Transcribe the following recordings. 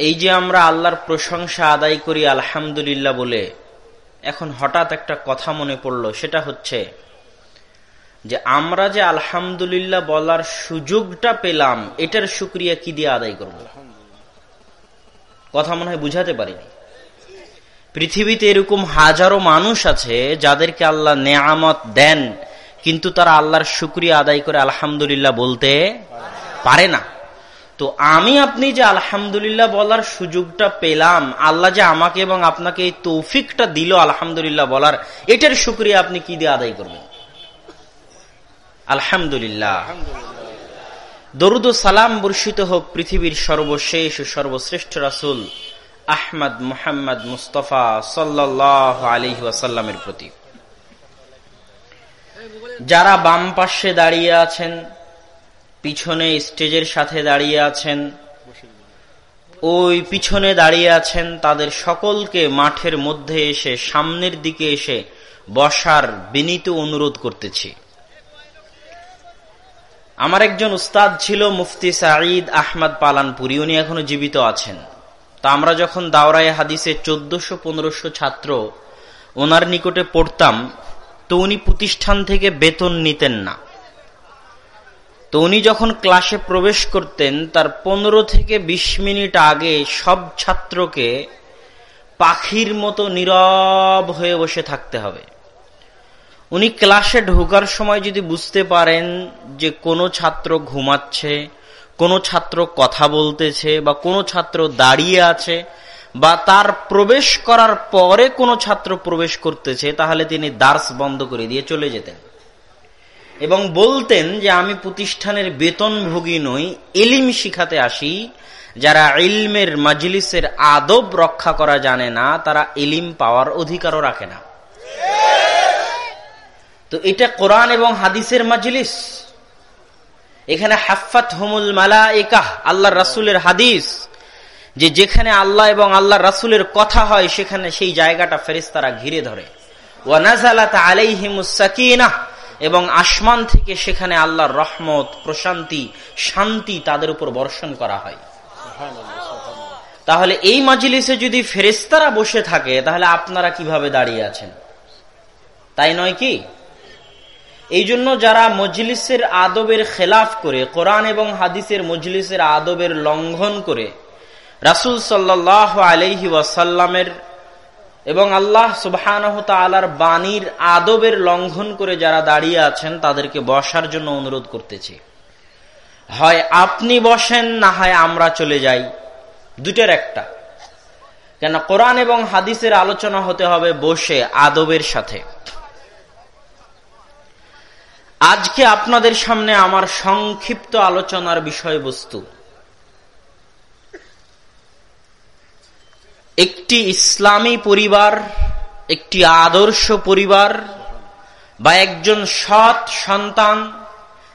এই যে আমরা আল্লাহর প্রশংসা আদায় করি আলহামদুলিল্লাহ বলে, এখন হঠাৎ একটা কথা মনে পড়ল, সেটা হচ্ছে যে আমরা যে আলহামদুলিল্লাহ বলার সুযোগটা পেলাম, এটার সুক্রিয়া কি দিয়ে আদায় করব? কথা মনে হয় বুঝাতে পারিনি। পৃথিবীতে এরকম হাজারো মানুষ আছে যাদেরকে আল্লাহ নেয়ামত দেন, কিন্তু তারা আল্লাহর শুক্রিয়া আদায় করে আলহামদুলিল্লাহ বলতে পারে না। তো আমি আপনি যে আলহামদুলিল্লাহ বলার সুযোগটা পেলাম, আল্লাহ যে আমাকে এবং আপনাকে এই তৌফিকটা দিল আলহামদুলিল্লাহ বলার, এটার সুক্রিয়া আপনি কি দিয়ে আদায় করবেন? আলহামদুলিল্লাহ। দরুদ সালাম বর্ষিত হোক পৃথিবীর সর্বশেষ সর্বশ্রেষ্ঠ রাসুল আহমদ মোহাম্মদ মুস্তফা সাল্লাহ আলী ওয়াসাল্লামের প্রতি। যারা বাম পাশে দাঁড়িয়ে আছেন পিছনে স্টেজের সাথে দাঁড়িয়ে আছেন। ওই পিছনে দাঁড়িয়ে আছেন তাদের সকলকে মাঠের মধ্যে এসে, সামনের দিকে এসে বসার বিনীত অনুরোধ করতেছি। আমার একজন উস্তাদ ছিল মুফতি সাঈদ আহমদ পালানপুরি, উনি এখনও জীবিত আছেন। তা আমরা যখন দাওরায় হাদিসে চোদ্দশো পনেরোশো ছাত্র ওনার নিকটে পড়তাম, তো উনি প্রতিষ্ঠান থেকে বেতন নিতেন না। তো উনি যখন ক্লাসে প্রবেশ করতেন, তার পনেরো থেকে ২০ মিনিট আগে সব ছাত্রকে পাখির মতো নীরব হয়ে বসে থাকতে হবে। উনি ক্লাসে ঢোকার সময় যদি বুঝতে পারেন যে কোনো ছাত্র ঘুমাচ্ছে, কোনো ছাত্র কথা বলতেছে বা কোনো ছাত্র দাঁড়িয়ে আছে বা তার প্রবেশ করার পরে কোনো ছাত্র প্রবেশ করতেছে, তাহলে তিনি দার্স বন্ধ করে দিয়ে চলে যেতেন। এবং বলতেন যে আমি প্রতিষ্ঠানের বেতনভোগী নই, এলিম শিখাতে আসি। যারা ইলমের মাজলিসের আদব রক্ষা করা জানে না, তারা এলিম পাওয়ার অধিকারও রাখে না। তো এটা কোরআন এবং হাদিসের মাজলিস। এখানে হাফাত হোমুল মালা একাহ আল্লাহ রাসুলের হাদিস। যে যেখানে আল্লাহ এবং আল্লাহ রাসুলের কথা হয়, সেখানে সেই জায়গাটা ফেরিস্তারা ঘিরে ধরে। ওয়ানাজালাত আলাইহিমুসাকিনা এবং আসমান থেকে সেখানে আল্লাহর রহমত, প্রশান্তি, শান্তি তাদের উপর বর্ষণ করা হয়। তাহলে এই মাজলিসে যদি ফেরেস্তারা বসে থাকে, তাহলে আপনারা কীভাবে দাঁড়িয়ে আছেন? তাই নয় কি? এই জন্য যারা মজলিসের আদবের খেলাফ করে, কোরআন এবং হাদিসের মজলিসের আদবের লঙ্ঘন করে, রাসুল সাল্লাহ আলহি ওয়াসাল্লামের এবং আল্লাহ তালার বাণীর আদবের লঙ্ঘন করে যারা দাঁড়িয়ে আছেন, তাদেরকে বসার জন্য অনুরোধ করতেছি। হয় আপনি বসেন, না হয় আমরা চলে যাই। দুটের একটা। কেন কোরআন এবং হাদিসের আলোচনা হতে হবে বসে, আদবের সাথে। আজকে আপনাদের সামনে আমার সংক্ষিপ্ত আলোচনার বিষয়বস্তু। একটি ইসলামী পরিবার, একটি আদর্শ পরিবার, বা একজন সৎ সন্তান,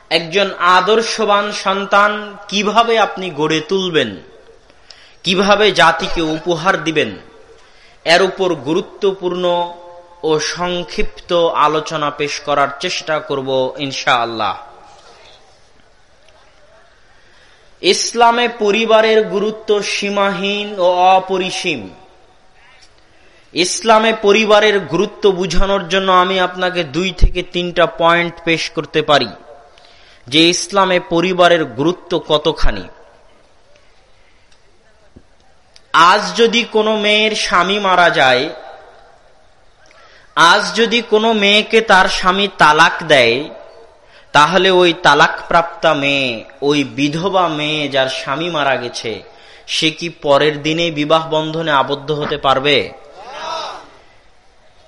একজন আদর্শবান সন্তান কীভাবে আপনি গড়ে তুলবেন? কীভাবে জাতিকে উপহার দিবেন? এর উপর গুরুত্বপূর্ণ ও সংক্ষিপ্ত আলোচনা পেশ করার চেষ্টা করব ইনশা আল্লাহ ইসলামে পরিবারের গুরুত্ব সীমাহীন ও অপরিসীম। ইসলামে পরিবারের গুরুত্ব বুঝানোর জন্য আমি আপনাকে দুই থেকে তিনটা পয়েন্ট পেশ করতে পারি, যে ইসলামে পরিবারের গুরুত্ব কতখানি। আজ যদি কোনো মেয়ের স্বামী মারা যায়, আজ যদি কোনো মেয়েকে তার স্বামী তালাক দেয় তাহলে ওই তালাক প্রাপ্তা মেয়ে, ওই বিধবা মেয়ে যার স্বামী মারা গেছে, সে কি পরের দিনে বিবাহ বন্ধনে আবদ্ধ হতে পারবে?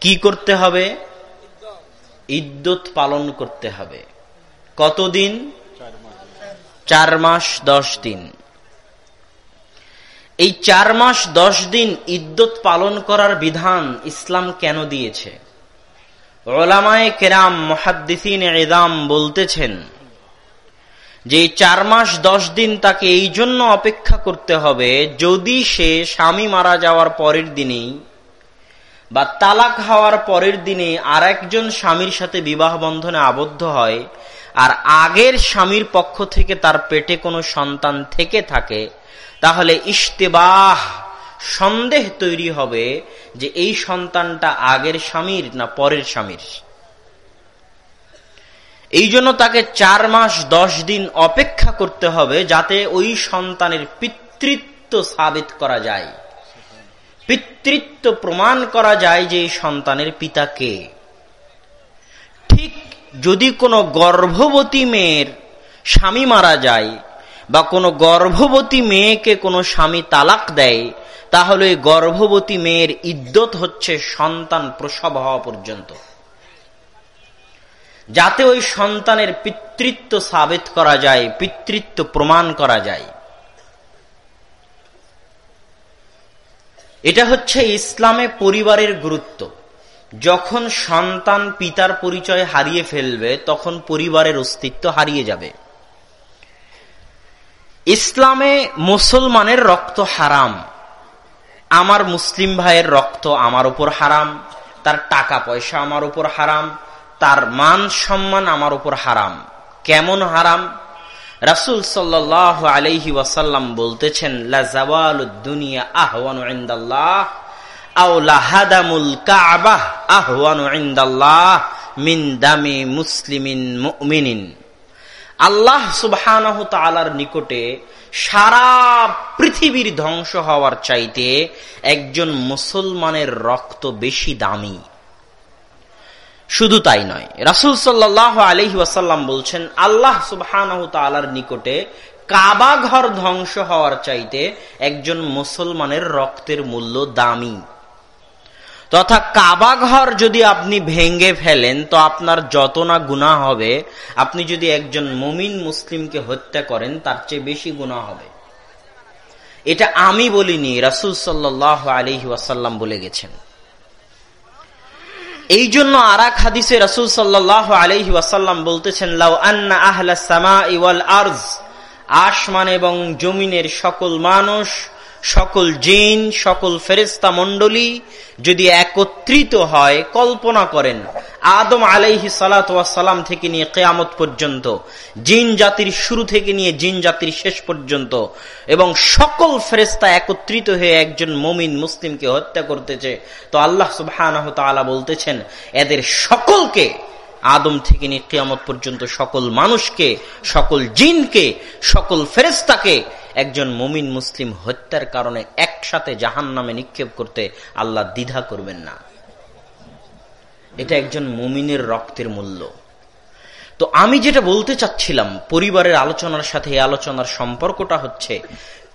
কি করতে হবে? ইদ্যুৎ পালন করতে হবে। কতদিন? চার মাস দশ দিন। এই চার মাস দশ দিন ইদ্যুৎ পালন করার বিধান ইসলাম কেন দিয়েছে? ওলামায় কেরাম মহাদ্দিসিন এদাম বলতেছেন যে চার মাস দশ দিন তাকে এই জন্য অপেক্ষা করতে হবে যদি সে স্বামী মারা যাওয়ার পরের দিনেই বা তালাক হওয়ার পরের দিনে আর একজন স্বামীর সাথে বিবাহ বন্ধনে আবদ্ধ হয় আর আগের স্বামীর পক্ষ থেকে তার পেটে কোনো সন্তান থেকে থাকে, তাহলে ইশতেবাহ সন্দেহ তৈরি হবে যে এই সন্তানটা আগের স্বামীর না পরের স্বামীর। এই জন্য তাকে চার মাস দশ দিন অপেক্ষা করতে হবে যাতে ওই সন্তানের পিতৃত্ব সাবিত করা যায়। পিতৃত্ব প্রমাণ করা যায় যে এই সন্তানের পিতা কে। ঠিক যদি কোনো গর্ভবতী মেয়ের স্বামী মারা যায় বা কোনো গর্ভবতী মেয়েকে কোনো স্বামী তালাক দেয় তাহলে গর্ভবতী মেয়ের ইদ্যত হচ্ছে সন্তান প্রসব হওয়া পর্যন্ত। যাতে ওই সন্তানের পিতৃত্ব সাবেত করা যায়, পিতৃত্ব প্রমাণ করা যায়। এটা হচ্ছে ইসলামে পরিবারের গুরুত্ব। যখন সন্তান পিতার পরিচয় হারিয়ে ফেলবে, তখন পরিবারের অস্তিত্ব হারিয়ে যাবে। ইসলামে মুসলমানের রক্ত হারাম। আমার মুসলিম ভাইয়ের রক্ত আমার উপর হারাম, তার টাকা পয়সা আমার উপর হারাম, তার মান সম্মান আমার উপর হারাম। কেমন হারাম? রাসুল সাল্লাহ আলহি ওয়াসাল্লাম বলতেছেন দুনিয়া আহওয়ান আও লাহাদামুল কাবাহ আহওয়ানু ইনদাল্লাহ মিন দামি মুসলিমিন মুমিনিন। আল্লাহ সুবহানাহু তাআলার নিকটে সারা পৃথিবীর ধ্বংস হওয়ার চাইতে একজন মুসলমানের রক্ত বেশি দামি। শুধু তাই নয়, রাসুল সাল্লাহ আলহি ওয়াসাল্লাম বলছেন, আল্লাহ সুবাহ নিকটে কাবা ঘর ধ্বংস হওয়ার চাইতে একজন মুসলমানের রক্তের মূল্য দামি। তথা কাবা ঘর যদি আপনি ভেঙে ফেলেন, তো আপনার যত না গুণা হবে, আপনি যদি একজন মমিন মুসলিমকে হত্যা করেন, তার চেয়ে বেশি গুণা হবে। এটা আমি বলিনি, রাসুল সাল্লাহ আলহি ওয়াসাল্লাম বলে গেছেন। এই জন্য আর এক হাদিসে রাসুল সাল্লাহ আলহি ওয়াসাল্লাম বলতেছেন, লাউ আন্না আহলা সামা ইওয়াল আর্জ আসমান এবং জমিনের সকল মানুষ সকল জিন, সকল ফেরেস্তা মন্ডলী যদি একত্রিত হয়, কল্পনা করেন, আদম আলাইহি সালাম থেকে নিয়ে কেয়ামত পর্যন্ত, জিন জাতির শুরু থেকে নিয়ে জিন জাতির শেষ পর্যন্ত, এবং সকল ফেরেস্তা একত্রিত হয়ে একজন মমিন মুসলিমকে হত্যা করতেছে, তো আল্লাহ সুবাহ বলতেছেন, এদের সকলকে, আদম থেকে নিয়ে কেয়ামত পর্যন্ত সকল মানুষকে, সকল জিনকে, সকল ফেরেস্তাকে একজন মুমিন মুসলিম হত্যার কারণে একসাথে জাহান নামে নিক্ষেপ করতে আল্লাহ দ্বিধা করবেন না। এটা একজন মুমিনের রক্তের মূল্য। তো আমি যেটা বলতে চাচ্ছিলাম, পরিবারের আলোচনার সাথে এই আলোচনার সম্পর্কটা হচ্ছে,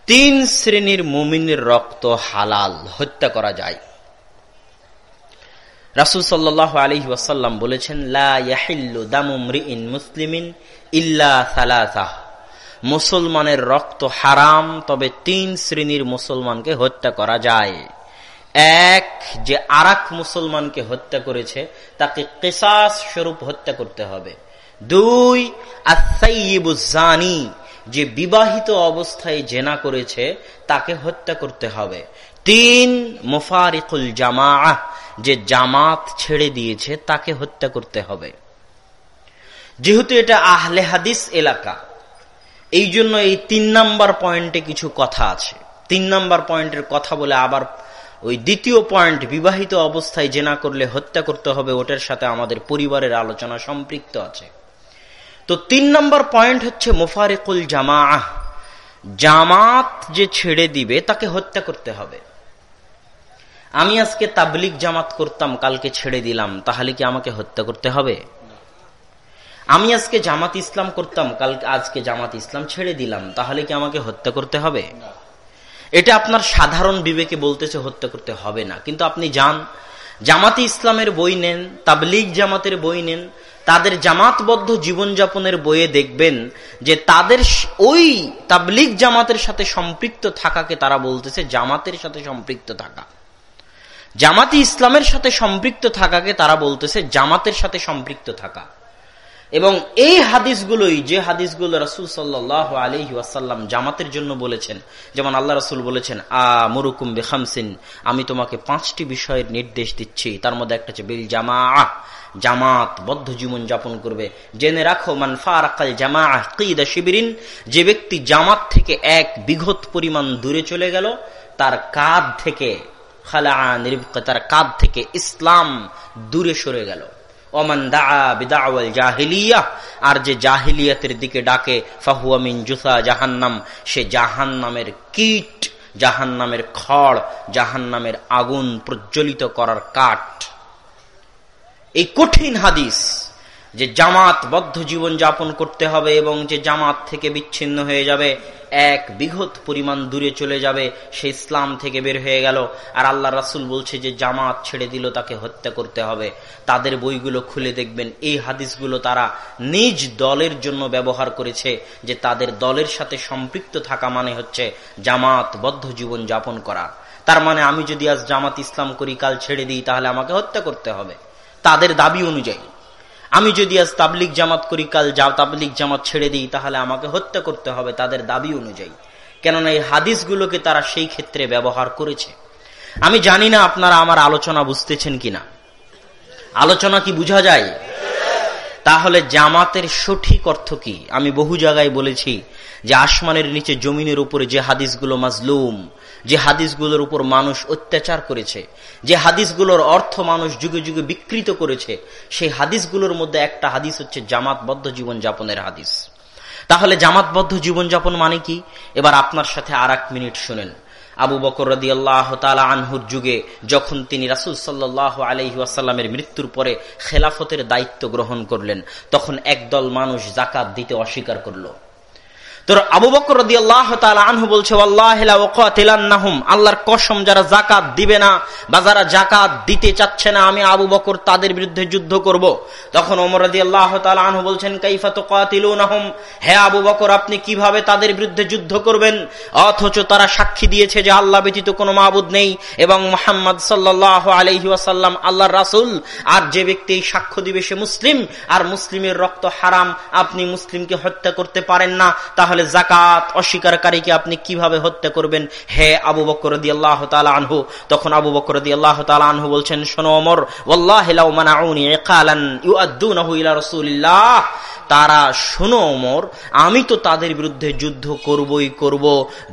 তিন শ্রেণির মুমিনের রক্ত হালাল হত্যা করা যায়। রাসুল সাল্লাহ আলী ওয়াসাল্লাম বলেছেন লাহিল্লু দামুমরিন মুসলিমিন ইল্লা সালাসাহ। মুসলমানের রক্ত হারাম, তবে তিন শ্রেণির মুসলমানকে হত্যা করা যায়। এক, যে আরাক মুসলমানকে হত্যা করেছে, তাকে কেসাস স্বরূপ হত্যা করতে হবে। দুই আসাইবুজানি যে বিবাহিত অবস্থায় জেনা করেছে, তাকে হত্যা করতে হবে। তিন, মুফারিকুল জামা যে জামাত ছেড়ে দিয়েছে, তাকে হত্যা করতে হবে। যেহেতু এটা আহলে হাদিস এলাকা এই জন্য এই তিন নাম্বার পয়েন্টে কিছু কথা আছে। তিন নাম্বার পয়েন্টের কথা বলে আবার ওই দ্বিতীয় পয়েন্ট, বিবাহিত অবস্থায় জেনা করলে হত্যা করতে হবে, ওটার সাথে আমাদের পরিবারের আলোচনা সম্পৃক্ত আছে। তো তিন নম্বর পয়েন্ট হচ্ছে মুফারিকুল জামা জামাত যে ছেড়ে দিবে, তাকে হত্যা করতে হবে। আমি আজকে তাবলিক জামাত করতাম, কালকে ছেড়ে দিলাম, তাহলে কি আমাকে হত্যা করতে হবে? আমি আজকে জামাত ইসলাম করতাম কাল আজকে জামাত ইসলাম ছেড়ে দিলাম তাহলে কি আমাকে হত্যা করতে হবে? এটা আপনার সাধারণ বিবেকে বলতেছে হত্যা করতে হবে না। কিন্তু আপনি যান জামাতি ইসলামের বই নেন তাবলিগ জামাতের বই নেন তাদের জামাতবদ্ধ জীবনযাপনের বইয়ে দেখবেন যে তাদের ওই তাবলিগ জামাতের সাথে সম্পৃক্ত থাকাকে তারা বলতেছে জামাতের সাথে সম্পৃক্ত থাকা। জামাতি ইসলামের সাথে সম্পৃক্ত থাকাকে তারা বলতেছে জামাতের সাথে সম্পৃক্ত থাকা। এবং এই হাদিসগুলোই যে হাদিসগুলো রসুল সাল্লাহ আলহি ওয়াসাল্লাম জামাতের জন্য বলেছেন, যেমন আল্লাহ রসুল বলেছেন আ মুরুকুম বেখামসিন, আমি তোমাকে পাঁচটি বিষয়ের নির্দেশ দিচ্ছি, তার মধ্যে একটা হচ্ছে বিল জামা জামাত বদ্ধ জীবন যাপন করবে। জেনে রাখো, মান জামা শিবিরিন, যে ব্যক্তি জামাত থেকে এক বিঘত পরিমাণ দূরে চলে গেল, তার কাঁধ থেকে খালা তার কাঁধ থেকে ইসলাম দূরে সরে গেল। ওমান দা জাহিলিয়া, আর যে জাহিলিয়াতের দিকে ডাকে ফাহুয়ামিন জুসা জাহান্নাম, সে জাহান্নামের কীট, জাহান্নামের খড়, জাহান্নামের আগুন প্রজ্বলিত করার কাঠ। এই কঠিন হাদিস যে জামাতবদ্ধ জীবন যাপন করতে হবে এবং যে জামাত থেকে বিচ্ছিন্ন হয়ে যাবে, এক বিঘত পরিমাণ দূরে চলে যাবে, সে ইসলাম থেকে বের হয়ে গেল। আর আল্লাহ রাসুল বলছে যে জামাত ছেড়ে দিল, তাকে হত্যা করতে হবে। তাদের বইগুলো খুলে দেখবেন, এই হাদিসগুলো তারা নিজ দলের জন্য ব্যবহার করেছে, যে তাদের দলের সাথে সম্পৃক্ত থাকা মানে হচ্ছে জামাতবদ্ধ জীবন যাপন করা। তার মানে আমি যদি আজ জামাত ইসলাম করি, কাল ছেড়ে দিই, তাহলে আমাকে হত্যা করতে হবে। তাদের দাবি অনুযায়ী। আমি যদি আজ তাবলিক জামাত করি, কাল যা তাবলিক জামাত ছেড়ে দিই, তাহলে আমাকে হত্যা করতে হবে তাদের দাবি অনুযায়ী। কেননা এই হাদিসগুলোকে তারা সেই ক্ষেত্রে ব্যবহার করেছে। আমি জানি না আপনারা আমার আলোচনা বুঝতেছেন কিনা। আলোচনা কি বোঝা যায়? তাহলে জামাতের সঠিক অর্থ কি? আমি বহু জায়গায় বলেছি যে আসমানের নিচে জমিনের উপরে যে হাদিসগুলো মাজলুম যে হাদিসগুলোর উপর মানুষ অত্যাচার করেছে, যে হাদিসগুলোর অর্থ মানুষ যুগে যুগে বিকৃত করেছে, সেই হাদিসগুলোর মধ্যে একটা হাদিস হচ্ছে জামাতবদ্ধ জীবনযাপনের হাদিস। তাহলে জামাতবদ্ধ জীবনযাপন মানে কি? এবার আপনার সাথে আর মিনিট শুনেন। আবু বকর রদি আল্লাহ তালা আনহুর যুগে যখন তিনি রাসুল সাল্লাহ আলহিহাসাল্লামের মৃত্যুর পরে খেলাফতের দায়িত্ব গ্রহণ করলেন, তখন একদল মানুষ জাকাত দিতে অস্বীকার করল। তোর আবু বকর আনহু বলছে আল্লাহর কসম যারা জাকাত দিবে না বা যারা জাকাত দিতে চাচ্ছে না, আমি আবু বকর তাদের বিরুদ্ধে যুদ্ধ করব। তখন ওমর রদি আল্লাহ আনহু বলছেন, কাইফা তো কাতিলুনাহুম হে আবু বকর, আপনি কীভাবে তাদের বিরুদ্ধে যুদ্ধ করবেন? অথচ তারা সাক্ষী দিয়েছে যে আল্লাহ ব্যতীত কোনো মাহবুদ নেই এবং মোহাম্মদ সাল্লাহ আলহি আল্লাহর রাসুল। আর যে ব্যক্তি সাক্ষ্য দিবে সে মুসলিম। আর মুসলিমের রক্ত হারাম। আপনি মুসলিমকে হত্যা করতে পারেন না। তাহলে তাহলে জাকাত অস্বীকারীকে আপনি কীভাবে হত্যা করবেন? হে আবু বকর দি আল্লাহ আনহু। তখন আবু বকর দি আল্লাহ আনহু বলছেন, শোনো অমর তারা শোনো অমর আমি তো তাদের বিরুদ্ধে যুদ্ধ করবই করব।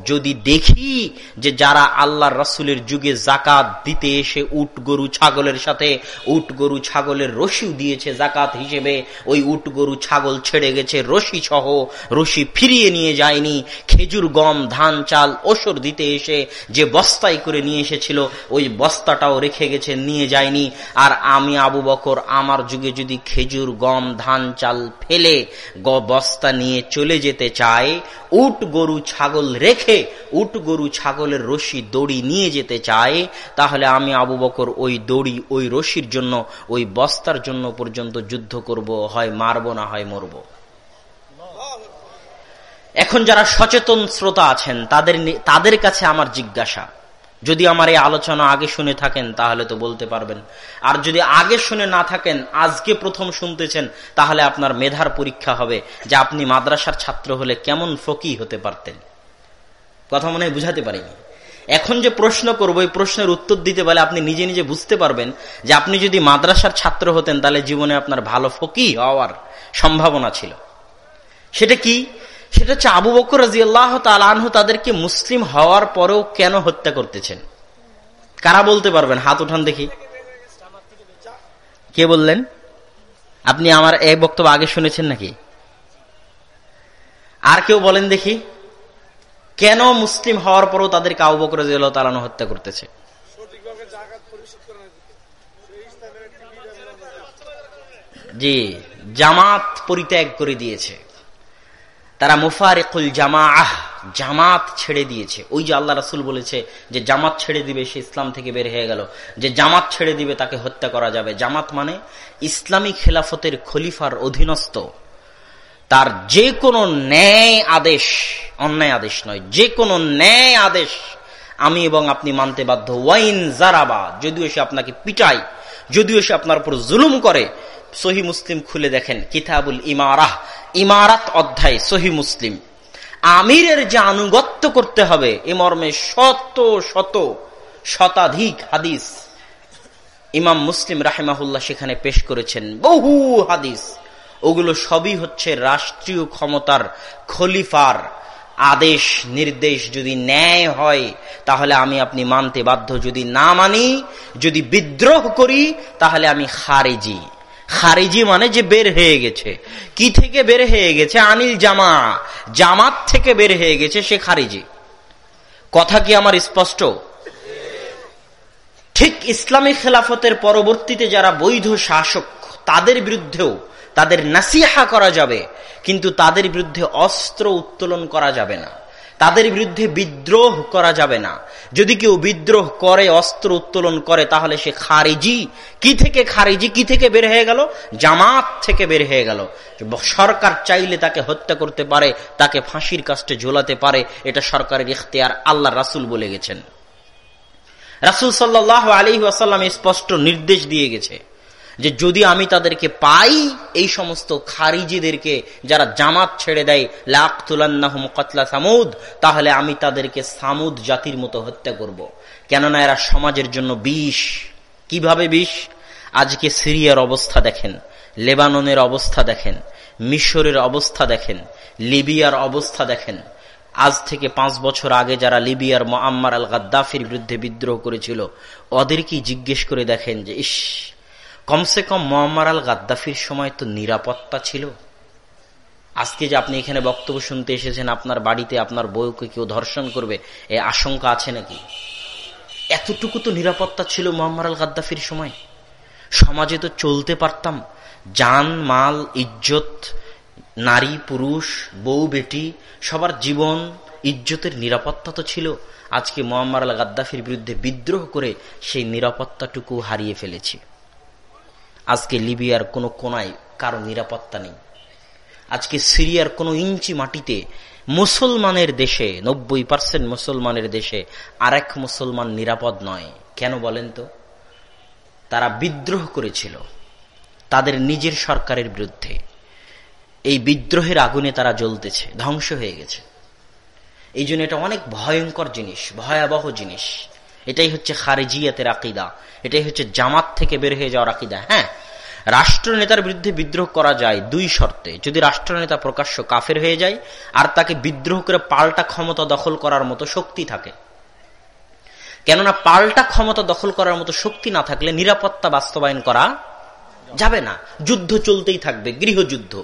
যদি দেখি যে যারা আল্লাহ রসুলের যুগে জাকাত দিতে এসে উট গরু ছাগলের সাথে, উট গরু ছাগলের রশিও দিয়েছে জাকাত হিসেবে, ওই উট গরু ছাগল ছেড়ে গেছে, রশি সহ রশি ফিরিয়ে নিয়ে যায়নি। খেজুর গম, ধান, চাল ওসর দিতে এসে যে বস্তায় করে নিয়ে এসেছিল, ওই বস্তাটাও রেখে গেছে, নিয়ে যায়নি। আর আমি আবু বকর, আমার যুগে যদি খেজুর, গম, ধান, চাল ফেলে বস্তা নিয়ে চলে যেতে চায়, উট গরু ছাগল রেখে উট গরু ছাগলের রশি দড়ি নিয়ে যেতে চায়, তাহলে আমি আবু বকর ওই দড়ি, ওই রশির জন্য, ওই বস্তার জন্য পর্যন্ত যুদ্ধ করব, হয় মারব না হয় মরবো। এখন যারা সচেতন শ্রোতা আছেন, তাদের তাদের কাছে আমার জিজ্ঞাসা যদি আমার এই আলোচনা আগে শুনে থাকেন, তাহলে তো বলতে পারবেন। আর যদি আগে শুনে না থাকেন, আজকে প্রথম শুনতেছেন, তাহলে আপনার মেধার পরীক্ষা হবে যে আপনি মাদ্রাসার ছাত্র হলে কেমন ফকি হতে পারতেন। কথা মনে বুঝাতে পারিনি। এখন যে প্রশ্ন করব, এই প্রশ্নের উত্তর দিতে পারলে আপনি নিজে নিজে বুঝতে পারবেন যে আপনি যদি মাদ্রাসার ছাত্র হতেন, তাহলে জীবনে আপনার ভালো ফকি হওয়ার সম্ভাবনা ছিল। সেটা কি? সেটা হচ্ছে আবু বকর রাজি আল্লাহ তালহু তাদেরকে মুসলিম হওয়ার পরেও কেন হত্যা করতেছেন? কারা বলতে পারবেন? হাত উঠান দেখি। কে বললেন? আপনি আমার এই বক্তব্য আগে শুনেছেন নাকি? আর কেউ বলেন দেখি। কেন মুসলিম হওয়ার পরও তাদেরকে আবু বকর তালানো হত্যা করতেছে? জি, জামাত পরিত্যাগ করে দিয়েছে। তারা মুফারেকুল জামা আহ জামাত ছেড়ে দিয়েছে। ওই যে আল্লাহ রাসুল বলেছে যে জামাত ছেড়ে দিবে, সে ইসলাম থেকে বের হয়ে গেল। যে জামাত ছেড়ে দিবে, তাকে হত্যা করা যাবে। জামাত মানে ইসলামী খেলাফতের খলিফার অধীনস্থ। তার যে কোনো ন্যায় আদেশ, অন্যায় আদেশ নয় যে কোনো ন্যায় আদেশ আমি এবং আপনি মানতে বাধ্য। ওয়াইন জারাবা, যদিও সে আপনাকে পিটাই যদিও সে আপনার উপর জুলুম করে সহি মুসলিম খুলে দেখেন, কিতাবুল ইমারাহ, ইমারাত অধ্যায়, সহি মুসলিম। আমিরের যে আনুগত্য করতে হবে, এ মর্মে শত শত শতাধিক হাদিস ইমাম মুসলিম রাহেমাহুল্লাহ সেখানে পেশ করেছেন, বহু হাদিস। ওগুলো সবই হচ্ছে রাষ্ট্রীয় ক্ষমতার খলিফার আদেশ, নির্দেশ। যদি ন্যায় হয়, তাহলে আমি আপনি মানতে বাধ্য। যদি না মানি, যদি বিদ্রোহ করি, তাহলে আমি খারেজি। খারিজি মানে যে বের হয়ে গেছে। কি থেকে বের হয়ে গেছে? আনিল জামা। জামাত থেকে বের হয়ে গেছে সে খারিজি। কথা কি আমার স্পষ্ট? ঠিক ইসলামী খেলাফতের পরবর্তীতে যারা বৈধ শাসক, তাদের বিরুদ্ধেও তাদের নাসিহা করা যাবে, কিন্তু তাদের বিরুদ্ধে অস্ত্র উত্তোলন করা যাবে না। তাদের বিরুদ্ধে বিদ্রোহ করা যাবে না। যদি কেউ বিদ্রোহ করে, অস্ত্র উত্তোলন করে, তাহলে সে খারিজি। কি থেকে খারিজি? কি থেকে বের হয়ে গেল? জামাত থেকে বের হয়ে গেল। সরকার চাইলে তাকে হত্যা করতে পারে, তাকে ফাঁসির কাস্টে ঝোলাতে পারে, এটা সরকারের ইখতিয়ার, আল্লাহ রাসুল বলে গেছেন। রাসুল সাল্লাহ আলী আসাল্লাম স্পষ্ট নির্দেশ দিয়ে গেছে। যে যদি আমি তাদেরকে পাই, এই সমস্ত খারিজিদেরকে যারা জামাত ছেড়ে দেয় লাকুলান্নাহম কতলা সামুদ, তাহলে আমি তাদেরকে সামুদ জাতির মতো হত্যা করব। কেননা এরা সমাজের জন্য বিষ। কীভাবে বিষ? আজকে সিরিয়ার অবস্থা দেখেন, লেবাননের অবস্থা দেখেন, মিশরের অবস্থা দেখেন, লিবিয়ার অবস্থা দেখেন। আজ থেকে পাঁচ বছর আগে যারা লিবিয়ার মোহাম্মার আল গাদ্দাফির বিরুদ্ধে বিদ্রোহ করেছিল, ওদেরকেই জিজ্ঞেস করে দেখেন যে, ইস কমসে কম মোহাম্মার আল গাদ্দাফির সময় তো নিরাপত্তা ছিল। আজকে যে আপনি এখানে বক্তব্য শুনতে এসেছেন, আপনার বাড়িতে আপনার বউকে কেউ ধর্ষণ করবে, এ আশঙ্কা আছে নাকি? এতটুকু তো নিরাপত্তা ছিল মোহাম্মদ আল গাদ্দাফির সময়। সমাজে তো চলতে পারতাম। যান মাল, ইজ্জত, নারী, পুরুষ, বউ, বেটি, সবার জীবন, ইজ্জতের নিরাপত্তা তো ছিল। আজকে মোহাম্মদ আল গাদ্দাফির বিরুদ্ধে বিদ্রোহ করে সেই নিরাপত্তাটুকু হারিয়ে ফেলেছি। আজকে লিবিয়ার কোনো কোনায় কারও নিরাপত্তা নেই। আজকে সিরিয়ার কোনো ইঞ্চি মাটিতে মুসলমানের দেশে, নব্বই পার্সেন্ট মুসলমানের দেশে আরেক মুসলমান নিরাপদ নয়। কেন বলেন তো? তারা বিদ্রোহ করেছিল তাদের নিজের সরকারের বিরুদ্ধে। এই বিদ্রোহের আগুনে তারা জ্বলতেছে, ধ্বংস হয়ে গেছে। এই জন্য এটা অনেক ভয়ঙ্কর জিনিস, ভয়াবহ জিনিস। এটাই হচ্ছে খারেজিয়াতের আকিদা। এটাই হচ্ছে জামাত থেকে বের হয়ে যাওয়ার আকিদা। হ্যাঁ রাষ্ট্রনেতার বিরুদ্ধে বিদ্রোহ করা যায় দুই শর্তে। যদি রাষ্ট্রনেতা প্রকাশ্য কাফের হয়ে যায়, আর তাকে বিদ্রোহ করে পাল্টা ক্ষমতা দখল করার মতো শক্তি থাকে। কেননা পাল্টা ক্ষমতা দখল করার মতো শক্তি না থাকলে নিরাপত্তা বাস্তবায়ন করা যাবে না। যুদ্ধ চলতেই থাকবে, গৃহযুদ্ধ।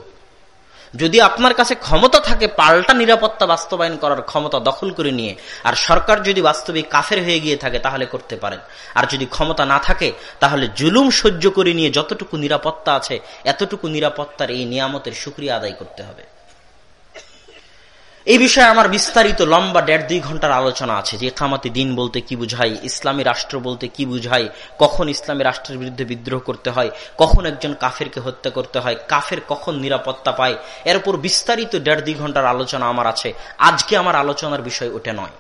যদি আপনার কাছে ক্ষমতা থাকে পাল্টা নিরাপত্তা বাস্তবায়ন করার ক্ষমতা দখল করে নিয়ে, আর সরকার যদি বাস্তবিক কাফের হয়ে গিয়ে থাকে, তাহলে করতে পারেন। আর যদি ক্ষমতা না থাকে, তাহলে জুলুম সহ্য করে নিয়ে যতটুকু নিরাপত্তা আছে, এতটুকু নিরাপত্তার এই নিয়ামতের সুক্রিয়া আদায় করতে হবে। এই বিষয়ে আমার বিস্তারিত লম্বা দেড় দুই ঘণ্টার আলোচনা আছে যে একামাতি দিন বলতে কি বুঝাই ইসলামী রাষ্ট্র বলতে কি বুঝাই কখন ইসলামী রাষ্ট্রের বিরুদ্ধে বিদ্রোহ করতে হয়, কখন একজন কাফেরকে হত্যা করতে হয়, কাফের কখন নিরাপত্তা পায়, এর উপর বিস্তারিত দেড় দুই ঘণ্টার আলোচনা আমার আছে। আজকে আমার আলোচনার বিষয় ওটা নয়।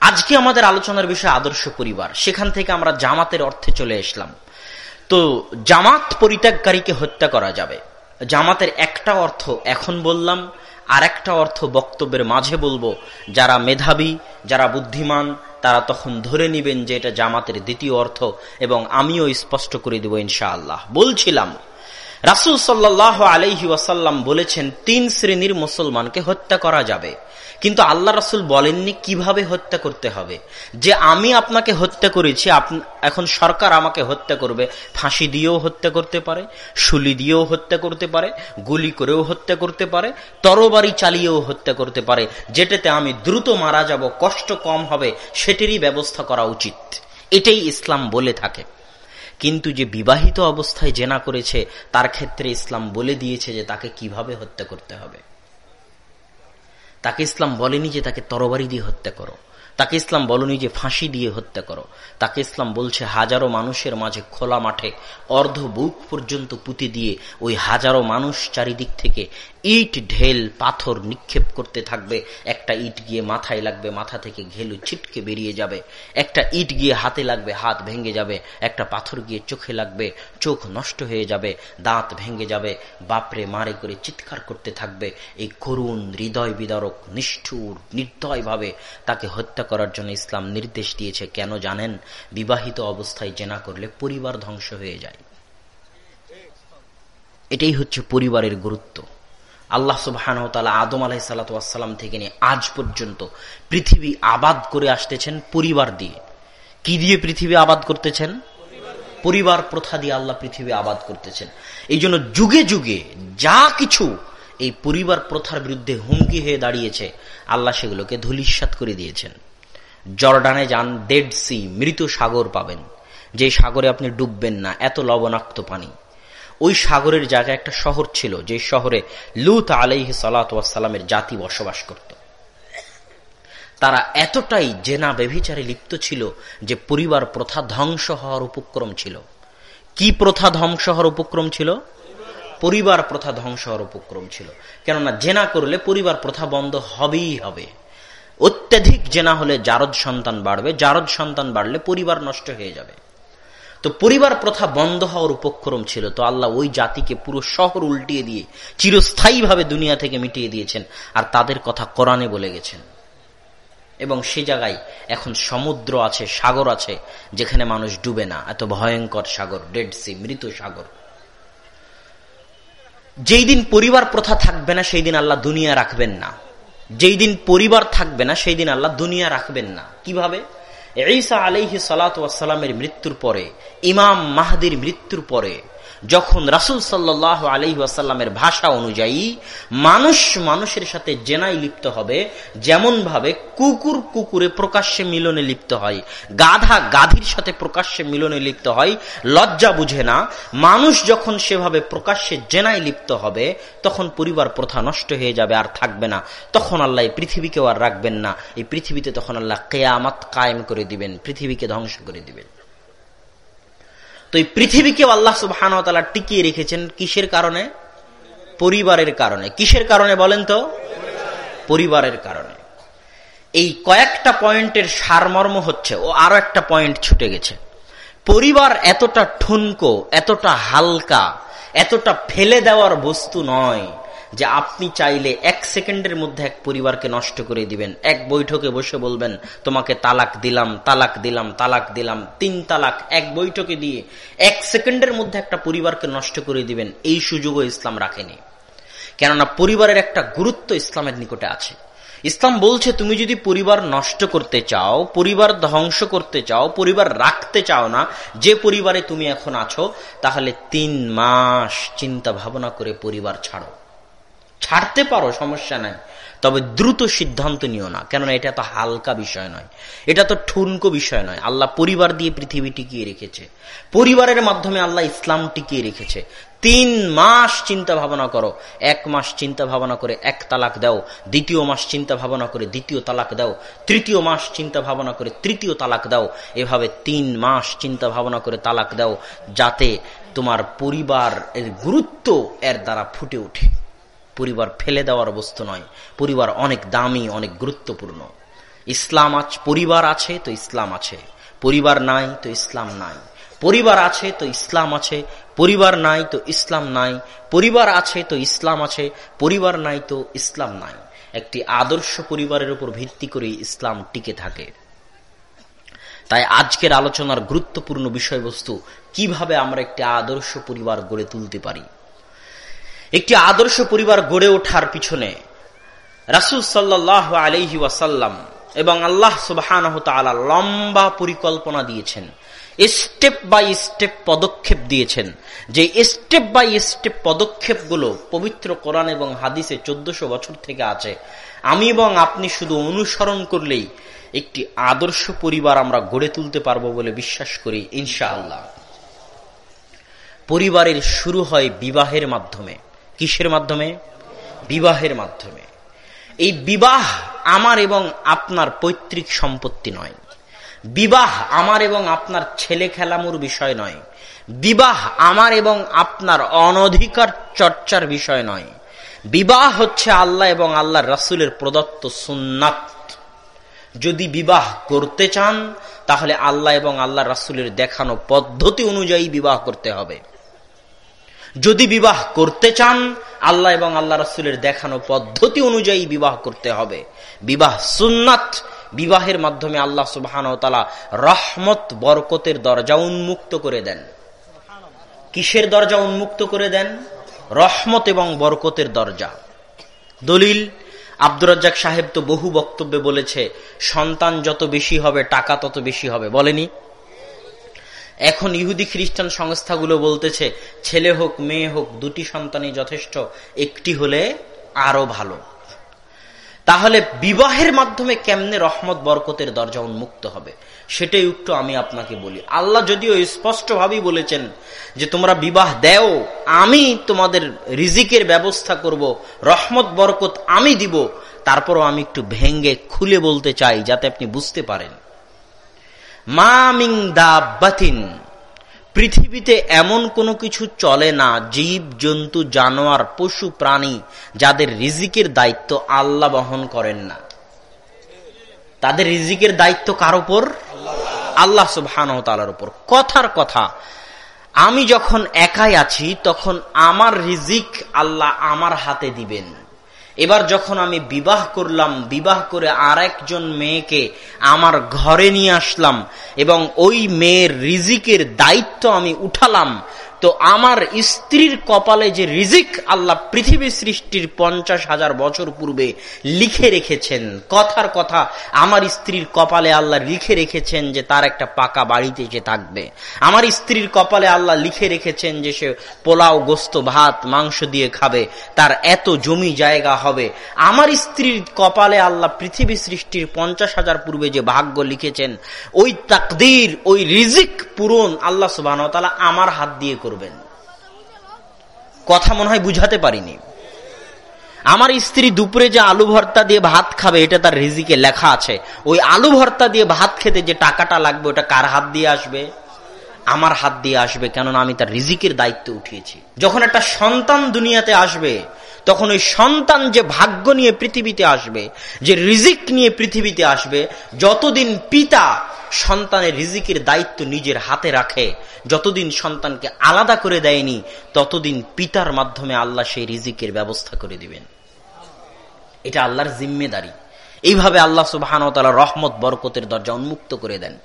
আজকে আমাদের আলোচনার বিষয় আদর্শ পরিবার। সেখান থেকে আমরা জামাতের অর্থে চলে এসলাম। তো জামাত পরিত্যাগকারীকে হত্যা করা যাবে। জামাতের একটা অর্থ, এখন বললাম আর একটা অর্থ বক্তব্যের মাঝে বলব, যারা মেধাবী, যারা বুদ্ধিমান, তারা তখন ধরে নিবেন যে এটা জামাতের দ্বিতীয় অর্থ, এবং আমিও স্পষ্ট করে দেব ইনশাআল্লাহ। বলছিলাম রাসুল সাল্লাহ আলহি ওয়াসাল্লাম বলেছেন, তিন শ্রেণির মুসলমানকে হত্যা করা যাবে। কিন্তু আল্লাহ রাসুল বলেননি কীভাবে হত্যা করতে হবে। যে আমি আপনাকে হত্যা করেছি এখন সরকার আমাকে হত্যা করবে। ফাঁসি দিয়েও হত্যা করতে পারে, শুলি দিয়েও হত্যা করতে পারে, গুলি করেও হত্যা করতে পারে, তরবারি চালিয়েও হত্যা করতে পারে। যেটাতে আমি দ্রুত মারা যাব, কষ্ট কম হবে, সেটিরই ব্যবস্থা করা উচিত। এটাই ইসলাম বলে থাকে। কিন্তু যে বিবাহিত অবস্থায় জেনা করেছে, তার ক্ষেত্রে ইসলাম বলে দিয়েছে যে তাকে কীভাবে হত্যা করতে হবে। তাকে ইসলাম বলেনি যে তাকে তরবারি দিয়ে হত্যা করো। তাকে ইসলাম বলনি যে ফাঁসি দিয়ে হত্যা করো। তাকে ইসলাম বলছে হাজারো মানুষের মাঝে খোলা মাঠে অর্ধ বুক পর্যন্ত পুঁতে দিয়ে ওই হাজারো মানুষ চারিদিক থেকে ইট ঢেল পাথর নিক্ষেপ করতে থাকবে। একটা ইট গিয়ে মাথায় লাগবে, মাথা থেকে ঘেলু ছিটকে বেরিয়ে যাবে। একটা ইট গিয়ে হাতে লাগবে, হাত ভেঙে যাবে। একটা পাথর গিয়ে চোখে লাগবে, চোখ নষ্ট হয়ে যাবে, দাঁত ভেঙে যাবে। বাপরে মারে করে চিৎকার করতে থাকবে। এই করুণ হৃদয় বিদারক, নিষ্ঠুর, নির্দয়ভাবে তাকে হত্যা করার জন্য ইসলাম নির্দেশ দিয়েছে। কেন জানেন? বিবাহিত অবস্থায় জেনা করলে পরিবার ধ্বংস হয়ে যায়। এটাই হচ্ছে পরিবারের গুরুত্ব। আল্লাহ সুবাহান আদম আলাহ সাল্লাম থেকে নিয়ে আজ পর্যন্ত পৃথিবী আবাদ করে আসতেছেন পরিবার দিয়ে। কি দিয়ে পৃথিবী আবাদ করতেছেন? পরিবার প্রথা দিয়ে আল্লাহ পৃথিবী আবাদ করতেছেন। এই জন্য যুগে যুগে যা কিছু এই পরিবার প্রথার বিরুদ্ধে হুমকি হয়ে দাঁড়িয়েছে, আল্লাহ সেগুলোকে ধুলিস্বাত করে দিয়েছেন। জর্ডানে যান ডেড সি মৃত সাগর পাবেন। যে সাগরে আপনি ডুববেন না, এত লবণাক্ত পানি। ওই সাগরের জায়গায় একটা শহর ছিল, যে শহরে লুত আলাইহ সালাতামের জাতি বসবাস করত। তারা এতটাই জেনা বেভিচারে লিপ্ত ছিল যে পরিবার প্রথা ধ্বংস হওয়ার উপক্রম ছিল। কি প্রথা ধ্বংস হওয়ার উপক্রম ছিল? পরিবার প্রথা ধ্বংস হওয়ার উপক্রম ছিল। কেননা জেনা করলে পরিবার প্রথা বন্ধ হবেই হবে। অত্যাধিক জেনা হলে জারদ সন্তান বাড়বে, জারদ সন্তান বাড়লে পরিবার নষ্ট হয়ে যাবে। তো পরিবার প্রথা বন্ধ হওয়ার উপক্রম ছিল। তো আল্লাহ ওই জাতিকে পুরো শহর উল্টিয়ে দিয়ে চিরস্থায়ীভাবে দুনিয়া থেকে মিটিয়ে দিয়েছেন আর তাদের কথা কোরআনে বলে গেছেন। এবং সে জায়গায় এখন সমুদ্র আছে, সাগর আছে, যেখানে মানুষ ডুবে না। এত ভয়ঙ্কর সাগর ডেড সি মৃত সাগর। যেই দিন পরিবার প্রথা থাকবে না, সেই দিন আল্লাহ দুনিয়া রাখবেন না। যেই দিন পরিবার থাকবে না, সেই দিন আল্লাহ দুনিয়া রাখবেন না। কীভাবে? ঈসা আলাইহি সালাতামের মৃত্যুর পরে ইমাম মাহাদির মৃত্যুর পরে যখন রাসুল সাল্লাহ আলহি আসাল্লামের ভাষা অনুযায়ী মানুষ মানুষের সাথে জেনাই লিপ্ত হবে যেমন ভাবে কুকুর কুকুরে প্রকাশ্যে মিলনে লিপ্ত হয়, গাধা গাধির সাথে প্রকাশ্যে মিলনে লিপ্ত হয়, লজ্জা বুঝে না, মানুষ যখন সেভাবে প্রকাশ্যে জেনাই লিপ্ত হবে, তখন পরিবার প্রথা নষ্ট হয়ে যাবে, আর থাকবে না। তখন আল্লাহ এই পৃথিবীকেও আর রাখবেন না। এই পৃথিবীতে তখন আল্লাহ কেয়ামত কায়েম করে দিবেন, পৃথিবীকে ধ্বংস করে দিবেন। তো এই পৃথিবীকেও আল্লাহ সুবাহান টিকিয়ে রেখেছেন কিসের কারণে? পরিবারের কারণে। কিসের কারণে বলেন তো? পরিবারের কারণে। এই কয়েকটা পয়েন্টের সারমর্ম হচ্ছে, ও আরও একটা পয়েন্ট ছুটে গেছে। পরিবার এতটা ঠুনকো, এতটা হালকা, এতটা ফেলে দেওয়ার বস্তু নয়। যে আপনি চাইলে এক সেকেন্ডের মধ্যে এক পরিবারকে নষ্ট করে দিবেন। এক বৈঠকে বসে বলবেন, তোমাকে তালাক দিলাম তালাক দিলাম তালাক দিলাম, তিন তালাক, এক বৈঠকে দিয়ে এক সেকেন্ডের মধ্যে একটা পরিবারকে নষ্ট করে দিবেন। এই সুযোগও ইসলাম রাখেনি। কেননা পরিবারের একটা গুরুত্ব ইসলামের নিকটে আছে। ইসলাম বলছে, তুমি যদি পরিবার নষ্ট করতে চাও, পরিবার ধ্বংস করতে চাও, পরিবার রাখতে চাও না, যে পরিবারে তুমি এখন আছো, তাহলে তিন মাস চিন্তা ভাবনা করে পরিবার ছাড়ো। ছাড়তে পারো, সমস্যা নাই। তবে দ্রুত সিদ্ধান্ত নিও না, কেননা এটা তো হালকা বিষয় নয়। এটা তো ঠুনকো বিষয় নয়। আল্লাহ পরিবার দিয়ে পৃথিবী টিকিয়ে রেখেছে। পরিবারের মাধ্যমে আল্লাহ ইসলাম টিকিয়ে রেখেছে। তিন মাস চিন্তা ভাবনা করো। এক মাস চিন্তা ভাবনা করে এক তালাক দাও। দ্বিতীয় মাস চিন্তা ভাবনা করে দ্বিতীয় তালাক দাও। তৃতীয় মাস চিন্তা ভাবনা করে তৃতীয় তালাক দাও। এভাবে তিন মাস চিন্তা ভাবনা করে তালাক দাও, যাতে তোমার পরিবার এর গুরুত্ব এর দ্বারা ফুটে ওঠে। পরিবার ফেলে দেওয়ার বস্তু নয়। পরিবার অনেক দামি, অনেক গুরুত্বপূর্ণ। ইসলাম আছে পরিবার আছে তো ইসলাম আছে। পরিবার নাই তো ইসলাম নাই। পরিবার আছে তো ইসলাম আছে। পরিবার নাই তো ইসলাম নাই। পরিবার আছে তো ইসলাম আছে। পরিবার নাই তো ইসলাম নাই। একটি আদর্শ পরিবারের উপর ভিত্তি করে ইসলাম টিকে থাকে। তাই আজকের আলোচনার গুরুত্বপূর্ণ বিষয়বস্তু, কীভাবে আমরা একটি আদর্শ পরিবার গড়ে তুলতে পারি? একটি আদর্শ পরিবার গড়ে ওঠার পিছনে রাসুল সাল্লাহ আলহি ওয়াসাল্লাম এবং আল্লাহ সুবাহান লম্বা পরিকল্পনা দিয়েছেন, স্টেপ বাই স্টেপ পদক্ষেপ দিয়েছেন, যে স্টেপ বাই স্টেপ পদক্ষেপগুলো পবিত্র কোরআন এবং হাদিসে চোদ্দশো বছর থেকে আছে। আমি এবং আপনি শুধু অনুসরণ করলেই একটি আদর্শ পরিবার আমরা গড়ে তুলতে পারব বলে বিশ্বাস করি, ইনশাআল্লাহ। পরিবারের শুরু হয় বিবাহের মাধ্যমে। কিসের মাধ্যমে? বিবাহের মাধ্যমে। এই বিবাহ আমার এবং আপনার পৈতৃক সম্পত্তি নয়। বিবাহ আমার এবং আপনার ছেলে খেলামুর বিষয় নয়। বিবাহ আমার এবং আপনার অনধিকার চর্চার বিষয় নয়। বিবাহ হচ্ছে আল্লাহ এবং আল্লাহ রাসুলের প্রদত্ত সুন্নাত। যদি বিবাহ করতে চান, তাহলে আল্লাহ এবং আল্লাহ রাসুলের দেখানো পদ্ধতি অনুযায়ী বিবাহ করতে হবে। যদি বিবাহ করতে চান, আল্লাহ এবং আল্লাহ রাসুলের দেখানো পদ্ধতি অনুযায়ী বিবাহ করতে হবে। বিবাহ সুন্নাত, বিবাহের মাধ্যমে আল্লাহ সুবাহান রহমত, বরকতের দরজা উন্মুক্ত করে দেন। কিসের দরজা উন্মুক্ত করে দেন? রহমত এবং বরকতের দরজা। দলিল, আব্দুর রাজ্জাক সাহেব তো বহু বক্তব্যে বলেছে, সন্তান যত বেশি হবে, টাকা তত বেশি হবে। বলেনি? এখন ইহুদি খ্রিস্টান সংস্থাগুলো বলতেছে, ছেলে হোক, মেয়ে হোক, দুটি সন্তানই যথেষ্ট, একটি হলে আরও ভালো। তাহলে বিবাহের মাধ্যমে কেমনে রহমত, বরকতের দরজা উন্মুক্ত হবে? সেটাই একটু আমি আপনাকে বলি। আল্লাহ যদিও স্পষ্টভাবেই বলেছেন যে তোমরা বিবাহ দেও, আমি তোমাদের রিজিকের ব্যবস্থা করব, রহমত, বরকত আমি দিব, তারপরও আমি একটু ভেঙ্গে খুলে বলতে চাই, যাতে আপনি বুঝতে পারেন। মামিং দাবাতিন পৃথিবীতে এমন কোনো কিছু চলে না, জীব, জন্তু, জানোয়ার, পশু, প্রাণী, যাদের রিজিকের দায়িত্ব আল্লাহ বহন করেন না। তাদের রিজিকের দায়িত্ব কার উপর? আল্লাহ সুবহান উপর। কথার কথা, আমি যখন একাই আছি, তখন আমার রিজিক আল্লাহ আমার হাতে দিবেন। এবার যখন আমি বিবাহ করলাম, বিবাহ করে আর একজন মেয়েকে আমার ঘরে নিয়ে আসলাম এবং ওই মেয়ের রিজিকের দায়িত্ব আমি উঠালাম তো আমার স্ত্রীর কপালে যে রিজিক আল্লাহ পৃথিবী সৃষ্টির পঞ্চাশ হাজার বছর পূর্বে লিখে রেখেছেন, কথার কথা, আমার স্ত্রীর কপালে আল্লাহ লিখে রেখেছেন যে তার একটা পাকা বাড়িতে সে থাকবে। আমার স্ত্রীর কপালে আল্লাহ লিখে রেখেছেন যে সে পোলাও, গোস্ত, ভাত, মাংস দিয়ে খাবে, তার এত জমি জায়গা হবে। আমার স্ত্রীর কপালে আল্লাহ পৃথিবী সৃষ্টির পঞ্চাশ হাজার পূর্বে যে ভাগ্য লিখেছেন, ওই তাকদির, ওই রিজিক পূরণ আল্লাহ সুবাহ আমার হাত দিয়ে করবে করবেন। কথা মনে হয় বুঝাতে পারিনি। আমার স্ত্রী দুপুরে যে আলু ভর্তা দিয়ে ভাত খাবে, এটা তার রিজিকে লেখা আছে। ওই আলু ভর্তা দিয়ে ভাত খেতে যে টাকাটা লাগবে, ওটা কার হাত দিয়ে আসবে? আমার হাত দিয়ে আসবে, কেননা আমি তার রিজিকের দায়িত্ব উঠিয়েছি। যখন একটা সন্তান দুনিয়াতে আসবে, তখন ওই সন্তান যে ভাগ্য নিয়ে পৃথিবীতে আসবে, যে রিজিক নিয়ে পৃথিবীতে আসবে, যতদিন পিতা সন্তানের রিজিকের দায়িত্ব নিজের হাতে রাখে। যতদিন সন্তানকে আলাদা করে দেয়নি, ততদিন পিতার মাধ্যমে আল্লাহ সেই রিজিকের ব্যবস্থা করে দিবেন। এটা আল্লাহর জিম্মেদারি। এইভাবে আল্লাহ সুবাহান রহমত, বরকতের দরজা উন্মুক্ত করে দেন।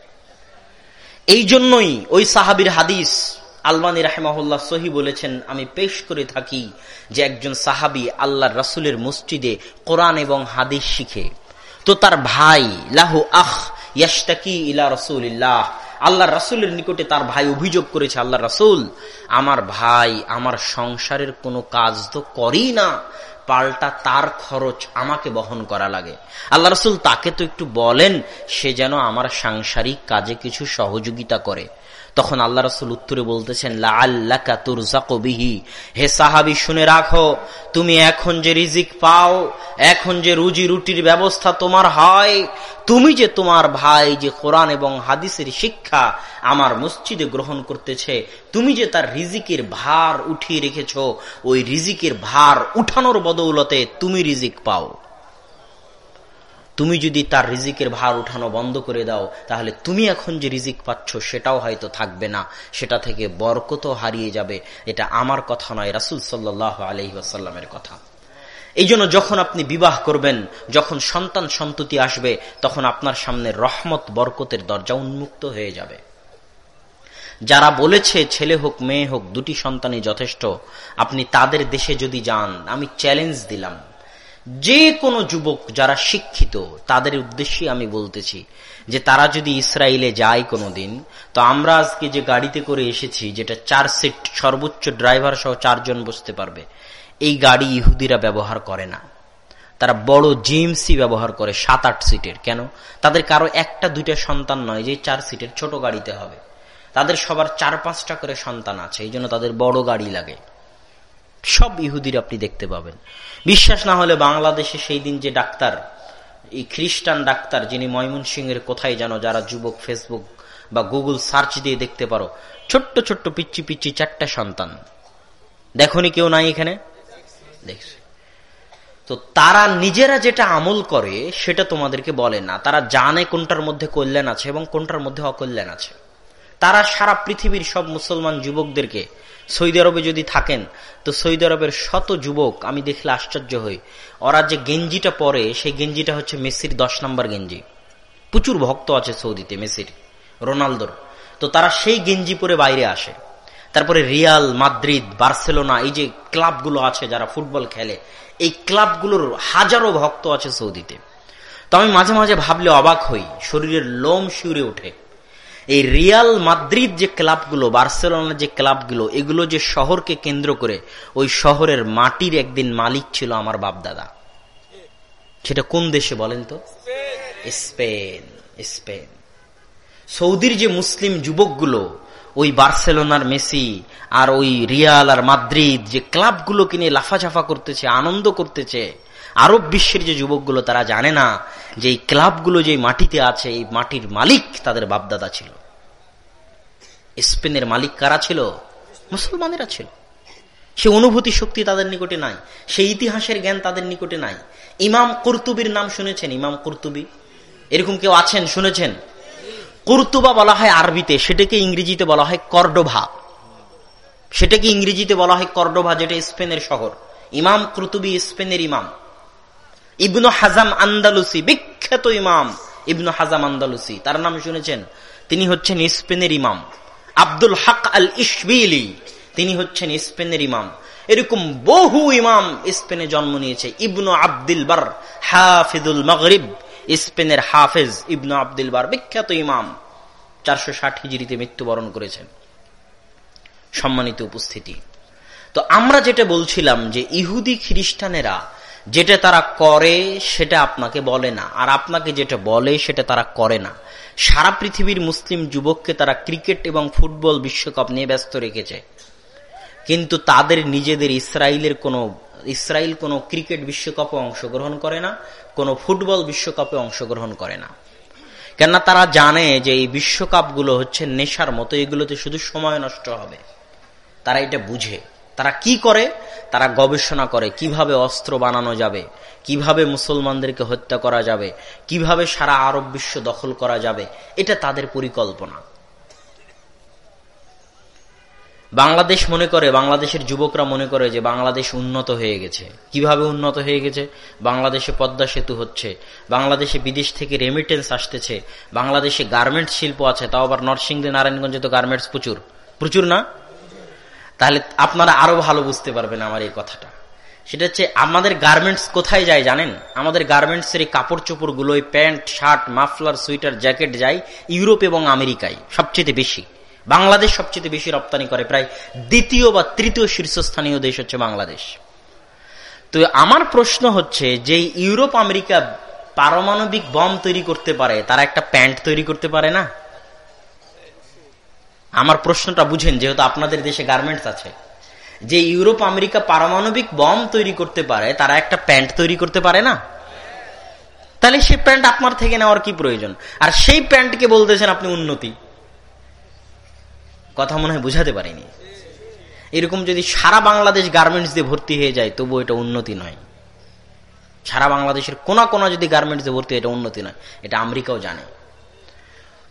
এই জন্যই ওই সাহাবির হাদিস আলমানি রাহেমাহুল্লাহ সহি বলেছেন, আমি পেশ করে থাকি যে একজন সাহাবি আল্লাহ রাসুলের মসজিদে কোরআন এবং হাদিস শিখে। তো তার ভাই, লাহু আহ ইয়াস্তাকি ইলা রসুল্লাহ আল্লাহ রাসুলের নিকটে তার ভাই অভিযোগ করেছে আল্লাহ রাসুল, আমার ভাই আমার সংসারের কোনো কাজ তো করি না। পাল্টা তার খরচ আমাকে বহন করা লাগে। আল্লাহ রসুল তাকে তো একটু বলেন, সে যেন আমার সাংসারিক কাজে কিছু সহযোগিতা করে। তখন আল্লাহ রসুল উত্তরে বলতেছেন বিহি। হে সাহাবি, শুনে রাখো, তুমি এখন যে রিজিক পাও, এখন যে রুজি রুটির ব্যবস্থা তোমার হয়, তুমি যে তোমার ভাই যে কোরআন এবং হাদিসের শিক্ষা আমার মসজিদে গ্রহণ করতেছে, তুমি যে তার রিজিকের ভার উঠিয়ে রেখেছ, ওই রিজিকের ভার উঠানোর বদৌলতে তুমি রিজিক পাও। তুমি যদি তার রিজিকের ভার উঠানো বন্ধ করে দাও, তাহলে তুমি এখন যে রিজিক পাচ্ছ সেটাও হয়তো থাকবে না। সেটা থেকে বরকত হারিয়ে যাবে। এটা আমার কথা নয়, রাসুল সাল্লাহ আলহি আসাল্লামের কথা। এই জন্য যখন আপনি বিবাহ করবেন, যখন সন্তান সন্ততি আসবে, তখন আপনার সামনে রহমত, বরকতের দরজা উন্মুক্ত হয়ে যাবে। যারা বলেছে, ছেলে হোক, মেয়ে হোক, দুটি সন্তানই যথেষ্ট, আপনি তাদের দেশে যদি যান, আমি চ্যালেঞ্জ দিলাম। যে কোনো যুবক যারা শিক্ষিত, তাদের উদ্দেশ্যে আমি বলতেছি যে তারা যদি ইসরায়েলে যায় কোনোদিন, তো আমরা আজকে যে গাড়িতে করে এসেছি, যেটা চার সিট, সর্বোচ্চ ড্রাইভার সহ চারজন বসতে পারবে, এই গাড়ি ইহুদিরা ব্যবহার করে না। তারা বড় জিএমসি ব্যবহার করে সাত, আট সিটের। কেন? তাদের কারও একটা, দুইটা সন্তান নয় যে চার সিটের ছোট গাড়িতে হবে। তাদের সবার চার, পাঁচটা করে সন্তান আছে, এই জন্য তাদের বড় গাড়ি লাগে। সব ইহুদির আপনি দেখতে পাবেন। বিশ্বাস না হলে বাংলাদেশে সেই দিন যে ডাক্তার, এই খ্রিস্টান ডাক্তার যিনি ময়মনসিংহের কোথায় জানো যারা যুবক ফেসবুক বা গুগল সার্চ দিয়ে দেখতে পারো, ছোট্ট ছোট্ট পিচ্ছি পিচ্ছি চারটা সন্তান। দেখনি কেউ নাই এখানে? দেখছি। তো তারা নিজেরা যেটা আমল করে, সেটা তোমাদেরকে বলে না। তারা জানে কোনটার মধ্যে কল্যাণ আছে এবং কোনটার মধ্যে অকল্যাণ আছে। তারা সারা পৃথিবীর সব মুসলমান যুবকদেরকে সৌদি আরবে যদি থাকেন, তো সৌদি আরবের শত যুবক, আমি দেখলে আশ্চর্য হই। ওরা যে গেঞ্জিটা পরে, সেই গেঞ্জিটা হচ্ছে মেসির দশ নম্বর গেঞ্জি। প্রচুর ভক্ত আছে সৌদিতে মেসির, রোনালদোর। তো তারা সেই গেঞ্জি পরে বাইরে আসে। তারপরে রিয়াল মাদ্রিদ, বার্সেলোনা, এই যে ক্লাবগুলো আছে যারা ফুটবল খেলে, এই ক্লাবগুলোর হাজারো ভক্ত আছে সৌদিতে। তো আমি মাঝে মাঝে ভাবলে অবাক হই, শরীরের লোম শিউরে ওঠে। এই রিয়াল মাদ্রিদ যে ক্লাবগুলো বার্সেলোনা যে ক্লাবগুলো, এগুলো যে শহরকে কেন্দ্র করে, ওই শহরের মাটির একদিন মালিক ছিল আমার বাপদাদা। সেটা কোন দেশে বলেন তো? Spain Spain. সৌদির যে মুসলিম যুবকগুলো, ওই বার্সেলোনার মেসি আর ওই রিয়াল আর মাদ্রিদ যে ক্লাবগুলোকে নিয়ে লাফাঝাফা করতেছে, আনন্দ করতেছে আরব বিশ্বের যে যুবকগুলো, তারা জানে না যে এই ক্লাবগুলো যে মাটিতে আছে, এই মাটির মালিক তাদের বাপদাদা ছিল। স্পেনের মালিক কারা ছিল? মুসলমানেরা ছিল। সে অনুভূতি শক্তি তাদের নিকটে নাই। সেই ইতিহাসের জ্ঞান তাদের নিকটে নাই। ইমাম কর্তুবির নাম শুনেছেন? ইমাম কর্তুবি? এরকম কেউ আছেন? শুনেছেন? কর্তুবা বলা হয় আরবিতে, সেটাকে ইংরেজিতে বলা হয় কর্ডোভা। সেটাকে ইংরেজিতে বলা হয় কর্ডোভা, যেটা স্পেনের শহর। ইমাম কর্তুবি স্পেনের ইমাম। ইবনু হাজাম আন্দালুসি, বিখ্যাত ইমাম ইবনু হাজাম আন্দালুসি, তার নাম শুনেছেন? তিনি হচ্ছেন স্পেনের ইমাম। আব্দুল হক আল ইসবিলি তিনি হচ্ছেন স্পেনের ইমাম। এরকম বহু ইমাম স্পেনে জন্ম নিয়েছে। ইবনু আব্দুল বার হাফিদুল মগরিব, স্পেনের হাফেজ ইবনু আব্দুল বার, বিখ্যাত ইমাম। চারশো ষাট হিজড়িতে মৃত্যুবরণ করেছেন। সম্মানিত উপস্থিতি। তো আমরা যেটা বলছিলাম যে ইহুদি খ্রিস্টানেরা যেটা তারা করে, সেটা আপনাকে বলে না। আর আপনাকে যেটা বলে, সেটা তারা করে না। সারা পৃথিবীর মুসলিম যুবককে তারা ক্রিকেট এবং ফুটবল বিশ্বকাপ নিয়ে ব্যস্ত রেখেছে। কিন্তু তাদের নিজেদের ইসরায়েলের কোনো ইসরায়েল কোনো ক্রিকেট বিশ্বকাপে অংশগ্রহণ করে না, কোনো ফুটবল বিশ্বকাপে অংশগ্রহণ করে না। কেননা তারা জানে যে এই বিশ্বকাপগুলো হচ্ছে নেশার মতো, এগুলোতে শুধু সময় নষ্ট হবে। তারা এটা বুঝে। তারা কি করে? তারা গবেষণা করে কীভাবে অস্ত্র বানানো যাবে, কীভাবে মুসলমানদেরকে হত্যা করা যাবে, কীভাবে সারা আরব বিশ্ব দখল করা যাবে, এটা তাদের পরিকল্পনা। বাংলাদেশ মনে করে, বাংলাদেশের যুবকরা মনে করে যে বাংলাদেশ উন্নত হয়ে গেছে। কীভাবে উন্নত হয়ে গেছে? বাংলাদেশে পদ্মা সেতু হচ্ছে, বাংলাদেশে বিদেশ থেকে রেমিটেন্স আসতেছে, বাংলাদেশে গার্মেন্টস শিল্প আছে, তাও আবার নরসিংদী নারায়ণগঞ্জে তো গার্মেন্টস প্রচুর। প্রচুর না? তাহলে আপনারা আরও ভালো বুঝতে পারবেন আমার এই কথাটা। সেটা হচ্ছে, আমাদের গার্মেন্টস কোথায় যায় জানেন? আমাদের গার্মেন্টস এর কাপড় চোপড়গুলো pant, shirt, muffler sweater jacket যায় ইউরোপ এবং আমেরিকায় সবচেয়ে বেশি। বাংলাদেশ সবচেয়ে বেশি রপ্তানি করে, প্রায় দ্বিতীয় বা তৃতীয় শীর্ষস্থানীয় দেশ হচ্ছে বাংলাদেশ। তো আমার প্রশ্ন হচ্ছে যে, ইউরোপ, আমেরিকা পারমাণবিক বম তৈরি করতে পারে, তারা একটা প্যান্ট তৈরি করতে পারে না? আমার প্রশ্নটা বুঝেন, যেহেতু আপনাদের দেশে গার্মেন্টস আছে। যে ইউরোপ, আমেরিকা পারমাণবিক বম তৈরি করতে পারে, তারা একটা প্যান্ট তৈরি করতে পারে না? তাহলে সেই প্যান্ট আপনার থেকে নেওয়ার কি প্রয়োজন? আর সেই প্যান্টকে বলতেছেন আপনি উন্নতি। কথা মনে হয় বুঝাতে পারিনি। এরকম যদি সারা বাংলাদেশ গার্মেন্টস দিয়ে ভর্তি হয়ে যায় তবু এটা উন্নতি নয়। সারা বাংলাদেশের কোনা কোনা যদি গার্মেন্টস দিয়ে ভর্তি এটা উন্নতি নয়। এটা আমেরিকাও জানে।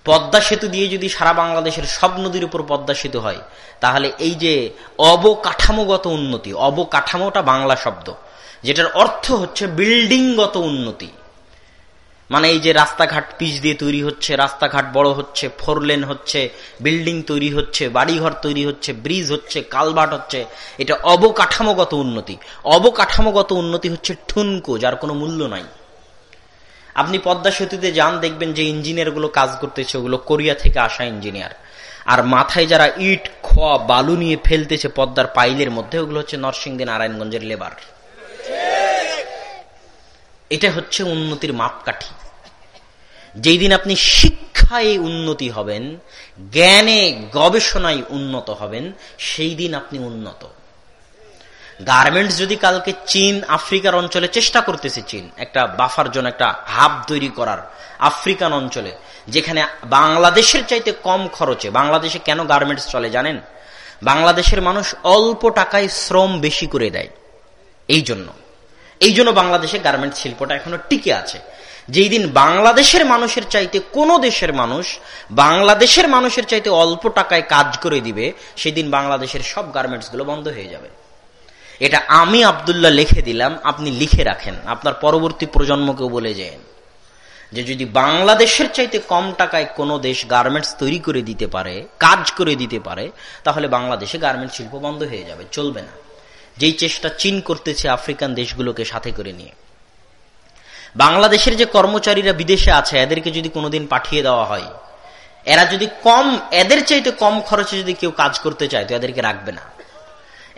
পদ্মা সেতু দিয়ে যদি সারা বাংলাদেশের সব নদীর উপর পদ্মা সেতু হয়, তাহলে এই যে অবকাঠামোগত উন্নতি, অবকাঠামোটা বাংলা শব্দ, যেটার অর্থ হচ্ছে বিল্ডিংগত উন্নতি। মানে এই যে রাস্তাঘাট পিচ দিয়ে তৈরি হচ্ছে, রাস্তাঘাট বড় হচ্ছে, ফোর লেন হচ্ছে, বিল্ডিং তৈরি হচ্ছে, বাড়িঘর তৈরি হচ্ছে, ব্রিজ হচ্ছে কালবাট হচ্ছে, এটা অবকাঠামোগত উন্নতি। অবকাঠামোগত উন্নতি হচ্ছে ঠুনকো, যার কোনো মূল্য নাই। আপনি পদ্মা সেতুতে যান, দেখবেন যে ইঞ্জিনিয়ারগুলো কাজ করতেছে, ওগুলো কোরিয়া থেকে আসা ইঞ্জিনিয়ার। আর মাথায় যারা ইট খোয়া বালু নিয়ে ফেলতেছে পদ্মার পাইলের মধ্যে, ওগুলো হচ্ছে নরসিংদী নারায়ণগঞ্জের লেবার। এটা হচ্ছে উন্নতির মাপকাঠি। যেই দিন আপনি শিক্ষায় উন্নতি হবেন, জ্ঞানে গবেষণায় উন্নত হবেন, সেই দিন আপনি উন্নত। গার্মেন্টস যদি কালকে চীন, আফ্রিকার অঞ্চলে চেষ্টা করতেছে চীন, একটা বাফার জন্য একটা হাব তৈরি করার আফ্রিকান অঞ্চলে, যেখানে বাংলাদেশের চাইতে কম খরচে, বাংলাদেশে কেন গার্মেন্টস চলে জানেন? বাংলাদেশের মানুষ অল্প টাকায় শ্রম বেশি করে দেয়। এই জন্য। এই জন্য বাংলাদেশে গার্মেন্ট শিল্পটা এখনও টিকে আছে। যেই দিন বাংলাদেশের মানুষের চাইতে কোনো দেশের মানুষ বাংলাদেশের মানুষের চাইতে অল্প টাকায় কাজ করে দিবে, সেদিন বাংলাদেশের সব গার্মেন্টসগুলো বন্ধ হয়ে যাবে। এটা আমি আবদুল্লাহ লিখে দিলাম, আপনি লিখে রাখেন। আপনার পরবর্তী প্রজন্মকেও বলে যান যে যদি বাংলাদেশের চাইতে কম টাকায় কোনো দেশ গার্মেন্টস তৈরি করে দিতে পারে, কাজ করে দিতে পারে, তাহলে বাংলাদেশে গার্মেন্ট শিল্প বন্ধ হয়ে যাবে, চলবে না। যেই চেষ্টা চীন করতেছে আফ্রিকান দেশগুলোকে সাথে করে নিয়ে। বাংলাদেশের যে কর্মচারীরা বিদেশে আছে, এদেরকে যদি কোনোদিন পাঠিয়ে দেওয়া হয়, এরা যদি কম, এদের চাইতে কম খরচে যদি কেউ কাজ করতে চায়, তো এদেরকে রাখবে না।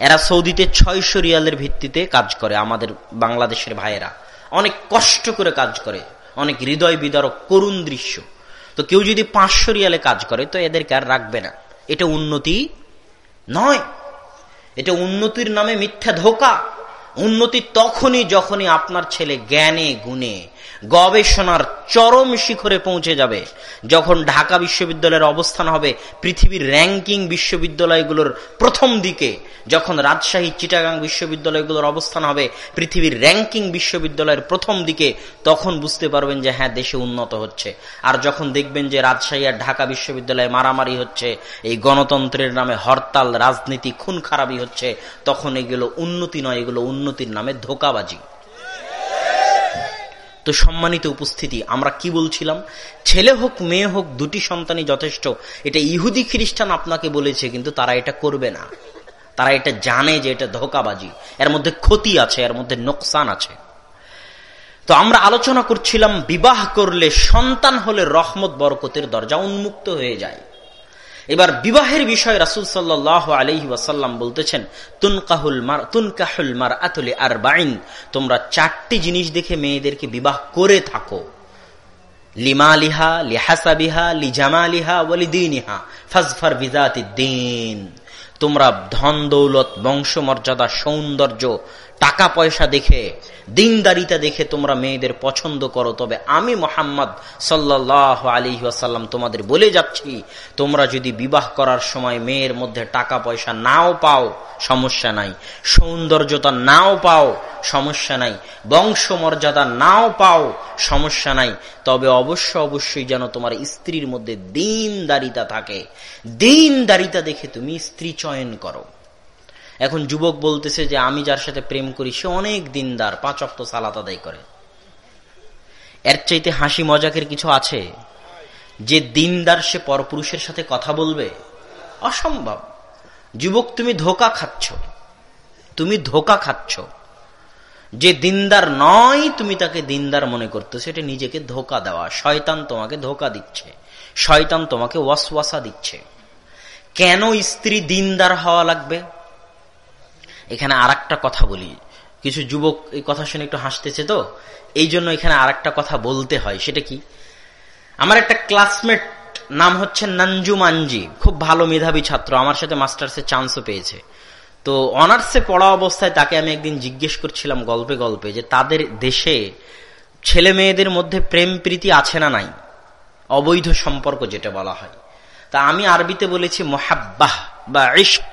এরা সৌদিতে ছয়শো রিয়ালের ভিত্তিতে কাজ করে, আমাদের বাংলাদেশের ভাইয়েরা। অনেক কষ্ট করে কাজ করে, অনেক হৃদয় বিদারক, করুণ দৃশ্য। তো কেউ যদি পাঁচশো রিয়ালে কাজ করে, তো এদেরকে আর রাখবে না। এটা উন্নতি নয়। এটা উন্নতির নামে মিথ্যা ধোকা। উন্নতি তখনই যখনই আপনার ছেলে জ্ঞানে, গুণে গবেষণার চরম শিখরে পৌঁছে যাবে। যখন ঢাকা বিশ্ববিদ্যালয়ের অবস্থান হবে, পৃথিবীর র্যাঙ্কিং বিশ্ববিদ্যালয়গুলোর প্রথম দিকে, যখন রাজশাহী, চিটাগাং বিশ্ববিদ্যালয়গুলোর অবস্থান হবে, পৃথিবীর র্যাঙ্কিং বিশ্ববিদ্যালয়ের প্রথম দিকে, তখন বুঝতে পারবেন যে হ্যাঁ দেশে উন্নত হচ্ছে। আর যখন দেখবেন যে রাজশাহী আর ঢাকা বিশ্ববিদ্যালয়ে মারামারি হচ্ছে, এই গণতন্ত্রের নামে হরতাল, রাজনীতি খুন খারাপি হচ্ছে, তখন এগুলো উন্নতি নয়, এগুলো উন্নতির নামে ধোকাবাজি। তো সম্মানিত উপস্থিতি, আমরা কি বলছিলাম? ছেলে হোক, মেয়ে হোক, দুটি সন্তানই যথেষ্ট। এটা ইহুদি খ্রিস্টান আপনাকে বলেছে, কিন্তু তারা এটা করবে না। তারা এটা জানে যে এটা ধোকাবাজি। এর মধ্যে ক্ষতি আছে, এর মধ্যে নোকসান আছে। তো আমরা আলোচনা করছিলাম, বিবাহ করলে সন্তান হলে রহমত, বরকতের দরজা উন্মুক্ত হয়ে যায়। এবার বিবাহের বিষয় রাসুল সাল্লাহ আলহি ওয়াসাল্লাম বলতেছেন, তুনকাহুল মার তুনকাহুল মার আতলে আর বাইন তোমরা চারটি জিনিস দেখে মেয়েদেরকে বিবাহ করে থাকো। লিমালিহা, লিহাসাবিহা, লিজামালিহা, ওয়ালিদিনিহা, ফাজফার বিজাতি দিন তোমরা ধন দৌলত, বংশমর্যাদা, সৌন্দর্য টাকা পয়সা দেখে, দিনদারিতা দেখে তোমরা মেয়েদের পছন্দ করো। তবে আমি মোহাম্মদ সাল্লাহ আলী আসাল্লাম তোমাদের বলে যাচ্ছি, তোমরা যদি বিবাহ করার সময় মেয়ের মধ্যে টাকা পয়সা নাও পাও, সমস্যা নাই। সৌন্দর্যতা নাও পাও, সমস্যা নাই। বংশমর্যাদা নাও পাও, সমস্যা নাই। তবে অবশ্য অবশ্যই যেন তোমার স্ত্রীর মধ্যে দিনদারিতা থাকে। দিনদারিতা দেখে তুমি স্ত্রী চয়ন করো। এখন যুবক বলতেছে যে, আমি যার সাথে প্রেম করি, সে অনেক দিনদার, পাঁচ অক্ত সালাত আদায় করে। এর চাইতে হাসি মজাকের কিছু আছে? যে দিনদার সে পরপুরুষের সাথে কথা বলবে, অসম্ভব। যুবক, তুমি ধোকা খাচ্ছ। তুমি ধোকা খাচ্ছ। যে দিনদার নয়, তুমি তাকে দিনদার মনে করতো, সেটা নিজেকে ধোকা দেওয়া। শয়তান তোমাকে ধোকা দিচ্ছে। শয়তান তোমাকে ওয়াসওয়াসা দিচ্ছে। কেন স্ত্রী দিনদার হওয়া লাগবে? এখানে আর কথা বলি। কিছু যুবক এই কথা শুনে একটু হাসতেছে তো? এই জন্য এখানে আর কথা বলতে হয়, সেটা কি? আমার একটা ক্লাসমেট নাম হচ্ছে নঞ্জু মানজি খুব ভালো মেধাবী ছাত্র, আমার সাথে মাস্টার্সের চান্সও পেয়েছে। তো অনার্সে পড়া অবস্থায় তাকে আমি একদিন জিজ্ঞেস করছিলাম গল্পে গল্পে যে তাদের দেশে ছেলে মেয়েদের মধ্যে প্রেম প্রীতি আছে না নাই? অবৈধ সম্পর্ক যেটা বলা হয়। তা আমি আরবিতে বলেছি মোহাব্বাহ বা ইস্ক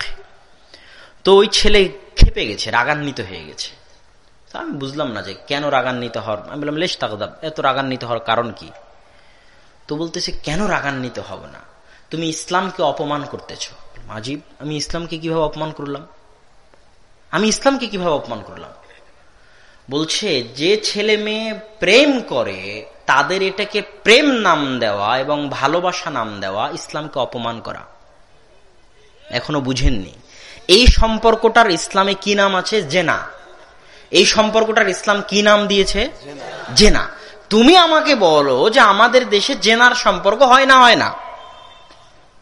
তো ওই ছেলে খেপে গেছে, রাগান্বিত হয়ে গেছে। তা আমি বুঝলাম না যে কেন রাগান্বিত হওয়ার, আমি বললাম, লেশ তাকদাব, এত রাগান্বিত হওয়ার কারণ কি? তো বলতেছে, কেন রাগান্বিত হব না? তুমি ইসলামকে অপমান করতেছ। মাজিব আমি ইসলামকে কীভাবে অপমান করলাম? আমি ইসলামকে কীভাবে অপমান করলাম? বলছে, যে ছেলে মেয়ে প্রেম করে তাদের এটাকে প্রেম নাম দেওয়া এবং ভালোবাসা নাম দেওয়া ইসলামকে অপমান করা। এখনও বুঝেননি। এই সম্পর্কটার ইসলামে কি নাম আছে? জেনা। এই সম্পর্কটার ইসলাম কি নাম দিয়েছে? জেনা। তুমি আমাকে বলো যে আমাদের দেশে জেনার সম্পর্ক হয় না হয় না?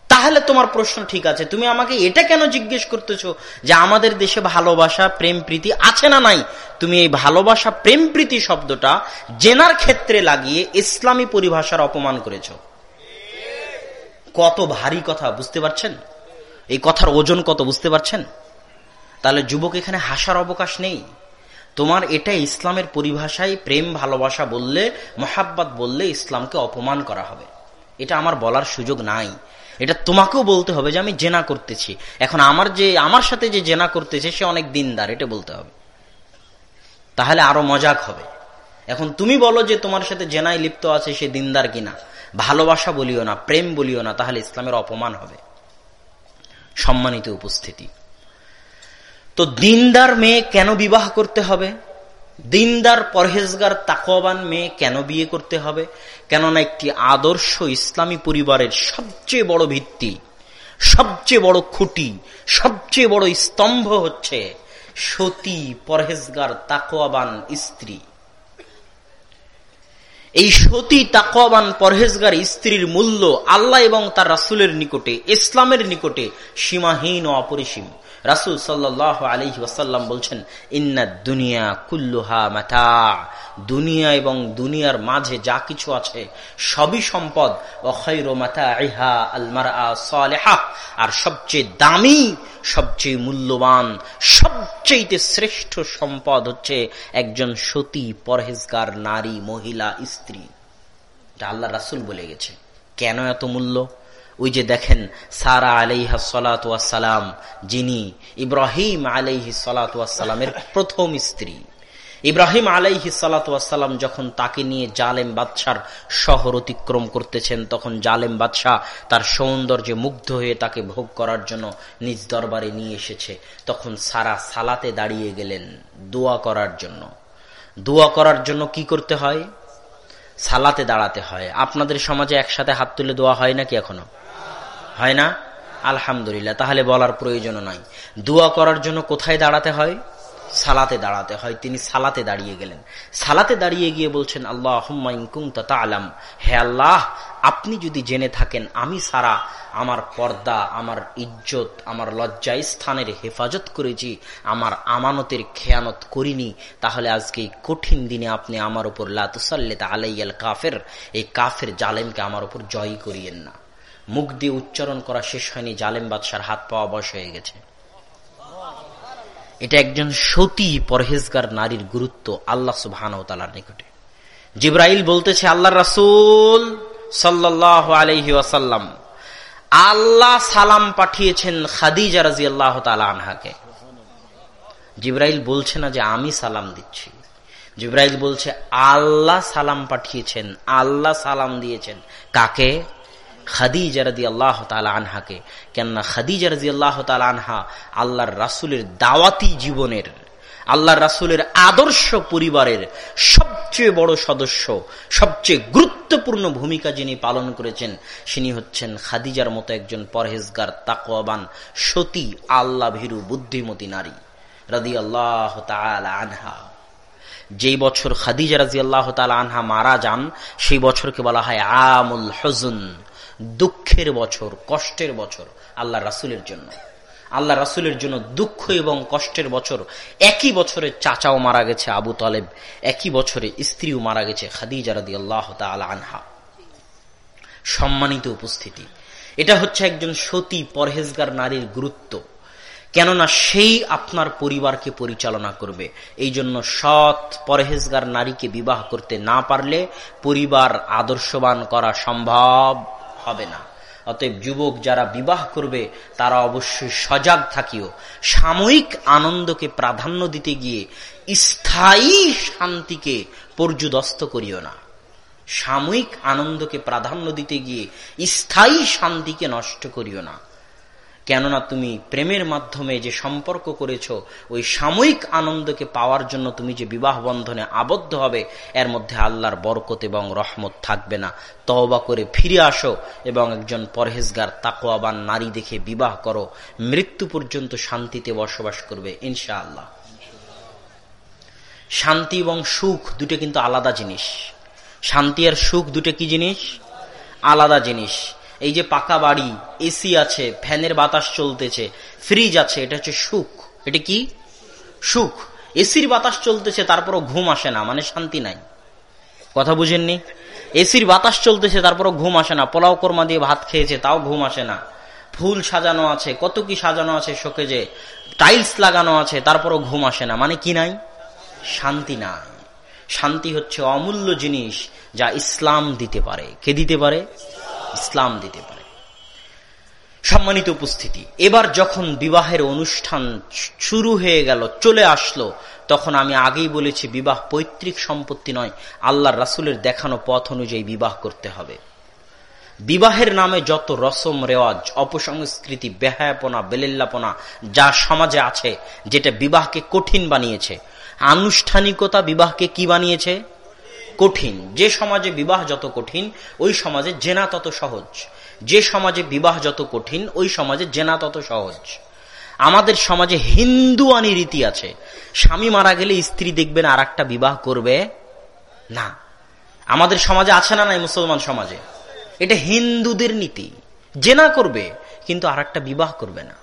তাহলে তোমার প্রশ্ন ঠিক আছে। তুমি আমাকে এটা কেন জিজ্ঞেস করতেছো যে আমাদের দেশে ভালোবাসা, প্রেম, প্রীতি আছে না নাই? তুমি এই ভালোবাসা, প্রেম, প্রীতি শব্দটা জেনার ক্ষেত্রে লাগিয়ে ইসলামী পরিভাষার অপমান করেছ। কত ভারী কথা, বুঝতে পারছেন? এই কথার ওজন কত, বুঝতে পারছেন? তাহলে যুবক, এখানে হাসার অবকাশ নেই। তোমার এটা ইসলামের পরিভাষায় প্রেম, ভালোবাসা বললে, মহাব্বাত বললে ইসলামকে অপমান করা হবে। এটা আমার বলার সুযোগ নাই। এটা তোমাকেও বলতে হবে যে আমি জেনা করতেছি। এখন আমার যে, আমার সাথে যে জেনা করতেছে, সে অনেক দিনদার, এটা বলতে হবে। তাহলে আরও মজাক হবে। এখন তুমি বলো যে তোমার সাথে জেনাই লিপ্ত আছে সে দিনদার কিনা। ভালোবাসা বলিও না, প্রেম বলিও না, তাহলে ইসলামের অপমান হবে। সম্মানিত উপস্থিতি। তো দিনদার মেয়ে কেন বিবাহ করতে হবে? দিনদার পরহেজগার, তাকওয়াবান মেয়ে কেন বিয়ে করতে হবে? কেননা একটি আদর্শ ইসলামী পরিবারের সবচেয়ে বড় ভিত্তি, সবচেয়ে বড় খুঁটি, সবচেয়ে বড় স্তম্ভ হচ্ছে সতী, পরহেজগার, তাকওয়াবান স্ত্রী। এই সতী, তাকওয়াবান, পরহেজগার স্ত্রীর মূল্য আল্লাহ এবং তার রাসুলের নিকটে, ইসলামের নিকটে সীমাহীন ও অপরিসীম। রাসুল সাল্লাহ আলহি ওয়াসাল্লাম বলছেন, ইন্না দুনিয়া কুল্লুহা মাথা দুনিয়া এবং দুনিয়ার মাঝে যা কিছু আছে, সবই সম্পদ। অখৈর মাথা ইহা আলমার আর সবচেয়ে দামি, সবচেয়ে মূল্যবান সবচেয়ে শ্রেষ্ঠ সম্পদ হচ্ছে একজন সতী পরহেজগার নারী, মহিলা, স্ত্রী। আল্লাহ রাসুল বলে গেছে। কেন এত মূল্য? ওই যে দেখেন, সারা আলাইহা সালাম যিনি ইব্রাহিম আলাইহি সালাতামের প্রথম স্ত্রী। ইব্রাহিম আলাইহি সালাতাম যখন তাকে নিয়ে জালেম বাদশার শহর অতিক্রম করতেছেন, তখন জালেম বাদশাহ তার সৌন্দর্যে মুগ্ধ হয়ে তাকে ভোগ করার জন্য নিজ দরবারে নিয়ে এসেছে। তখন সারা সালাতে দাঁড়িয়ে গেলেন দোয়া করার জন্য। দোয়া করার জন্য কি করতে হয়? সালাতে দাঁড়াতে হয়। আপনাদের সমাজে একসাথে হাত তুলে দোয়া হয় নাকি এখনও? হয় না? আলহামদুলিল্লাহ, তাহলে বলার প্রয়োজন নাই। দোয়া করার জন্য কোথায় দাঁড়াতে হয়? সালাতে দাঁড়াতে হয়। তিনি সালাতে দাঁড়িয়ে গেলেন। সালাতে দাঁড়িয়ে গিয়ে বলছেন আল্লাহ আলাম হে আল্লাহ, আপনি যদি জেনে থাকেন, আমি সারা আমার পর্দা, আমার ইজ্জত, আমার লজ্জা স্থানের হেফাজত করেছি, আমার আমানতের খেয়ানত করিনি, তাহলে আজকে এই কঠিন দিনে আপনি আমার উপর লাতুসাল্লে আলাইয়াল কাফের, এই কাফের জালেমকে আমার উপর জয় করিয়েন না। মুখ দিয়ে উচ্চারণ করা শেষ হয়নি, জালেম বাদশার হাত পাওয়া বয়স হয়ে গেছে। এটা একজন সতী পরহেজগার নারীর গুরুত্ব আল্লাহ সুবহান নিকটে। জিব্রাইল বলতেছে, আল্লাহ রাসুল সাল্লাহ আলহি ওয়াসাল্লাম আল্লাহ সালাম পাঠিয়েছেন খাদিজা রাজি আল্লাহ আনহাকে। জিব্রাইল বলছে না যে আমি সালাম দিচ্ছি। জিব্রাইল বলছে, আল্লাহ সালাম পাঠিয়েছেন, আল্লাহ সালাম দিয়েছেন। কাকে? খাদিজা রাদি আল্লাহ তালা আনহাকে। কেননা খাদিজা রাজি আল্লাহ তালা আনহা আল্লাহর রাসুলের দাওয়াতি জীবনের আল্লাহ রাসুলের আদর্শ পরিবারের সবচেয়ে বড় সদস্য, সবচেয়ে গুরুত্বপূর্ণ ভূমিকা যিনি পালন করেছেন তিনি হচ্ছেন খাদিজার মতো একজন পরহেজগার, তাকওয়াবান, সতী আল্লাহ ভীরু বুদ্ধিমতী নারী রাদি আল্লাহ আনহা। যেই বছর খাদিজা রাজি আল্লাহ আনহা মারা যান, সেই বছরকে বলা হয় আমুল হজুন। দুঃখের বছর, কষ্টের বছর আল্লাহ রাসুলের জন্য। আল্লাহ রাসুলের জন্য দুঃখ এবং কষ্টের বছর। একই বছরে চাচাও মারা গেছে আবু তালেব, একই বছরে স্ত্রীও মারা গেছে খাদিজা আল্লাহ আনহা। সম্মানিত উপস্থিতি। এটা হচ্ছে একজন সতী পরহেজগার নারীর গুরুত্ব। কেননা সেই আপনার পরিবারকে পরিচালনা করবে। এই জন্য সৎ পরহেজগার নারীকে বিবাহ করতে না পারলে পরিবার আদর্শবান করা সম্ভব। হবে না। অতএব যুবক যারা বিবাহ করবে, তারা অবশ্যই সজাগ থাকিও। সাময়িক আনন্দকে প্রাধান্য দিতে গিয়ে স্থায়ী শান্তিকে পর্যুদস্ত করিও না। সাময়িক আনন্দকে প্রাধান্য দিতে গিয়ে স্থায়ী শান্তিকে নষ্ট করিও না। কেননা তুমি প্রেমের মাধ্যমে যে সম্পর্ক করেছ, ওই সাময়িক আনন্দকে পাওয়ার জন্য তুমি যে বিবাহ বন্ধনে আবদ্ধ হবে, এর মধ্যে আল্লাহর বরকত এবং রহমত থাকবে না। তওবা করে ফিরে আসো এবং একজন পরহেজগার তাকোয়াবান নারী দেখে বিবাহ করো। মৃত্যু পর্যন্ত শান্তিতে বসবাস করবে ইনশা আল্লাহ শান্তি এবং সুখ দুটো কিন্তু আলাদা জিনিস। শান্তি আর সুখ দুটো কি জিনিস? আলাদা জিনিস। এই যে পাকা বাড়ি এসি আছে, ফ্যানের বাতাস চলতেছে ফ্রিজ আছে, এটা হচ্ছে সুখ। এটা কি? সুখ। এসির বাতাস চলতেছে, তারপরও ঘুম আসে না মানে শান্তি নাই। কথা বুঝেননি? এসির বাতাস চলতেছে, তারপরও ঘুম আসে না। পোলাও কর্মা দিয়ে ভাত খেয়েছে, তাও ঘুম আসে না। ফুল সাজানো আছে, কত কি সাজানো আছে শোকেজে। টাইলস লাগানো আছে, তারপরও ঘুম আসে না মানে কি নাই? শান্তি নাই। শান্তি হচ্ছে অমূল্য জিনিস যা ইসলাম দিতে পারে। কে দিতে পারে? ইসলাম দিতে পারে। সম্মানিত উপস্থিতি, এবার যখন বিবাহের অনুষ্ঠান শুরু হয়ে গেল, চলে আসলো, তখন আমি আগেই বলেছি, বিবাহ পৈতৃক সম্পত্তি নয় আল্লাহ রাসুলের দেখানো পথ অনুযায়ী বিবাহ করতে হবে। বিবাহের নামে যত রসম রেওয়াজ, অপসংস্কৃতি, বেহায়াপনা, বেলেল্লাপনা, যা সমাজে আছে, যেটা বিবাহকে কঠিন বানিয়েছে, আনুষ্ঠানিকতা বিবাহকে কি বানিয়েছে? কঠিন। যে সমাজে বিবাহ যত কঠিন, ওই সমাজে জেনা তত সহজ। যে সমাজে বিবাহ যত কঠিন, ওই সমাজে জেনা তত সহজ। আমাদের সমাজে হিন্দু আনি রীতি আছে। স্বামী মারা গেলে স্ত্রী দেখবেন আর একটা বিবাহ করবে? না। আমাদের সমাজে আছে না নাই মুসলমান সমাজে? এটা হিন্দুদের নীতি। জেনা করবে, কিন্তু আর একটা বিবাহ করবে না।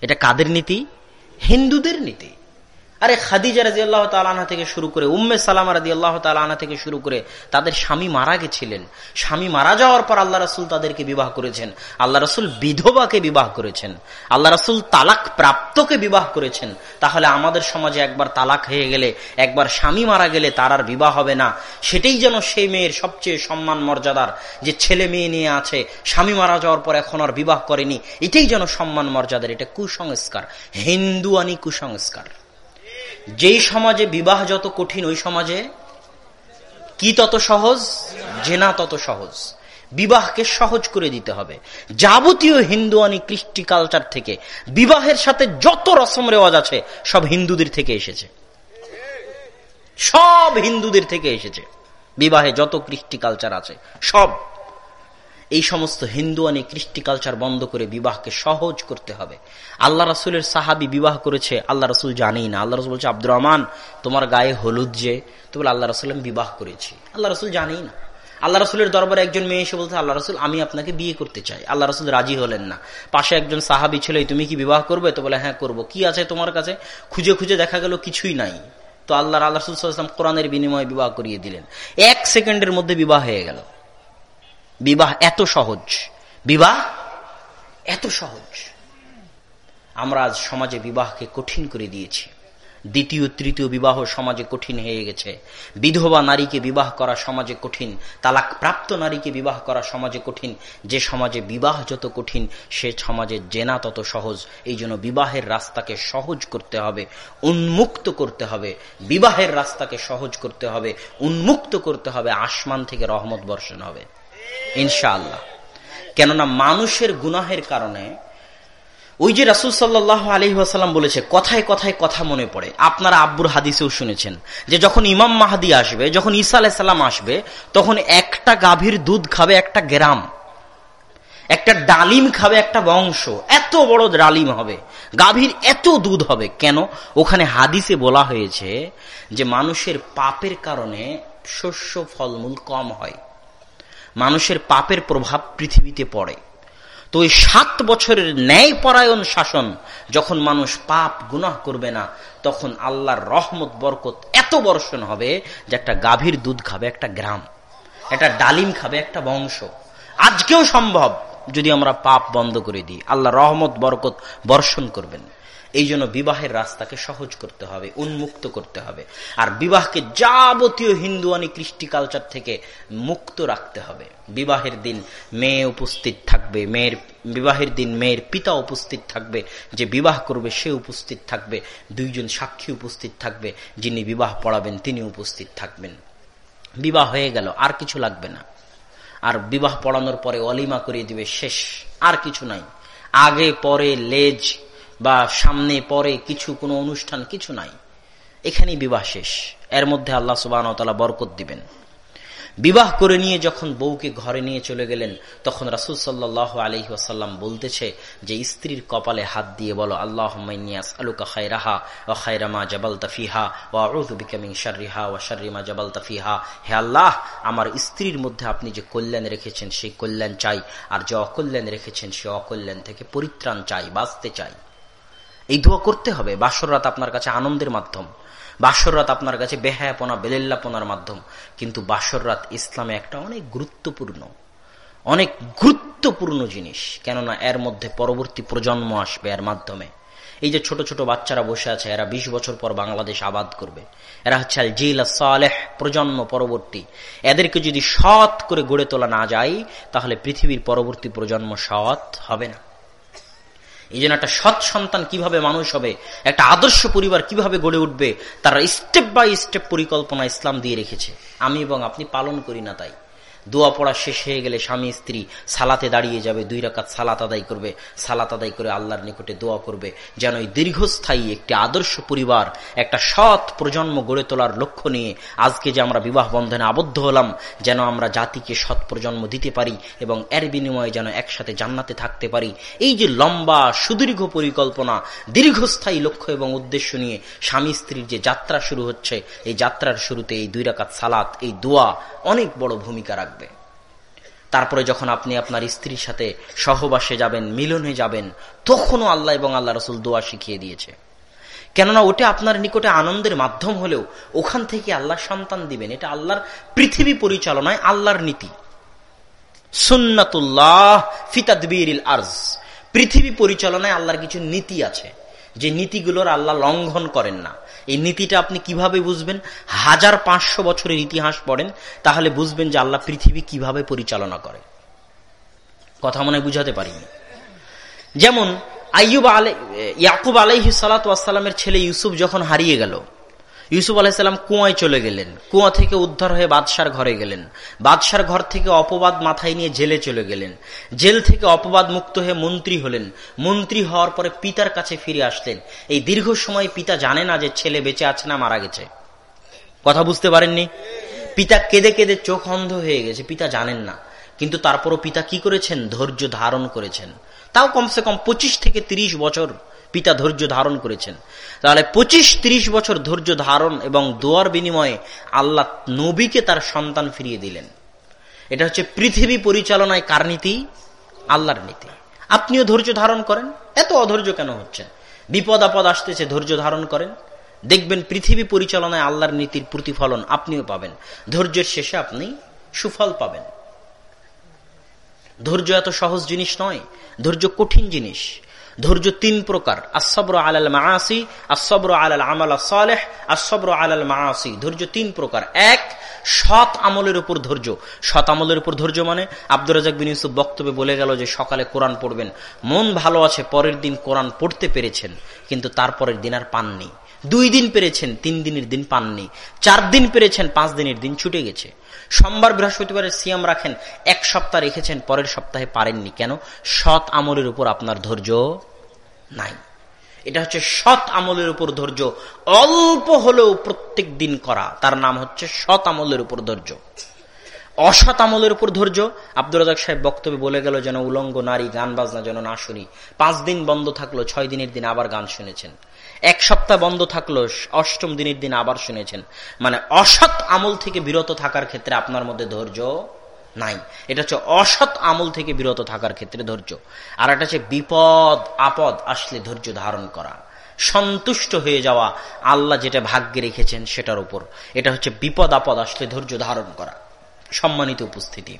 এটা কাদের নীতি? হিন্দুদের নীতি। আরে খাদিজা রাজি আল্লাহ তালানা থেকে শুরু করে, উম্মে সালামা রাজি আল্লাহ তালানা থেকে শুরু করে, তাদের স্বামী মারা গেছিলেন। স্বামী মারা যাওয়ার পর আল্লাহ রাসুল তাদেরকে বিবাহ করেছেন। আল্লাহ রসুল বিধবাকে বিবাহ করেছেন। আল্লাহ রসুল তালাক প্রাপ্তকে বিবাহ করেছেন। তাহলে আমাদের সমাজে একবার তালাক হয়ে গেলে, একবার স্বামী মারা গেলে তার আর বিবাহ হবে না। সেটাই যেন সেই মেয়ের সবচেয়ে সম্মান মর্যাদার, যে ছেলে মেয়ে নিয়ে আছে, স্বামী মারা যাওয়ার পর এখন আর বিবাহ করেনি, এটাই যেন সম্মান মর্যাদার, এটা কুসংস্কার। হিন্দুয়ানি কুসংস্কার। যেই সমাজে বিবাহ যত কঠিন, ওই সমাজে কি তত সহজ? জেনা তত সহজ। বিবাহকে সহজ করে দিতে হবে। যাবতীয় হিন্দু হিন্দুয়ানি কৃষ্টি কালচার থেকে, বিবাহের সাথে যত রসম রেওয়াজ আছে, সব হিন্দুদের থেকে এসেছে। সব হিন্দুদের থেকে এসেছে। বিবাহে যত কৃষ্টি কালচার আছে, সব। এই সমস্ত হিন্দুয়ানি কৃষ্টি কালচার বন্ধ করে বিবাহকে সহজ করতে হবে। আল্লাহ রাসুলের সাহাবি বিবাহ করেছে, আল্লাহ রসুল জানেই না। আল্লাহ রসুল বলছে, আব্দুর রহমান, তোমার গায়ে হলুদ যে। তো বলে, আল্লাহ রসুল, আমি বিবাহ করেছি। আল্লাহ রসুল জানেই না। আল্লাহ রসুলের দরবারে একজন মেয়ে এসে বলতে আল্লাহ রসুল, আমি আপনাকে বিয়ে করতে চাই। আল্লাহ রসুল রাজি হলেন না। পাশে একজন সাহাবি ছিল তুমি কি বিবাহ করবে? তো বলে হ্যাঁ করব। কি আছে তোমার কাছে? খুঁজে খুঁজে দেখা গেল, কিছুই নাই। তো আল্লাহ আল্লাহ রসুল কোরআনের বিনিময়ে বিবাহ করিয়ে দিলেন। এক সেকেন্ডের মধ্যে বিবাহ হয়ে গেল। বিবাহ এত সহজ। বিবাহ এত সহজ। আমরা আজ সমাজে বিবাহকে কঠিন করে দিয়েছি। দ্বিতীয়, তৃতীয় বিবাহ সমাজে কঠিন হয়ে গেছে। বিধবা নারীকে বিবাহ করা সমাজে কঠিন। তালাক প্রাপ্ত নারীকে বিবাহ করা সমাজে কঠিন। যে সমাজে বিবাহ যত কঠিন, সে সমাজে জেনা তত সহজ। এই জন্য বিবাহের রাস্তাকে সহজ করতে হবে, উন্মুক্ত করতে হবে। বিবাহের রাস্তাকে সহজ করতে হবে, উন্মুক্ত করতে হবে। আসমান থেকে রহমত বর্ষণ হবে। ইনশাআল্লাহ। কেননা মানুষের গুনাহের কারণে ওই যে রাসুল সাল্লাহ আলহি বলেছে, কথায় কথায় কথা মনে পড়ে। আপনারা আব্বুর হাদিসেও শুনেছেন যে যখন ইমাম মাহাদি আসবে, যখন ঈসা আলাইসাল্লাম আসবে, তখন একটা গাভীর দুধ খাবে একটা গ্রাম, একটা ডালিম খাবে একটা বংশ, এত বড় ডালিম হবে, গাভীর এত দুধ হবে। কেন? ওখানে হাদিসে বলা হয়েছে যে মানুষের পাপের কারণে শস্য ফলমূল কম হয়। মানুষের পাপের প্রভাব পৃথিবীতে পড়ে। তো ওই সাত বছরের ন্যায় পরায়ণ শাসন, যখন মানুষ পাপ গুনাহ করবে না, তখন আল্লাহর রহমত, বরকত এত বর্ষণ হবে যে একটা গাভীর দুধ খাবে একটা গ্রাম, একটা ডালিম খাবে একটা বংশ। আজকেও সম্ভব যদি আমরা পাপ বন্ধ করে দিই। আল্লাহ রহমত, বরকত বর্ষণ করবেন। এই জন্য বিবাহের রাস্তাকে সহজ করতে হবে, উন্মুক্ত করতে হবে। আর বিবাহকে যাবতীয় হিন্দুয়ানি কৃষ্টি কালচার থেকে মুক্ত রাখতে হবে। বিবাহের দিন মেয়ে উপস্থিত থাকবে, মেয়ের, বিবাহের দিন মেয়ের পিতা উপস্থিত থাকবে, যে বিবাহ করবে সে উপস্থিত থাকবে, দুইজন সাক্ষী উপস্থিত থাকবে, যিনি বিবাহ পড়াবেন তিনি উপস্থিত থাকবেন। বিবাহ হয়ে গেল, আর কিছু লাগবে না। আর বিবাহ পড়ানোর পরে অলিমা করিয়ে দিবে, শেষ, আর কিছু নাই। আগে, পরে, লেজ বা সামনে, পরে কিছু, কোনো অনুষ্ঠান, কিছু নাই। এখানেই বিবাহ শেষ। এর মধ্যে আল্লাহ সুবাহ বরকত দিবেন। বিবাহ করে নিয়ে যখন বউকে ঘরে নিয়ে চলে গেলেন, তখন রাসুল সাল্লাহ আলহি আসাল্লাম বলতেছে যে, স্ত্রীর কপালে হাত দিয়ে বলো আল্লাহ আলুকা খায়রাহা ও খায়রামা জবাল তাফিহা ও আউবিকামিং শারিহা ও শারিমা জবাল তাফিহা হে আল্লাহ, আমার স্ত্রীর মধ্যে আপনি যে কল্যাণ রেখেছেন, সেই কল্যাণ চাই। আর যে অকল্যাণ রেখেছেন, সে অকল্যাণ থেকে পরিত্রাণ চাই, বাঁচতে চাই। এই দোয়া করতে হবে। বাসররাত আপনার কাছে আনন্দের মাধ্যম। বাসররাত আপনার কাছে বেহায়াপনা, বেলেল্লাপনার মাধ্যম। কিন্তু বাসররাত ইসলামে একটা অনেক গুরুত্বপূর্ণ অনেক গুরুত্বপূর্ণ জিনিস। কেননা এর মধ্যে পরবর্তী প্রজন্ম আসবে এর মাধ্যমে। এই যে ছোট ছোট বাচ্চারা বসে আছে, এরা ২০ বছর পর বাংলাদেশ আবাদ করবে। এরা হচ্ছে আল জিলা সালেহ প্রজন্ম পরবর্তী। এদেরকে যদি সৎ করে গড়ে তোলা না যায়, তাহলে পৃথিবীর পরবর্তী প্রজন্ম সৎ হবে না। এই জন্য একটা সৎ সন্তান কীভাবে মানুষ হবে, একটা আদর্শ পরিবার কীভাবে গড়ে উঠবে, তারা স্টেপ বাই স্টেপ পরিকল্পনা ইসলাম দিয়ে রেখেছে। আমি এবং আপনি পালন করি না তাই। দোয়া পড়া শেষ হয়ে গেলে স্বামী স্ত্রী সালাতে দাঁড়িয়ে যাবে, দুই রাকাত সালাত আদায় করবে, সালাত আদায় করে আল্লাহর নিকটে দোয়া করবে, যেন এই দীর্ঘস্থায়ী একটি আদর্শ পরিবার, একটা সৎ প্রজন্ম গড়ে তোলার লক্ষ্য নিয়ে আজকে যে আমরা বিবাহ বন্ধনে আবদ্ধ হলাম, যেন আমরা জাতিকে সৎ প্রজন্ম দিতে পারি এবং এর বিনিময়ে যেন একসাথে জান্নাতে থাকতে পারি। এই যে লম্বা, সুদীর্ঘ পরিকল্পনা, দীর্ঘস্থায়ী লক্ষ্য এবং উদ্দেশ্য নিয়ে স্বামী স্ত্রীর যে যাত্রা শুরু হচ্ছে, এই যাত্রার শুরুতে এই দুই রাকাত সালাত, এই দোয়া অনেক বড় ভূমিকা রাখবে। তারপরে যখন আপনি আপনার স্ত্রীর সাথে সহবাসে যাবেন, মিলনে যাবেন, তখনও আল্লাহ এবং আল্লাহ রসুল দোয়া শিখিয়ে দিয়েছে। কেননা ওটা আপনার নিকটে আনন্দের মাধ্যম হলেও ওখান থেকে আল্লাহ সন্তান দিবেন। এটা আল্লাহর পৃথিবী পরিচালনায় আল্লাহর নীতি। সুন্নাতুল্লাহ ফিতাদবির আর্জ। পৃথিবী পরিচালনায় আল্লাহর কিছু নীতি আছে। যে নীতিগুলোর আল্লাহ লঙ্ঘন করেন না। এই নীতিটা আপনি কীভাবে বুঝবেন? হাজার পাঁচশো বছরের ইতিহাস পড়েন, তাহলে বুঝবেন যে আল্লাহ পৃথিবী কীভাবে পরিচালনা করে। কথা মনে বুঝাতে পারিনি। যেমন আইয়ুব আলাই ইয়াকুব আলাইহি সালাতামের ছেলে ইউসুফ যখন হারিয়ে গেল ইউসুফ আলাহিসাল্লাম কুয়ায় চলে গেলেন। কুয়া থেকে উদ্ধার হয়ে বাদশার ঘরে গেলেন। বাদশার ঘর থেকে অপবাদ মাথায় নিয়ে জেলে চলে গেলেন। জেল থেকে অপবাদ মুক্ত হয়ে মন্ত্রী হলেন। মন্ত্রী হওয়ার পরে পিতার কাছে ফিরে আসলেন। এই দীর্ঘ সময় পিতা জানে না যে ছেলে বেঁচে আছে না মারা গেছে। কথা বুঝতে পারেননি? পিতা কেঁদে কেঁদে চোখ অন্ধ হয়ে গেছে। পিতা জানেন না। কিন্তু তারপরও পিতা কি করেছেন? ধৈর্য ধারণ করেছেন। তাও কমসে কম পঁচিশ থেকে ৩০ বছর পিতা ধৈর্য ধারণ করেছেন। তাহলে পঁচিশ ত্রিশ বছর ধৈর্য ধারণ এবং দোয়ার বিনিময়ে আল্লাহ নবীকে তার সন্তান ফিরিয়ে দিলেন। এটা হচ্ছে পৃথিবী পরিচালনায় কার নীতি? আল্লাহর নীতি। আপনিও ধৈর্য ধারণ করেন। এত অধৈর্য কেন হচ্ছে বিপদ আপদ আসতেছে, ধৈর্য ধারণ করেন। দেখবেন পৃথিবী পরিচালনায় আল্লাহর নীতির প্রতিফলন আপনিও পাবেন। ধৈর্যের শেষে আপনি সুফল পাবেন। ধৈর্য এত সহজ জিনিস নয়। ধৈর্য কঠিন জিনিস। ধৈর্য তিন প্রকার। আসব্র আলাল মাসি আসব্র আলাল আমাল সালেহ আসব্র আলাল মাসি ধৈর্য তিন প্রকার। এক, সৎ আমলের উপর ধৈর্য। সৎ আমলের উপর ধৈর্য মানে আব্দুর রাজাক বিন ইউসুফ বক্তব্যে বলে গেল যে সকালে কোরআন পড়বেন। মন ভালো আছে, পরের দিন কোরআন পড়তে পেরেছেন, কিন্তু তারপরের দিন আর পাননি। দুই দিন পেরেছেন, তিন দিনের দিন পাননি। চার দিন পেরেছেন, পাঁচ দিনের দিন ছুটে গেছে। সোমবার বৃহস্পতিবারের সিয়াম রাখেন, এক সপ্তাহ রেখেছেন, পরের সপ্তাহে পারেননি। কেন? সৎ আমলের উপর আপনার ধৈর্য নাই। এটা হচ্ছে সৎ আমলের উপর ধৈর্য। অল্প হলেও প্রত্যেক দিন করা, তার নাম হচ্ছে সৎ আমলের উপর ধৈর্য। অসৎ আমলের উপর ধৈর্য, আব্দুর রাজাক সাহেব বক্তব্যে বলে গেল যেন উলঙ্গ নারী গান বাজনা যেন না শুনি। পাঁচ দিন বন্ধ থাকল, ছয় দিনের দিন আবার গান শুনেছেন। এক সপ্তাহ বন্ধ থাকল, অষ্টম দিনের দিন আবার শুনেছেন। মানে অসৎ আমল থেকে বিরত থাকার ক্ষেত্রে আপনার মধ্যে ধৈর্য নাই এটা হচ্ছে অসৎ আমল থেকে বিরত থাকার ক্ষেত্রে ধৈর্য। আর এটা হচ্ছে বিপদ, আপদ আসলে ধৈর্য ধারণ করা। সন্তুষ্ট হয়ে যাওয়া আল্লাহ যেটা ভাগ্যে রেখেছেন সেটার উপর। এটা হচ্ছে বিপদ, আপদ আসলে ধৈর্য ধারণ করা। সম্মানিত উপস্থিতি।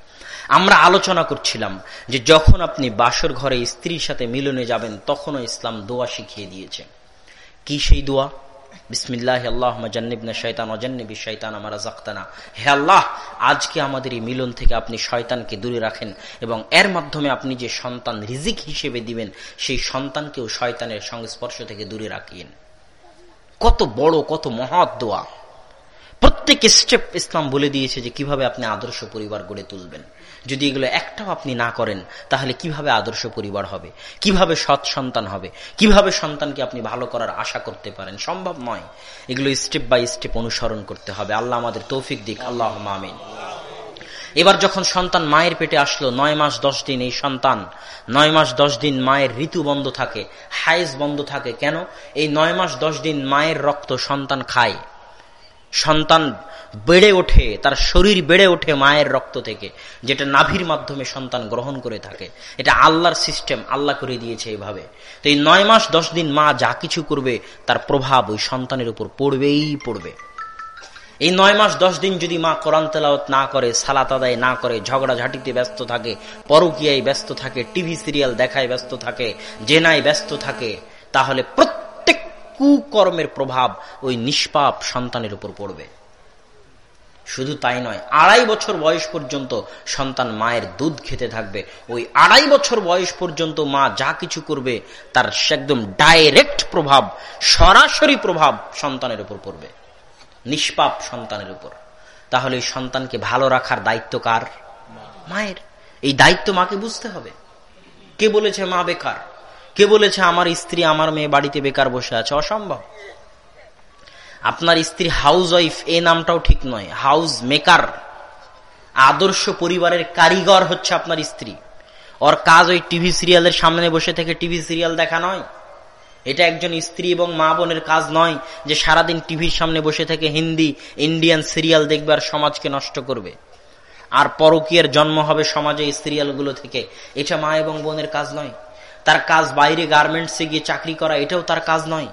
আমরা আলোচনা করছিলাম যে যখন আপনি বাসর ঘরে স্ত্রীর সাথে মিলনে যাবেন, তখনও ইসলাম দোয়া শিখিয়ে দিয়েছে। কি সেই দোয়া? বিসমিল্লাহ আল্লাহ জান্নিবনা শৈতান অজান্নিবি শৈতান আমার জাক্তানা হে আল্লাহ, আজকে আমাদের এই মিলন থেকে আপনি শয়তানকে দূরে রাখেন এবং এর মাধ্যমে আপনি যে সন্তান রিজিক হিসেবে দিবেন, সেই সন্তানকেও শয়তানের সংস্পর্শ থেকে দূরে রাখিয়েন। কত বড়, কত মহৎ দোয়া। প্রত্যেক স্টেপ ইসলাম বলে দিয়েছে যে কীভাবে আপনি আদর্শ পরিবার গড়ে তুলবেন। যদি এগুলো একটাও আপনি না করেন, তাহলে কীভাবে আদর্শ পরিবার হবে? কীভাবে সৎ সন্তান হবে? কীভাবে সন্তানকে আপনি ভালো করার আশা করতে পারেন? সম্ভব নয়। এগুলো স্টেপ বাই স্টেপ অনুসরণ করতে হবে। আল্লাহ আমাদের তৌফিক দিক। আল্লাহ মামিন এবার যখন সন্তান মায়ের পেটে আসলো, নয় মাস দশ দিন এই সন্তান, নয় মাস দশ দিন মায়ের ঋতু বন্ধ থাকে হাইজ বন্ধ থাকে। কেন? এই নয় মাস দশ দিন মায়ের রক্ত সন্তান খায়। সন্তান বেড়ে ওঠে, তার শরীর বেড়ে ওঠে মায়ের রক্ত থেকে, যেটা নাভির মাধ্যমে সন্তান গ্রহণ করে থাকে। এটা আল্লাহর সিস্টেম, আল্লাহ করে দিয়েছে এইভাবে তো এই নয় মাস, দশ দিন মা যা কিছু করবে, তার প্রভাব ওই সন্তানের উপর পড়বেই পড়বে। এই নয় মাস, দশ দিন যদি মা কোরআন তেলাওত না করে, সালাত আদায় না করে, ঝগড়াঝাটিতে ব্যস্ত থাকে, পরকিয়ায় ব্যস্ত থাকে, টিভি সিরিয়াল দেখায় ব্যস্ত থাকে, জেনায় ব্যস্ত থাকে, তাহলে প্রত্যেক কুকর্মের প্রভাব ওই নিষ্পাপ সন্তানের উপর পড়বে। শুধু তাই নয়, আড়াই বছর বয়স পর্যন্ত সন্তান মায়ের দুধ খেতে থাকবে। ওই আড়াই বছর বয়স পর্যন্ত মা যা কিছু করবে, তার একদম ডাইরেক্ট প্রভাব, সরাসরি প্রভাব সন্তানের উপর পড়বে। নিষ্পাপ সন্তানের উপর। তাহলে এই সন্তানকে ভালো রাখার দায়িত্ব কার? মায়ের। এই দায়িত্ব মাকে বুঝতে হবে। কে বলেছে মা বেকার? কে বলেছে আমার স্ত্রী আমার মেয়ে বাড়িতে বেকার বসে আছে? অসম্ভব। আপনার স্ত্রী হাউস ওয়াইফ এ নামটাও ঠিক নয় হাউস মেকার আদর্শ পরিবারের কারিগর হচ্ছে আপনার স্ত্রী। ওর কাজ ওই টিভি সিরিয়ালের সামনে বসে থেকে টিভি সিরিয়াল দেখা নয়। এটা একজন স্ত্রী এবং মা বোনের কাজ নয় যে সারাদিন টিভির সামনে বসে থেকে হিন্দি ইন্ডিয়ান সিরিয়াল দেখবে আর সমাজকে নষ্ট করবে। আর পরকীয়ের জন্ম হবে সমাজে এই সিরিয়ালগুলো থেকে। এটা মা এবং বোনের কাজ নয়। তার কাজ বাইরে গার্মেন্টসে গিয়ে চাকরি করা, এটাও তার কাজ নয়।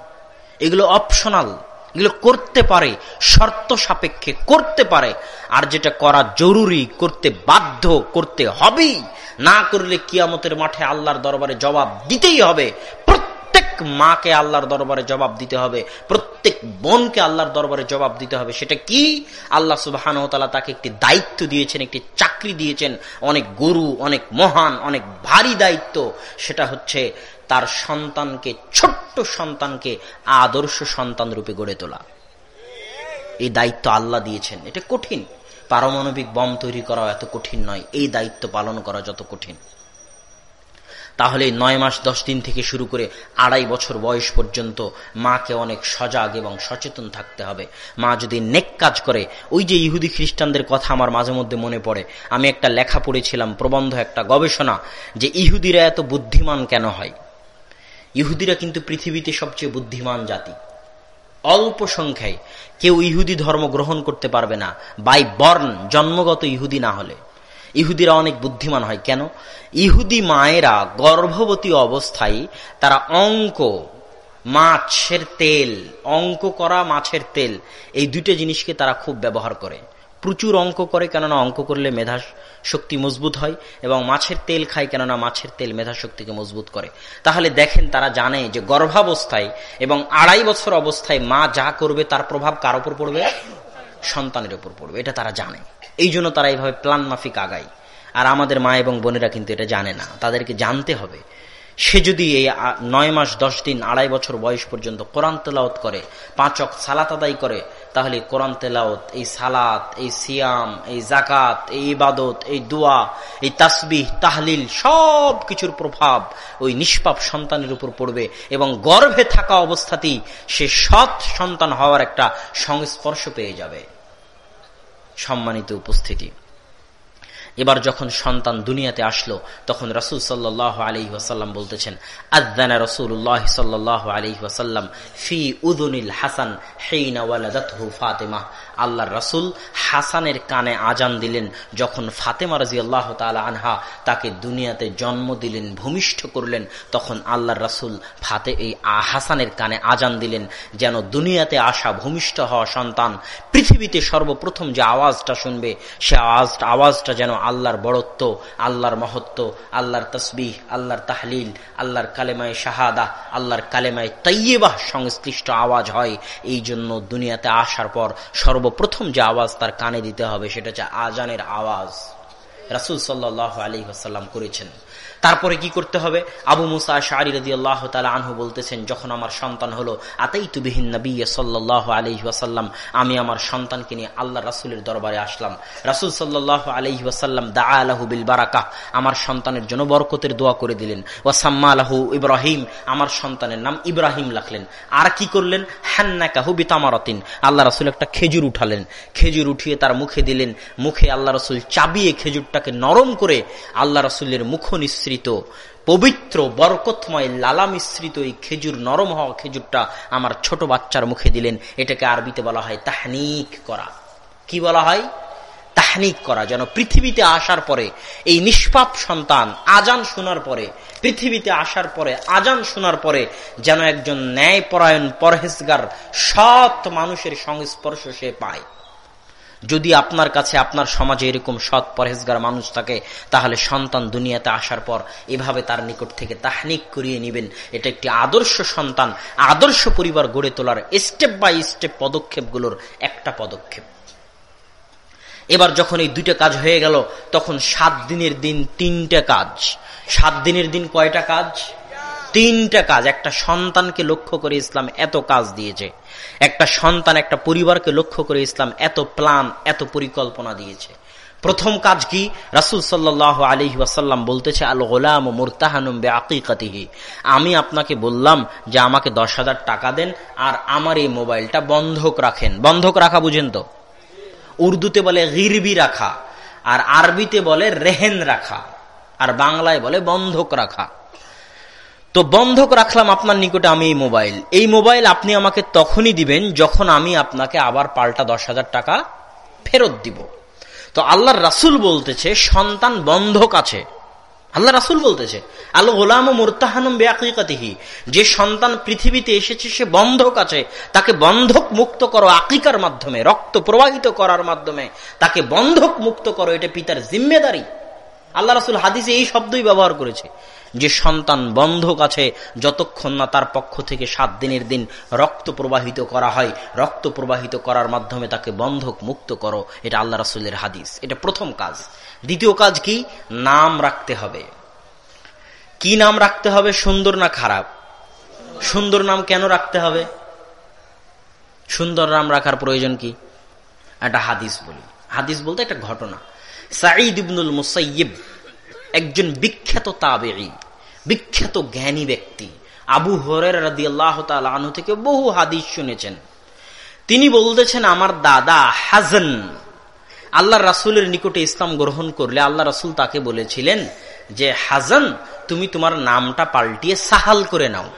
এগুলো অপশনাল এগুলো করতে পারে, শর্ত সাপেক্ষে করতে পারে। আর যেটা করা জরুরি, করতে বাধ্য, করতে হবেই। না করলে কিয়ামতের মাঠে আল্লাহর দরবারে জবাব দিতেই হবে। প্রত্যেক মাকে আল্লাহর দরবারে জবাব দিতে হবে। প্রত্যেক বোনকে আল্লাহর দরবারে জবাব দিতে হবে। সেটা কি? আল্লাহ সুবাহান তাকে একটি দায়িত্ব দিয়েছেন, একটি চাকরি দিয়েছেন। অনেক গরু, অনেক মহান, অনেক ভারী দায়িত্ব। সেটা হচ্ছে তার সন্তানকে, ছোট্ট সন্তানকে আদর্শ সন্তান রূপে গড়ে তোলা। এই দায়িত্ব আল্লাহ দিয়েছেন। এটা কঠিন। পারমাণবিক বম তৈরি করা এত কঠিন নয়। এই দায়িত্ব পালন করা যত কঠিন। তাহলে নয় মাস দশ দিন থেকে শুরু করে আড়াই বছর বয়স পর্যন্ত মাকে অনেক সজাগ এবং সচেতন থাকতে হবে। মা যদি নেক কাজ করে, ওই যে ইহুদি খ্রিস্টানদের কথা আমার মাঝে মধ্যে মনে পড়ে, আমি একটা লেখা পড়েছিলাম প্রবন্ধ, একটা গবেষণা, যে ইহুদিরা এত বুদ্ধিমান কেন হয়? ইহুদিরা কিন্তু পৃথিবীতে সবচেয়ে বুদ্ধিমান জাতি। অল্প সংখ্যায় কেউ ইহুদি ধর্ম গ্রহণ করতে পারবে না। বাই বর্ণ জন্মগত ইহুদি না হলে। ইহুদিরা অনেক বুদ্ধিমান হয়। কেন? ইহুদি মায়েরা গর্ভবতী অবস্থায় তারা অঙ্ক, মাছের তেল, অঙ্ক করা মাছের তেল, এই দুটো জিনিসকে তারা খুব ব্যবহার করে। প্রচুর অঙ্ক করে, কেননা অঙ্ক করলে মেধা শক্তি মজবুত হয় এবং মাছের তেল খায়, কেননা মাছের তেল মেধা শক্তিকে মজবুত করে। তাহলে দেখেন তারা জানে যে গর্ভাবস্থায় এবং আড়াই বছর অবস্থায় মা যা করবে তার প্রভাব কার উপর পড়বে? সন্তানের উপর পড়বে, এটা তারা জানে। এই জন্য তারা এইভাবে প্লান মাফিক আগায়। আর আমাদের মা এবং বোনেরা কিন্তু এটা জানে না, তাদেরকে জানতে হবে। সে যদি এই নয় মাস, দশ দিন, আড়াই বছর বয়স পর্যন্ত কোরআন তেলাওত করে পাঁচক সালাত আদায় করে তাহলে কোরআন তেলাওত এই সালাত, এই সিয়াম, এই জাকাত এই ইবাদত, এই দোয়া, এই তাসবিহ, তাহলিল সব কিছুর প্রভাব ওই নিষ্পাপ সন্তানের উপর পড়বে এবং গর্ভে থাকা অবস্থাতেই সে সৎ সন্তান হওয়ার একটা সংস্পর্শ পেয়ে যাবে। সম্মানিত উপস্থিতি। এবার যখন সন্তান দুনিয়াতে আসলো, তখন রসুল সাল্লাহ আলি ওয়াসাল্লাম বলতেছেন আদানা রসুল্লাহ সাল্লাহ আলি ওয়াসাল্লাম ফি উদুনিল হাসান হেইনা ফাতেমা। আল্লাহ রসুল হাসানের কানে আজান দিলেন, যখন ফাতেমা রাজি আল্লাহ তালা আনহা তাকে দুনিয়াতে জন্ম দিলেন, ভূমিষ্ঠ করলেন, তখন আল্লাহ রসুল ফাতে এই হাসানের কানে আজান দিলেন, যেন দুনিয়াতে আসা ভূমিষ্ঠ হওয়া সন্তান পৃথিবীতে সর্বপ্রথম যে আওয়াজটা শুনবে, সে আওয়াজ, আওয়াজটা যেন আল্লাহর বড়ত্ব, আল্লাহর মহত্ব, আল্লাহর তসবিহ, আল্লাহর তাহলিল, আল্লাহর কালেমায় শাহাদা, আল্লাহর কালেমায় তৈবাহ সংশ্লিষ্ট আওয়াজ হয়। এই জন্য দুনিয়াতে আসার পর সর্বপ্রথম যে আওয়াজ তার কানে দিতে হবে সেটা হচ্ছে আজানের আওয়াজ। রাসুল সাল্লাহ আলী আসাল্লাম করেছেন। তারপরে কি করতে হবে? আবু মুসা শাহরি রদি আল্লাহ তালা আনহু বলতেছেন, যখন আমার সন্তান হলো আতাই তুবিহীন নবী সাল্লাহ আলহি ওয়াসাল্লাম, আমি আমার সন্তানকে নিয়ে আল্লাহ রাসুলের দরবারে আসলাম। রাসুল সাল্লাহ আলহি ওয়াসাল্লাম দা আলাহু বিল বারাকা আমার সন্তানের জন্য বরকতের দোয়া করে দিলেন। ওয়াসাম্মা আলাহু ইব্রাহিম, আমার সন্তানের নাম ইব্রাহিম লাখলেন আর কি করলেন? হ্যান্নাকাহু বিতামারতিন, আল্লাহ রাসুল একটা খেজুর উঠালেন। খেজুর উঠিয়ে তার মুখে দিলেন। মুখে আল্লাহ রসুল চাবিয়ে খেজুরটাকে নরম করে আল্লাহ রসুলের মুখ মিশ্রিত পবিত্র, বরকতময়, লালা মিশ্রিত এই খেজুর, নরম হওয়া খেজুরটা আমার ছোট বাচ্চার মুখে দিলেন। এটাকে আরবিতে বলা হয় তাহনিক করা। কি বলা হয়? তাহনিক করা। যেন পৃথিবীতে আসার পরে এই নিষ্পাপ সন্তান আজান শোনার পরে, পৃথিবীতে আসার পরে, আজান শোনার পরে যেন একজন ন্যায়পরায়ণ পরহেজগার, সৎ মানুষের সংস্পর্শ সে পায়। যদি আপনার কাছে, আপনার সমাজে এরকম সৎ পরহেজগার মানুষ থাকে, তাহলে সন্তান দুনিয়াতে আসার পর এভাবে তার নিকট থেকে তাহনিক করিয়ে নেবেন। এটা একটি আদর্শ সন্তান, আদর্শ পরিবার গড়ে তোলার স্টেপ বাই স্টেপ পদক্ষেপগুলোর একটা পদক্ষেপ। এবার যখন এই দুইটা কাজ হয়ে গেল, তখন সাত দিনের দিন তিনটা কাজ। সাত দিনের দিন কয়টা কাজ? তিনটা কাজ। একটা সন্তানকে লক্ষ্য করে ইসলাম এত কাজ দিয়েছে। একটা সন্তান, একটা পরিবারকে লক্ষ্য করে ইসলাম এত প্লান এত পরিকল্পনা দিয়েছে। প্রথম কাজ কি? রাসুল সাল্লাহ আলি ওয়াসাল্লাম বলতেছে আল গোলাম মুরতাহানুম আকিকাতিহি আমি আপনাকে বললাম যে আমাকে দশ হাজার টাকা দেন আর আমার এই মোবাইলটা বন্ধক রাখেন। বন্ধক রাখা বুঝেন তো? উর্দুতে বলে গিরবি রাখা আর আরবিতে বলে রেহেন রাখা আর বাংলায় বলে বন্ধক রাখা। তো বন্ধক রাখলাম আপনার নিকটে আমি এই মোবাইল। এই মোবাইল আপনি আমাকে তখনই দিবেন যখন আমি আপনাকে আবার পাল্টা দশ হাজার টাকা ফেরত দিব। তো আল্লাহর রাসুল বলতেছে, সন্তান বন্ধক আছে। আল্লাহ রাসুল বলতেছে আল্লাহ গোলাম মুরতাহানুম বেআকিকাতিহি যে সন্তান পৃথিবীতে এসেছে, সে বন্ধক আছে। তাকে বন্ধক মুক্ত করো আকিকার মাধ্যমে, রক্ত প্রবাহিত করার মাধ্যমে। তাকে বন্ধক মুক্ত করো, এটা পিতার জিম্মেদারি। আল্লাহ রাসুল হাদিসে এই শব্দই ব্যবহার করেছে। যে সন্তান বন্ধক আছে, যতক্ষণ না তার পক্ষ থেকে সাত দিনের দিন রক্ত প্রবাহিত করা হয়, রক্ত প্রবাহিত করার মাধ্যমে তাকে বন্ধক মুক্ত করো, এটা আল্লাহ রাসুলের হাদিস। এটা প্রথম কাজ। দ্বিতীয় কাজ কি? নাম রাখতে হবে। কি নাম রাখতে হবে, সুন্দর না খারাপ? সুন্দর নাম কেন রাখতে হবে? সুন্দর নাম রাখার প্রয়োজন কি? একটা হাদিস বলি। হাদিস বলতে একটা ঘটনা। সাঈদ ইবনুল মুসাইব একজন বিখ্যাত তাবেঈ, বিখ্যাত জ্ঞানী ব্যক্তি। আবু হরের রাদি আল্লাহ আনু থেকে বহু হাদিস শুনেছেন। তিনি বলতেছেন, আমার দাদা হাজন আল্লাহ রাসুলের নিকটে ইসলাম গ্রহণ করলে আল্লাহ রাসুল তাকে বলেছিলেন যে, হাজান, তুমি তোমার নামটা পাল্টিয়ে সাহাল করে নাও।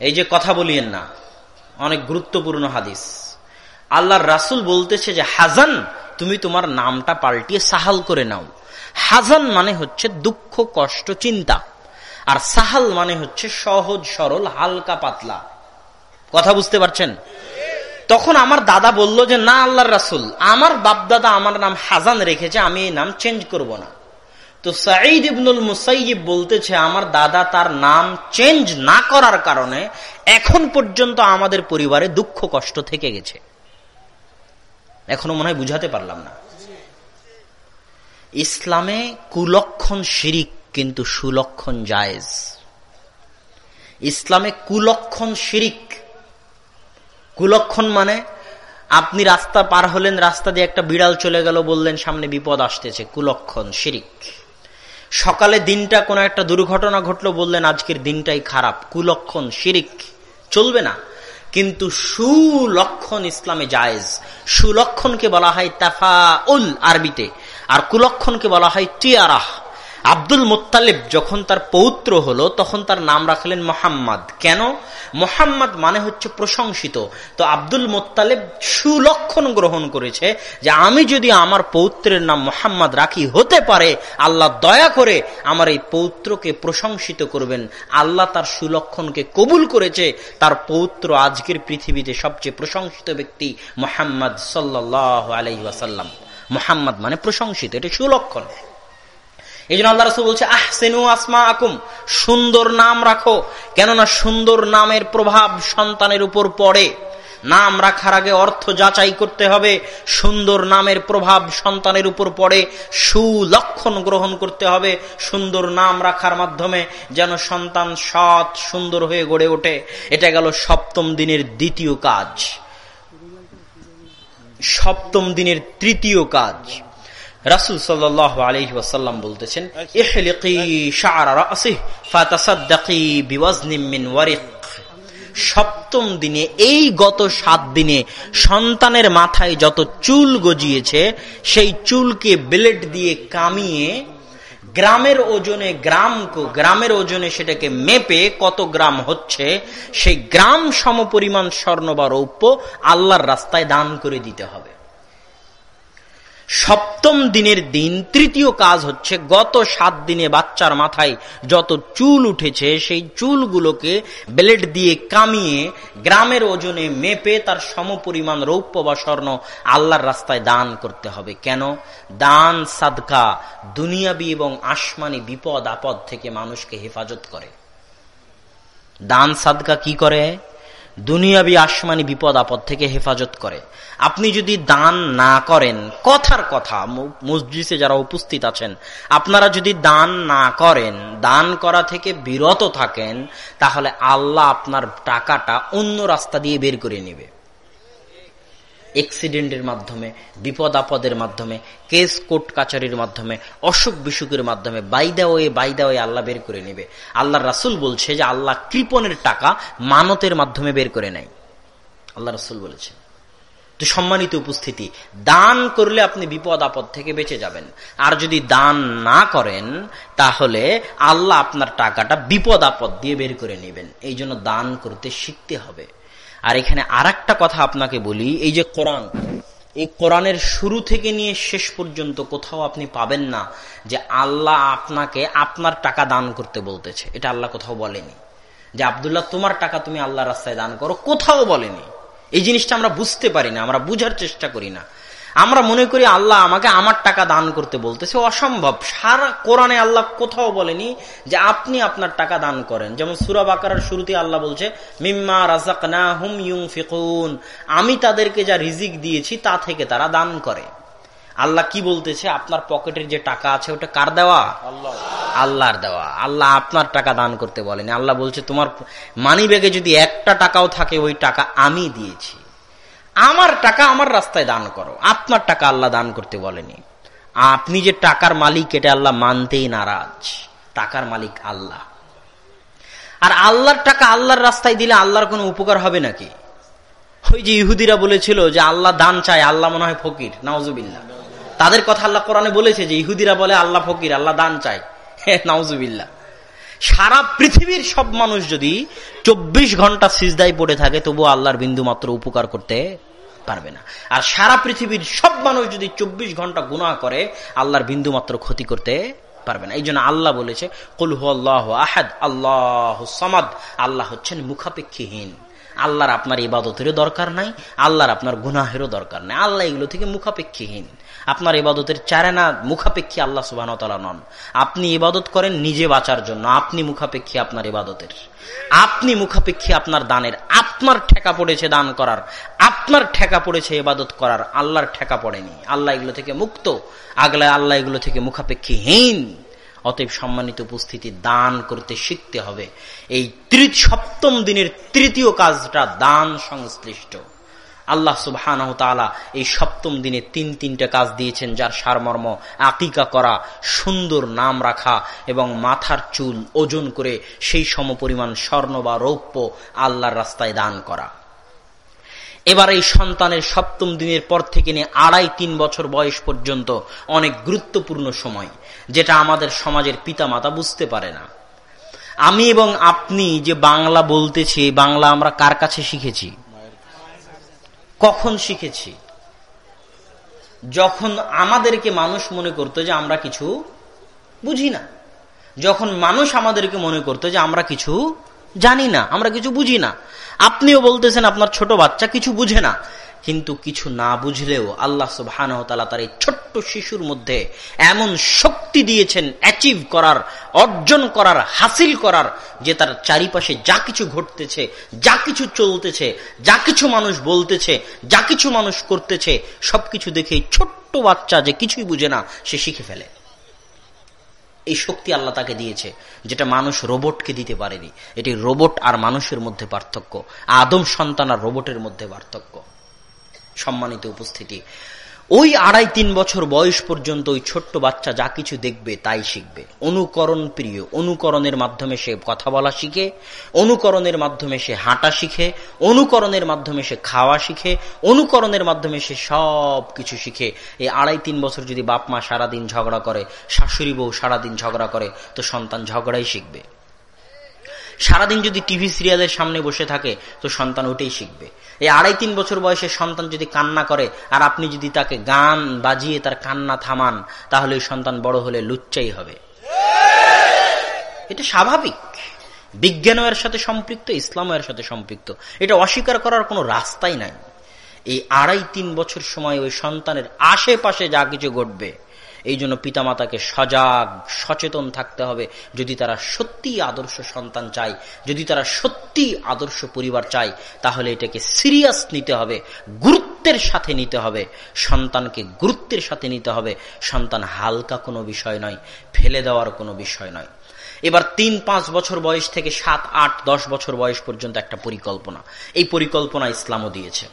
এই যে কথা বলিয়েন না, অনেক গুরুত্বপূর্ণ হাদিস। আল্লাহর রাসুল বলতেছে যে, হাজান, তুমি তোমার নামটা পাল্টিয়ে সাহাল করে নাও। হাজান মানে হচ্ছে দুঃখ, কষ্ট, চিন্তা। আর সাহাল মানে হচ্ছে সহজ, সরল, হালকা, পাতলা। কথা বুঝতে পারছেন? তখন আমার দাদা বলল যে, না আল্লাহর রাসুল, আমার বাপদাদা আমার নাম হাজান রেখেছে, আমি এই নাম চেঞ্জ করব না। তো সাঈদ ইবনুল মুসাইব বলতেছে, আমার দাদা তার নাম চেঞ্জ না করার কারণে এখন পর্যন্ত আমাদের পরিবারে দুঃখ, কষ্ট থেকে গেছে। এখনও মনে হয় বুঝাতে পারলাম না। ইসলামে কুলক্ষণ শিরিক কিন্তু সুলক্ষণ জায়েজ। ইসলামে কুলক্ষণ শিরিক। কুলক্ষণ মানে আপনি রাস্তা পার হলেন, রাস্তা দিয়ে একটা বিড়াল চলে গেল, বললেন সামনে বিপদ আসতেছে, কুলক্ষণ শিরিক। সকালে দিনটা কোনো একটা দুর্ঘটনা ঘটলো, বললেন আজকের দিনটাই খারাপ, কুলক্ষণ শিরিক। চলবে না। কিন্তু সুলক্ষণ ইসলামে জায়েজ। সুলক্ষণকে বলা হয় তাফা উল আরবিতে। আর কুলক্ষণকে বলা হয় টিয়ারাহ। আব্দুল মোত্তালিব যখন তার পৌত্র হলো, তখন তার নাম রাখলেন মোহাম্মদ। কেন? মোহাম্মদ মানে হচ্ছে প্রশংসিত। তো আব্দুল মোত্তালেব সুলক্ষণ গ্রহণ করেছে যে আমি যদি আমার পৌত্রের নাম মোহাম্মদ রাখি, হতে পারে আল্লাহ দয়া করে আমার এই পৌত্রকে প্রশংসিত করবেন। আল্লাহ তার সুলক্ষণকে কবুল করেছে। তার পৌত্র আজকের পৃথিবীতে সবচেয়ে প্রশংসিত ব্যক্তি মোহাম্মদ সাল্লাহ আলহিহাসাল্লাম মোহাম্মদ মানে প্রশংসিত, এটা সুলক্ষণ। এই জন্য আল্লাহ রসুল বলছে আহ সেনু আসমা আকুম সুন্দর নাম রাখো, কেননা সুন্দর নামের প্রভাব সন্তানের উপর পড়ে। নাম রাখার আগে অর্থ যাচাই করতে হবে, সুন্দর নামের প্রভাব সন্তানের উপর পড়ে, সুলক্ষণ গ্রহণ করতে হবে, সুন্দর নাম রাখার মাধ্যমে যেন সন্তান সৎ, সুন্দর হয়ে গড়ে ওঠে। এটা গেল সপ্তম দিনের দ্বিতীয় কাজ। সপ্তম দিনের তৃতীয় কাজ। রাসুল সাল্লাহ আলহি ওয়াসাল্লাম বলতেছেন সপ্তম দিনে, এই গত সাত দিনে সন্তানের মাথায় যত চুল গজিয়েছে, সেই চুলকে ব্লেড দিয়ে কামিয়ে গ্রামের ওজনে গ্রাম গ্রামের ওজনে সেটাকে মেপে কত গ্রাম হচ্ছে, সেই গ্রাম সমপরিমাণ স্বর্ণ বা রৌপ্য আল্লাহর রাস্তায় দান করে দিতে হবে। সপ্তম দিনের দিন, তৃতীয় কাজ হচ্ছে গত সাত দিনে বাচ্চার মাথায় যত চুল উঠেছে, সেই চুলগুলোকে ব্লেড দিয়ে কামিয়ে গ্রামের ওজনে মেপে তার সমপরিমাণ রৌপ্য বা স্বর্ণ আল্লাহর রাস্তায় দান করতে হবে। কেন? দান, সাদকা, দুনিয়াবি এবং আসমানি বিপদ, আপদ থেকে মানুষকে হেফাজত করে। দান, সাদকা কি করে? দুনিয়াবি আসমানি বিপদ আপদ থেকে হেফাজত করে। আপনি যদি দান না করেন, কথার কথা মসজিদে যারা উপস্থিত আছেন, আপনারা যদি দান না করেন, দান করা থেকে বিরত থাকেন, তাহলে আল্লাহ আপনার টাকাটা অন্য রাস্তা দিয়ে বের করে নেবে। এক্সিডেন্টের মাধ্যমে বিপদ আপদের মাধ্যমে কেস কোর্ট কাচারির মাধ্যমে, অসুখ বিসুখের মাধ্যমে বাইদা ওয়ে বাইদা ওয়ে আল্লাহ বের করে নেবে। আল্লাহ রাসুল বলছে যে আল্লাহ কৃপনের টাকা মানতের মাধ্যমে বের করে নেয়। আল্লাহ রাসুল বলেছে তো সম্মানিত উপস্থিতি, দান করলে আপনি বিপদ আপদ থেকে বেঁচে যাবেন। আর যদি দান না করেন, তাহলে আল্লাহ আপনার টাকাটা বিপদ আপদ দিয়ে বের করে নেবেন। এই জন্য দান করতে শিখতে হবে। আর এখানে আর কথা আপনাকে বলি, এই যে কোরআন, এই কোরআনের শুরু থেকে নিয়ে শেষ পর্যন্ত কোথাও আপনি পাবেন না যে আল্লাহ আপনাকে আপনার টাকা দান করতে বলতেছে। এটা আল্লাহ কোথাও বলেনি। যে আবদুল্লাহ, তোমার টাকা তুমি আল্লাহ রাস্তায় দান করো, কোথাও বলেনি। এই জিনিসটা আমরা বুঝতে পারি না, আমরা বুঝার চেষ্টা করি না। আমরা মনে করি আল্লাহ আমাকে আমার টাকা দান করতে বলতেছে অসম্ভব। সারা কোরআনে আল্লাহ কোথাও বলেনি যে আপনি আপনার টাকা দান করেন। যেমন সুরাব আকার শুরুতে আল্লাহ বলছে মিম্মা রাজাক না হুম ইউং ফিকুন আমি তাদেরকে যা রিজিক দিয়েছি তা থেকে তারা দান করে। আল্লাহ কি বলতেছে? আপনার পকেটের যে টাকা আছে ওটা কার দেওয়া? আল্লাহর। দেওয়া। আল্লাহ আপনার টাকা দান করতে বলেনি। আল্লাহ বলছে তোমার মানি ব্যাগে যদি একটা টাকাও থাকে ওই টাকা আমি দিয়েছি। আমার টাকা আমার রাস্তায় দান করো, আপনার টাকা আল্লাহ দান করতে বলেনি। আপনি যে টাকার মালিক, এটা আল্লাহ মানতেই নারাজ। টাকার মালিক আল্লাহ। আর আল্লাহর টাকা আল্লাহর রাস্তায় দিলে আল্লাহর কোনো উপকার হবে নাকি? ওই যে ইহুদিরা বলেছিল যে আল্লাহ দান চায়, আল্লাহ মনে হয় ফকির নাওজুবিল্লা তাদের কথা আল্লাহ কোরআনে বলেছে যে ইহুদিরা বলে, আল্লাহ ফকির, আল্লাহ দান চায়। নাওজুবিল্লা সারা পৃথিবীর সব মানুষ যদি চব্বিশ ঘণ্টা সিজদাই পড়ে থাকে তবু আল্লাহর বিন্দু মাত্র উপকার করতে পারবে না। আর সারা পৃথিবীর সব মানুষ যদি চব্বিশ ঘণ্টা গুণা করে, আল্লাহর বিন্দু মাত্র ক্ষতি করতে পারবে না। এই জন্য আল্লাহ বলেছে কলহু আল্লাহ আহাদ, আল্লাহ সমাদ। আল্লাহ হচ্ছেন মুখাপেক্ষীহীন। আল্লাহর আপনার ইবাদতেরও দরকার নাই, আল্লাহর আপনার গুনাহেরও দরকার নাই। আল্লাহ এগুলো থেকে মুখাপেক্ষীহীন। আপনার ইবাদতের চারেনা মুখাপেক্ষী আল্লাহ সুবাহ নন। আপনি ইবাদত করেন নিজে বাঁচার জন্য, আপনি মুখাপেক্ষী আপনার ইবাদতের। আপনি মুখাপেক্ষী আপনার দানের, আপনার ঠেকা পড়েছে দান করার, আপনার ঠেকা পড়েছে ইবাদত করার, আল্লাহর ঠেকা পড়েনি। আল্লাহ এগুলো থেকে মুক্ত আগলে আল্লাহ এগুলো থেকে মুখাপেক্ষীহীন। অতএব সম্মানিত উপস্থিতি দান করতে শিখতে হবে। এই সপ্তম দিনের তৃতীয় কাজটা দান সংশ্লিষ্ট। আল্লাহ সুবহান এই সপ্তম দিনে তিন তিনটা কাজ দিয়েছেন, যার সারমর্ম আকিকা করা, সুন্দর নাম রাখা এবং মাথার চুল ওজন করে সেই সমপরিমাণ স্বর্ণ বা রৌপ্য আল্লাহর রাস্তায় দান করা। এবার এই সন্তানের সপ্তম দিনের পর থেকে নিয়ে আড়াই তিন বছর বয়স পর্যন্ত অনেক গুরুত্বপূর্ণ সময়, যেটা আমাদের সমাজের পিতামাতা বুঝতে পারে না। আমি এবং আপনি যে বাংলা বলতেছি, বাংলা আমরা কার কাছে শিখেছি? কখন শিখেছি? যখন আমাদেরকে মানুষ মনে করতো যে আমরা কিছু বুঝি না। যখন মানুষ আমাদেরকে মনে করতো যে আমরা কিছু জানি না, আমরা কিছু বুঝি না। আপনিও বলতেছেন আপনার ছোট বাচ্চা কিছু বুঝে না। কিন্তু কিছু না বুঝলেও আল্লাহ সুবাহ তার এই ছোট্ট শিশুর মধ্যে এমন শক্তি দিয়েছেন অ্যাচিভ করার, অর্জন করার, হাসিল করার যে তার চারিপাশে যা কিছু ঘটতেছে, যা কিছু চলতেছে, যা কিছু মানুষ বলতেছে, যা কিছু মানুষ করতেছে, সবকিছু দেখে ছোট্ট বাচ্চা যে কিছুই বুঝে না, সে শিখে ফেলে। এই শক্তি আল্লাহ তাকে দিয়েছে, যেটা মানুষ রোবটকে দিতে পারেনি। এটি রোবট আর মানুষের মধ্যে পার্থক্য। আদম সন্তান আর রোবটের মধ্যে পার্থক্য। সম্মানিত উপস্থিতি। ওই আড়াই তিন বছর বয়স পর্যন্ত ওই ছোট্ট বাচ্চা যা কিছু দেখবে তাই শিখবে। অনুকরণ প্রিয়, অনুকরণের মাধ্যমে সে কথা বলা শিখে, অনুকরণের মাধ্যমে সে হাঁটা শিখে, অনুকরণের মাধ্যমে সে খাওয়া শিখে, অনুকরণের মাধ্যমে সে সব কিছু শিখে। এই আড়াই তিন বছর যদি বাপ মা সারাদিন ঝগড়া করে, শাশুড়ি বউ সারাদিন ঝগড়া করে, তো সন্তান ঝগড়াই শিখবে। সারাদিন যদি টিভি সিরিয়ালের সামনে বসে থাকে, তো সন্তান ওটাই শিখবে। এই আড়াই তিন বছর বয়সের সন্তান যদি কান্না করে, আর আপনি যদি তাকে গান বাজিয়ে তার কান্না থামান, তাহলে ওই সন্তান বড় হলে লুচ্চাই হবে। এটা স্বাভাবিক। বিজ্ঞানও এর সাথে সম্পৃক্ত, ইসলামও এর সাথে সম্পৃক্ত। এটা অস্বীকার করার কোনো রাস্তাই নাই। এই আড়াই তিন বছর সময় ওই সন্তানের আশেপাশে যা কিছু ঘটবে এই জন্য পিতামাতাকে সজাগ, সচেতন থাকতে হবে। যদি তারা সত্যি আদর্শ সন্তান চায়, যদি তারা সত্যি আদর্শ পরিবার চায়, তাহলে এটাকে সিরিয়াস নিতে হবে, গুরুত্বের সাথে নিতে হবে। সন্তানকে গুরুত্বের সাথে নিতে হবে। সন্তান হালকা কোনো বিষয় নয়, ফেলে দেওয়ার কোনো বিষয় নয়। এবার তিন, পাঁচ বছর বয়স থেকে সাত, আট, দশ বছর বয়স পর্যন্ত একটা পরিকল্পনা। এই পরিকল্পনা ইসলামও দিয়েছে।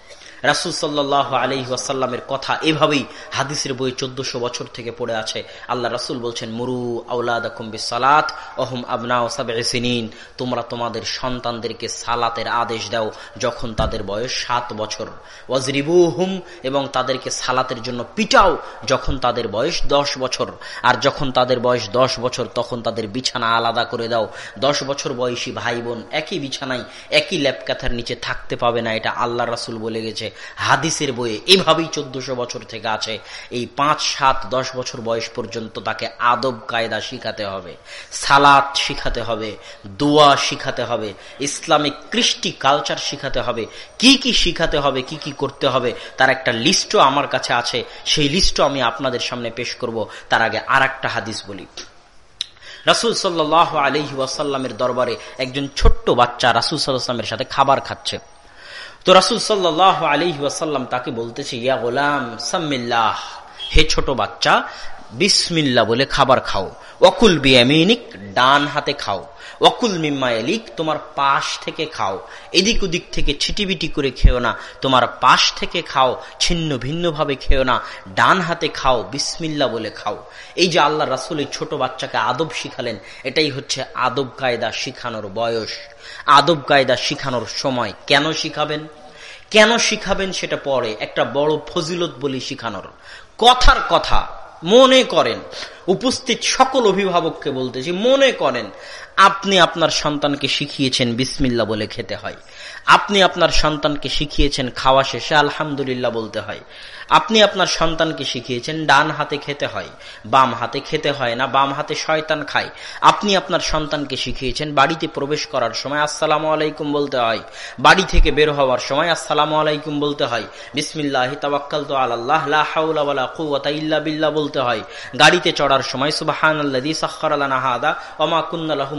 রাসুল সাল্লাহ আলি ওয়াসাল্লামের কথা এভাবেই হাদিসের বই চোদ্দশো বছর থেকে পড়ে আছে। আল্লাহ রাসুল বলছেন, মুরু আউলাদ সালাত অহম আবনা ওসাবিন তোমরা তোমাদের সন্তানদেরকে সালাতের আদেশ দাও যখন তাদের বয়স সাত বছর। ওয়াজরিবু হুম এবং তাদেরকে সালাতের জন্য পিটাও যখন তাদের বয়স দশ বছর। আর যখন তাদের বয়স দশ বছর, তখন তাদের বিছানা আলাদা করে দাও। দশ বছর বয়সী ভাই বোন একই বিছানায় একই ল্যাপকাথার নিচে থাকতে পাবে না, এটা আল্লাহ রাসুল বলে গেছে। হাদিসের বইয়ে এভাবেই চোদ্দশো বছর থেকে আছে। এই পাঁচ, সাত, দশ বছর বয়স পর্যন্ত তাকে আদব, কায়দা শিখাতে হবে, সালাত শিখাতে হবে, দোয়া শিখাতে হবে, ইসলামিক কৃষ্টি কালচার শিখাতে হবে, কি কি শিখাতে হবে, কি কি করতে হবে, তার একটা লিস্টও আমার কাছে আছে। সেই লিস্টও আমি আপনাদের সামনে পেশ করব। তার আগে আর একটা হাদিস বলি। রাসুল সাল্লাহ আলহি ওয়াসাল্লামের দরবারে একজন ছোট্ট বাচ্চা রাসুল সাল্লাহামের সাথে খাবার খাচ্ছে। তো রাসুল সাল্লাহ আলী ওয়াসাল্লাম তাকে বলতেছে ইয়া গোলাম সাম্মিল্লাহ হে ছোট বাচ্চা বিসমিল্লা বলে খাবার খাও। অকুল বিয়ামিনিক, ডান হাতে খাও। অকুল মিম্মায়ালিক তোমার পাশ থেকে খাও। এদিক ওদিক থেকে ছিটিবিটি করে খেও না। তোমার পাশ থেকে খাও, ছিন্ন ভিন্নভাবে খেও না। ডান হাতে খাও, বিসমিল্লা বলে খাও। এই যে আল্লাহ রাসুল ছোট বাচ্চাকে আদব শিখালেন, এটাই হচ্ছে আদব কায়দা শিখানোর বয়স। আদব কায়দা শিখানোর সময় কেন শিখাবেন? কেন শিখাবেন সেটা পরে একটা বড় ফজিলত বলি শিখানোর। কথার কথা মনে করেন। উপস্থিত সকল অভিভাবককে বলতেছি, মনে করেন, আপনি আপনার সন্তানকে শিখিয়েছেন বিসমিল্লা বলে খেতে হয়। আপনি আপনার সন্তানকে শিখিয়েছেন খাওয়া শেষে আলহামদুলিল্লাহ বলতে হয়। আপনি আপনার সন্তানকে শিখিয়েছেন, ডান হাতে খেতে হয়, বাম হাতে খেতে হয় না, বাম হাতে শয়তান খায়। আপনি আপনার সন্তানকে শিখিয়েছেন, বাড়িতে প্রবেশ করার সময় আসসালাম আলাইকুম বলতে হয়, বাড়ি থেকে বের হওয়ার সময় আসসালাম আলাইকুম বলতে হয়, বিসমিল্লাহ তাবাক্কাল তো আল্লাহ ইল্লা বিল্লা বলতে হয়, গাড়িতে চড়ার সময় সুবাহান আল্লাদি সাক্ষর আল্লাহ হাদা অমা কুন্নালাহ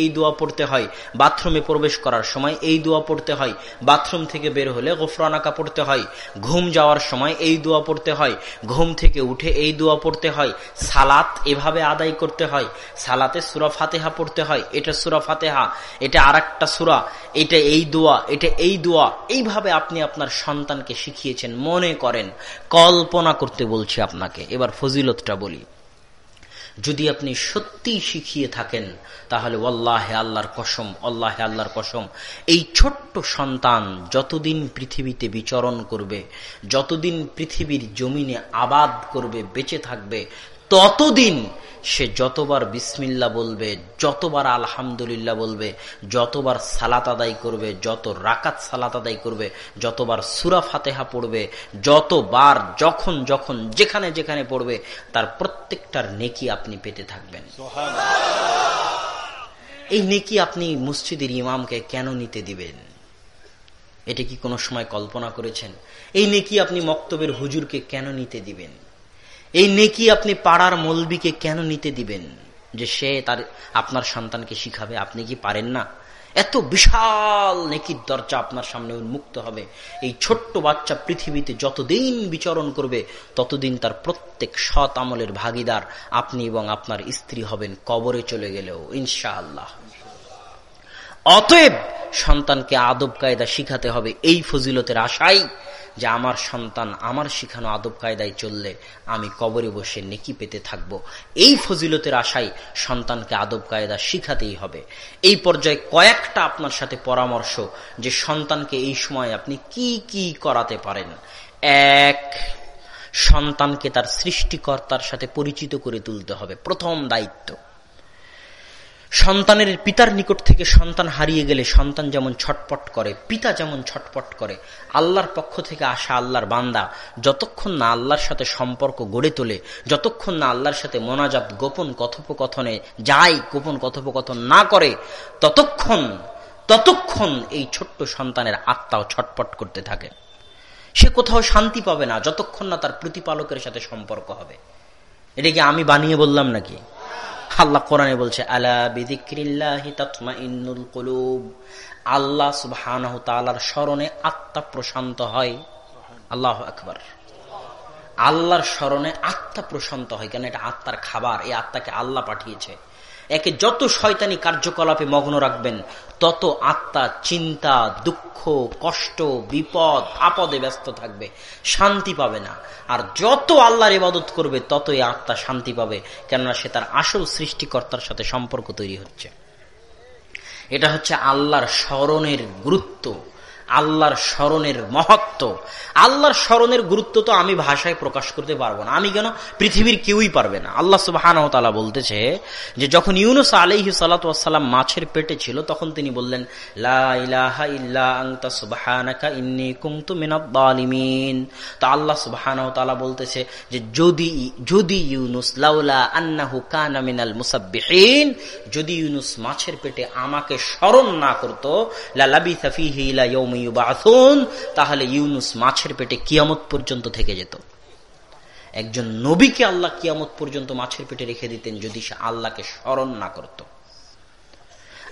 এই দোয়া পড়তে হয়, বাথরুমে প্রবেশ করার সময় এই দোয়া পড়তে হয়, বাথরুম থেকে বের হলে গোফরানাকা পড়তে হয়, ঘুম যাওয়ার সময় এই দোয়া পড়তে হয়। ঘুম থেকে উঠে এই দোয়া পড়তে হয়। সালাত এভাবে আদায় করতে হয়। সালাতে সুরা ফাতেহা পড়তে হয়। এটা সুরা ফাতেহা, এটা আর একটা সুরা, এটা এই দোয়া, এটা এই দোয়া। এইভাবে আপনি আপনার সন্তানকে শিখিয়েছেন, মনে করেন। কল্পনা করতে বলছি আপনাকে। এবার ফজিলতটা বলি। যদি আপনি সত্যি শিখিয়ে থাকেন তাহলে অল্লাহে আল্লাহর কসম অল্লাহে আল্লাহর কসম। এই ছোট্ট সন্তান যতদিন পৃথিবীতে বিচরণ করবে, যতদিন পৃথিবীর জমিনে আবাদ করবে, বেঁচে থাকবে, ততদিন সে যতবার বিসমিল্লা বলবে, যতবার আলহামদুলিল্লাহ বলবে, যতবার সালাত আদায় করবে, যত রাকাত সালাত আদায় করবে, যতবার সুরা ফাতেহা পড়বে, যতবার যখন যখন যেখানে যেখানে পড়বে, তার প্রত্যেকটার নেকি আপনি পেতে থাকবেন। এই নেকি আপনি মসজিদের ইমামকে কেন নিতে দিবেন? এটা কি কোনো সময় কল্পনা করেছেন? এই নেকি আপনি মক্তবের হুজুরকে কেন নিতে দিবেন? এই নেকি আপনি পাড়ার মলবিকে কেন নিতে দিবেন? যে সে তার, আপনার সন্তানকে শিখাবে, আপনি কি পারেন না? এত বিশাল নেকির দরজা আপনার সামনে উন্মুক্ত হবে। এই ছোট্ট বাচ্চা পৃথিবীতে যতদিন বিচরণ করবে, ততদিন তার প্রত্যেক সৎ আমলের ভাগিদার আপনি এবং আপনার স্ত্রী হবেন কবরে চলে গেলেও, ইনশাআল্লাহ। অতএব সন্তানকে আদব কায়দা শিখাতে হবে, এই ফজিলতের আশাই যে আমার সন্তান আমার শিখানো আদব কায়দায় চললে আমি কবরে বসে নেকি পেতে থাকব। এই ফজিলতের আশায় সন্তানকে আদব কায়দা শিখাতেই হবে। এই পর্যায়ে কয়েকটা আপনার সাথে পরামর্শ যে সন্তানকে এই সময় আপনি কি কি করাতে পারেন। এক, সন্তানকে তার সৃষ্টিকর্তার সাথে পরিচিত করে তুলতে হবে। প্রথম দায়িত্ব। সন্তানের পিতার নিকট থেকে সন্তান হারিয়ে গেলে সন্তান যেমন ছটপট করে, পিতা যেমন ছটপট করে, আল্লাহর পক্ষ থেকে আসা আল্লাহর বান্দা যতক্ষণ না আল্লাহর সাথে সম্পর্ক গড়ে তোলে, যতক্ষণ না আল্লাহর সাথে মোনাজাত গোপন কথোপকথনে যায়, গোপন কথোপকথন না করে, ততক্ষণ ততক্ষণ এই ছোট্ট সন্তানের আত্মাও ছটপট করতে থাকে। সে কোথাও শান্তি পাবে না, যতক্ষণ না তার প্রতিপালকের সাথে সম্পর্ক হবে। এটা কি আমি বানিয়ে বললাম নাকি? আল্লাহ কোরআনে বলছে, আলা আল্লাহ সুবাহ স্মরণে আত্মা প্রশান্ত হয়। আল্লাহ আকবর। আল্লাহর স্মরণে আত্মা প্রশান্ত হয়, কেন? এটা আত্মার খাবার, এই আত্মাকে আল্লাহ পাঠিয়েছে। একে যত শয়তানি কার্যকলাপে মগ্ন রাখবেন, তত আত্মা চিন্তা, দুঃখ, কষ্ট, বিপদ, আপদে ব্যস্ত থাকবে, শান্তি পাবে না। আর যত আল্লাহর ইবাদত করবে, ততই আত্মা শান্তি পাবে, কেননা সে তার আসল সৃষ্টিকর্তার সাথে সম্পর্ক তৈরি হচ্ছে। এটা হচ্ছে আল্লাহর স্মরণের গুরুত্ব। আল্লাহর স্মরণের মহত্ব। আল্লাহর স্মরণের গুরুত্ব তো আমি ভাষায় প্রকাশ করতে পারব না। আমি কেন? পৃথিবীর কেউই পারবে না। আল্লাহ সুবাহান বলতেছে যে, যখন ইউনুস আলহি সাল্লাম মাছের পেটে ছিল, তখন তিনি বললেন আল্লাহ সুবাহান বলতেছে যে, যদি যদি ইউনুস, লাউলা আন্নাহু কানা মিনাল যদি ইউনুস মাছের পেটে আমাকে স্মরণ না করতো, লালাবিসা ফিহি ইলা তাহলে ইউনুস মাছের পেটে কিয়ামত পর্যন্ত থেকে যেত। একজন নবীকে আল্লাহ কিয়ামত পর্যন্ত মাছের পেটে রেখে দিতেন যদি সে আল্লাহকে স্মরণ না করত।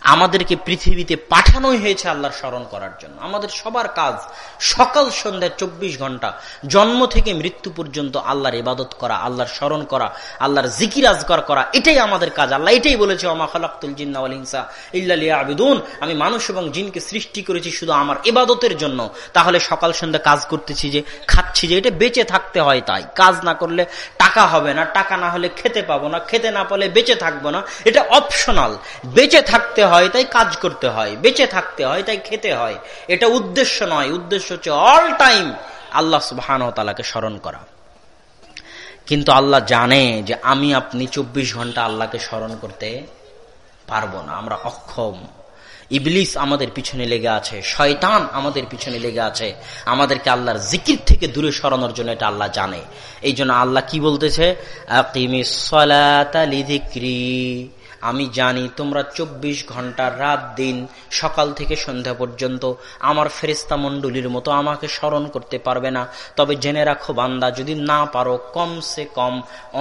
আমাদেরকে পৃথিবীতে পাঠানোই হয়েছে আল্লাহর স্মরণ করার জন্য। আমাদের সবার কাজ সকাল, সন্ধ্যা, চব্বিশ ঘণ্টা, জন্ম থেকে মৃত্যু পর্যন্ত আল্লাহর ইবাদত করা, আল্লাহর স্মরণ করা, আল্লাহর জিকির আজগার করা, এটাই আমাদের কাজ। আল্লাহ এটাই বলেছে অমা খালাক্তুল জিন্নাওয়ালিংসা ইল্লা আবিদুন আমি মানুষ এবং জিনকে সৃষ্টি করেছি শুধু আমার ইবাদতের জন্য। তাহলে সকাল, সন্ধ্যা কাজ করতেছি যে, খাচ্ছি যে, এটা বেঁচে থাকতে হয় তাই। কাজ না করলে টাকা হবে না, টাকা না হলে খেতে পাবো না, খেতে না পালে বেঁচে থাকব না। এটা অপশনাল বেঁচে থাকতে হয় তাই কাজ করতে হয়, বেঁচে থাকতে হয়, তাই খেতে হয়। এটা উদ্দেশ্য নয়, উদ্দেশ্য হচ্ছে অল টাইম আল্লাহ সুবাহান তালাকে স্মরণ করা। কিন্তু আল্লাহ জানে যে আমি আপনি চব্বিশ ঘণ্টা আল্লাহকে স্মরণ করতে পারব না, আমরা অক্ষম। ইবলিস আমাদের পিছনে লেগে আছে, শয়তান আমাদের পিছনে লেগে আছে। আমাদেরকে আল্লাহর জিকির থেকে দূরে সরানোর জন্য এটা আল্লাহ জানে। এই জন্য আল্লাহ কি বলতেছে? আমি জানি তোমরা চব্বিশ ঘণ্টা রাত, দিন, সকাল থেকে সন্ধ্যা পর্যন্ত আমার ফেরিস্তা মন্ডলীর মতো আমাকে স্মরণ করতে পারবে না। তবে জেনে রাখো বান্দা, যদি না পারো, কমসে কম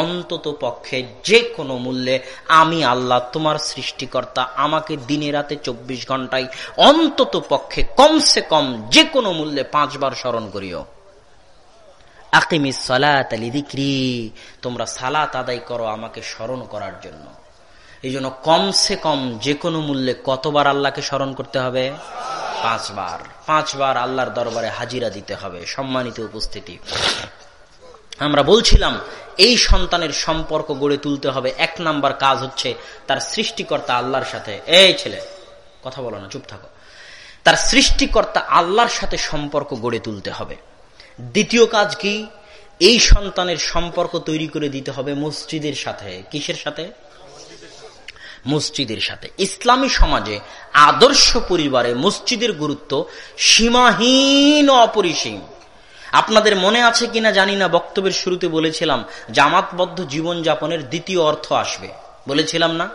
অন্তত পক্ষে যে কোনো মূল্যে আমি আল্লাহ তোমার সৃষ্টিকর্তা, আমাকে দিনে রাতে চব্বিশ ঘন্টায় অন্তত পক্ষে কমসে কম যে কোনো মূল্যে পাঁচবার স্মরণ করিও। আকিমিস সালাত তোমরা সালাত আদায় করো আমাকে স্মরণ করার জন্য। এই জন্য কমসে কম যে কোনো মূল্যে কতবার আল্লাহকে স্মরণ করতে হবে? পাঁচবার। পাঁচবার আল্লাহর দরবারে হাজিরা দিতে হবে, সম্মানিত উপস্থিতি। আমরা বলছিলাম, এই সন্তানের সম্পর্ক গড়ে তুলতে হবে। এক নাম্বার কাজ হচ্ছে তার সৃষ্টিকর্তা আল্লাহর সাথে। এই ছেলে, কথা বলো না, চুপ থাকো। তার সৃষ্টিকর্তা আল্লাহর সাথে সম্পর্ক গড়ে তুলতে হবে। দ্বিতীয় কাজ কি? এই সন্তানের সম্পর্ক তৈরি করে দিতে হবে মসজিদের সাথে। কিসের সাথে? মসজিদের সাথে। ইসলামী সমাজে আদর্শ পরিবারে মসজিদের গুরুত্ব সীমাহীন অপরিসীম। আপনাদের মনে আছে কিনা জানি না, বক্তব্যের শুরুতে বলেছিলাম, জামাতবদ্ধ জীবন যাপনের দ্বিতীয় অর্থ আসবে। বলেছিলাম না?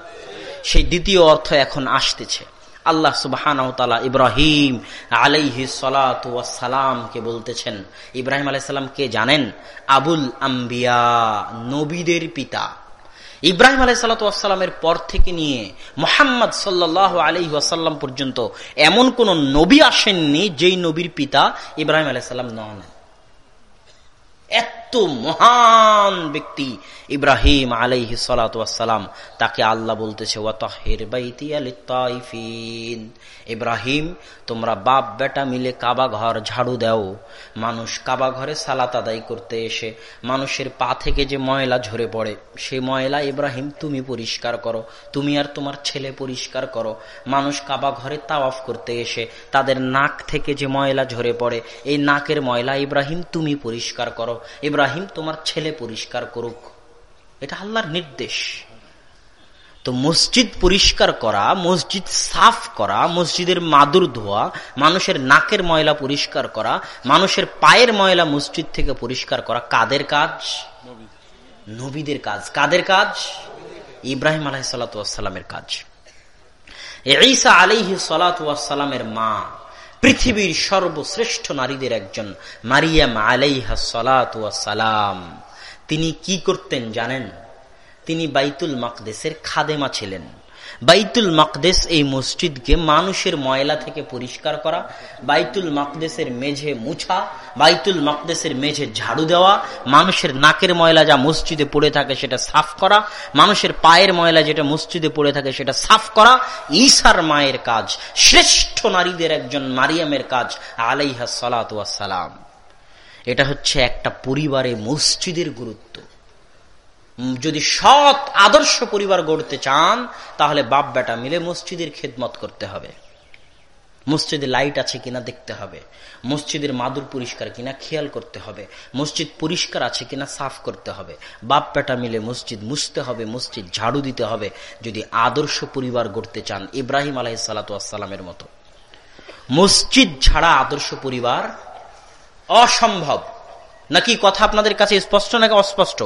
সেই দ্বিতীয় অর্থ এখন আসতেছে। আল্লাহ সুবাহান ইব্রাহিম আলাইহি সালামকে বলতেছেন, ইব্রাহিম আলাইসাল্লাম কে জানেন? আবুল আম্বিয়া, নবীদের পিতা। ইব্রাহিম আলাই সালাতামের পর থেকে নিয়ে মোহাম্মদ সাল্লাহ আলি ওয়াসাল্লাম পর্যন্ত এমন কোন নবী আসেননি যেই নবীর পিতা ইব্রাহিম আলাই সাল্লাম নন। এত মহান ব্যক্তি ইব্রাহিম আলাইহি সালাম তাকে আল্লাহ বলতেছে ইব্রাহিম, তোমরা বাপ বেটা মিলে কাবা ঘর ঝাড়ু দাও। মানুষ কাবা ঘরে সালাত আদায় করতে এসে মানুষের পা থেকে যে ময়লা ঝরে পড়ে, সে ময়লা, ইব্রাহিম, তুমি পরিষ্কার করো। তুমি আর তোমার ছেলে পরিষ্কার করো। মানুষ কাবা ঘরে তাওয়াফ করতে এসে তাদের নাক থেকে যে ময়লা ঝরে পড়ে, এই নাকের ময়লা, ইব্রাহিম, তুমি পরিষ্কার করো। ইব্রাহিম, তোমার ছেলে পরিষ্কার করুক। এটা আল্লাহর নির্দেশ। তো মসজিদ পরিষ্কার করা, মসজিদ সাফ করা, মসজিদের মাদুর ধোয়া, মানুষের নাকের ময়লা পরিষ্কার করা, মানুষের পায়ের ময়লা মসজিদ থেকে পরিষ্কার করা, কাদের কাজ? নবীদের কাজ। কাদের কাজ? ইব্রাহিম আলাহিসাল্লামের কাজ। ঈসা আলিহি সালাতামের মা পৃথিবীর সর্বশ্রেষ্ঠ নারীদের একজন, মারিয়াম আলাইহা সালাম। তিনি কি করতেন জানেন? তিনি বাইতুল মাকদেশের খাদেমা ছিলেন। বাইতুল মাকদেস এই মসজিদকে মানুষের ময়লা থেকে পরিষ্কার করা, বাইতুল মাকদেসের মেঝে মুছা, বাইতুল মাকদেসের মেঝে ঝাড়ু দেওয়া, মানুষের নাকের ময়লা যা মসজিদে পড়ে থাকে সেটা সাফ করা, মানুষের পায়ের ময়লা যেটা মসজিদে পড়ে থাকে সেটা সাফ করা, ঈশার মায়ের কাজ, শ্রেষ্ঠ নারীদের একজন মারিয়ামের কাজ আলাইহা সালাম। এটা হচ্ছে একটা পরিবারে মসজিদের গুরুত্ব। যদি সৎ আদর্শ পরিবার গড়তে চান, তাহলে বাপ বেটা মিলে মসজিদের খেদমত করতে হবে। মসজিদে লাইট আছে কিনা দেখতে হবে। মসজিদের মাদুর পরিষ্কার কিনা খেয়াল করতে হবে। মসজিদ পরিষ্কার আছে কিনা সাফ করতে হবে। বাপ বেটা মিলে মসজিদ মুছতে হবে, মসজিদ ঝাড়ু দিতে হবে, যদি আদর্শ পরিবার গড়তে চান, ইব্রাহিম আলাহিসাল্লামের মতো। মসজিদ ছাড়া আদর্শ পরিবার অসম্ভব। নাকি কথা আপনাদের কাছে স্পষ্ট নাকি অস্পষ্ট?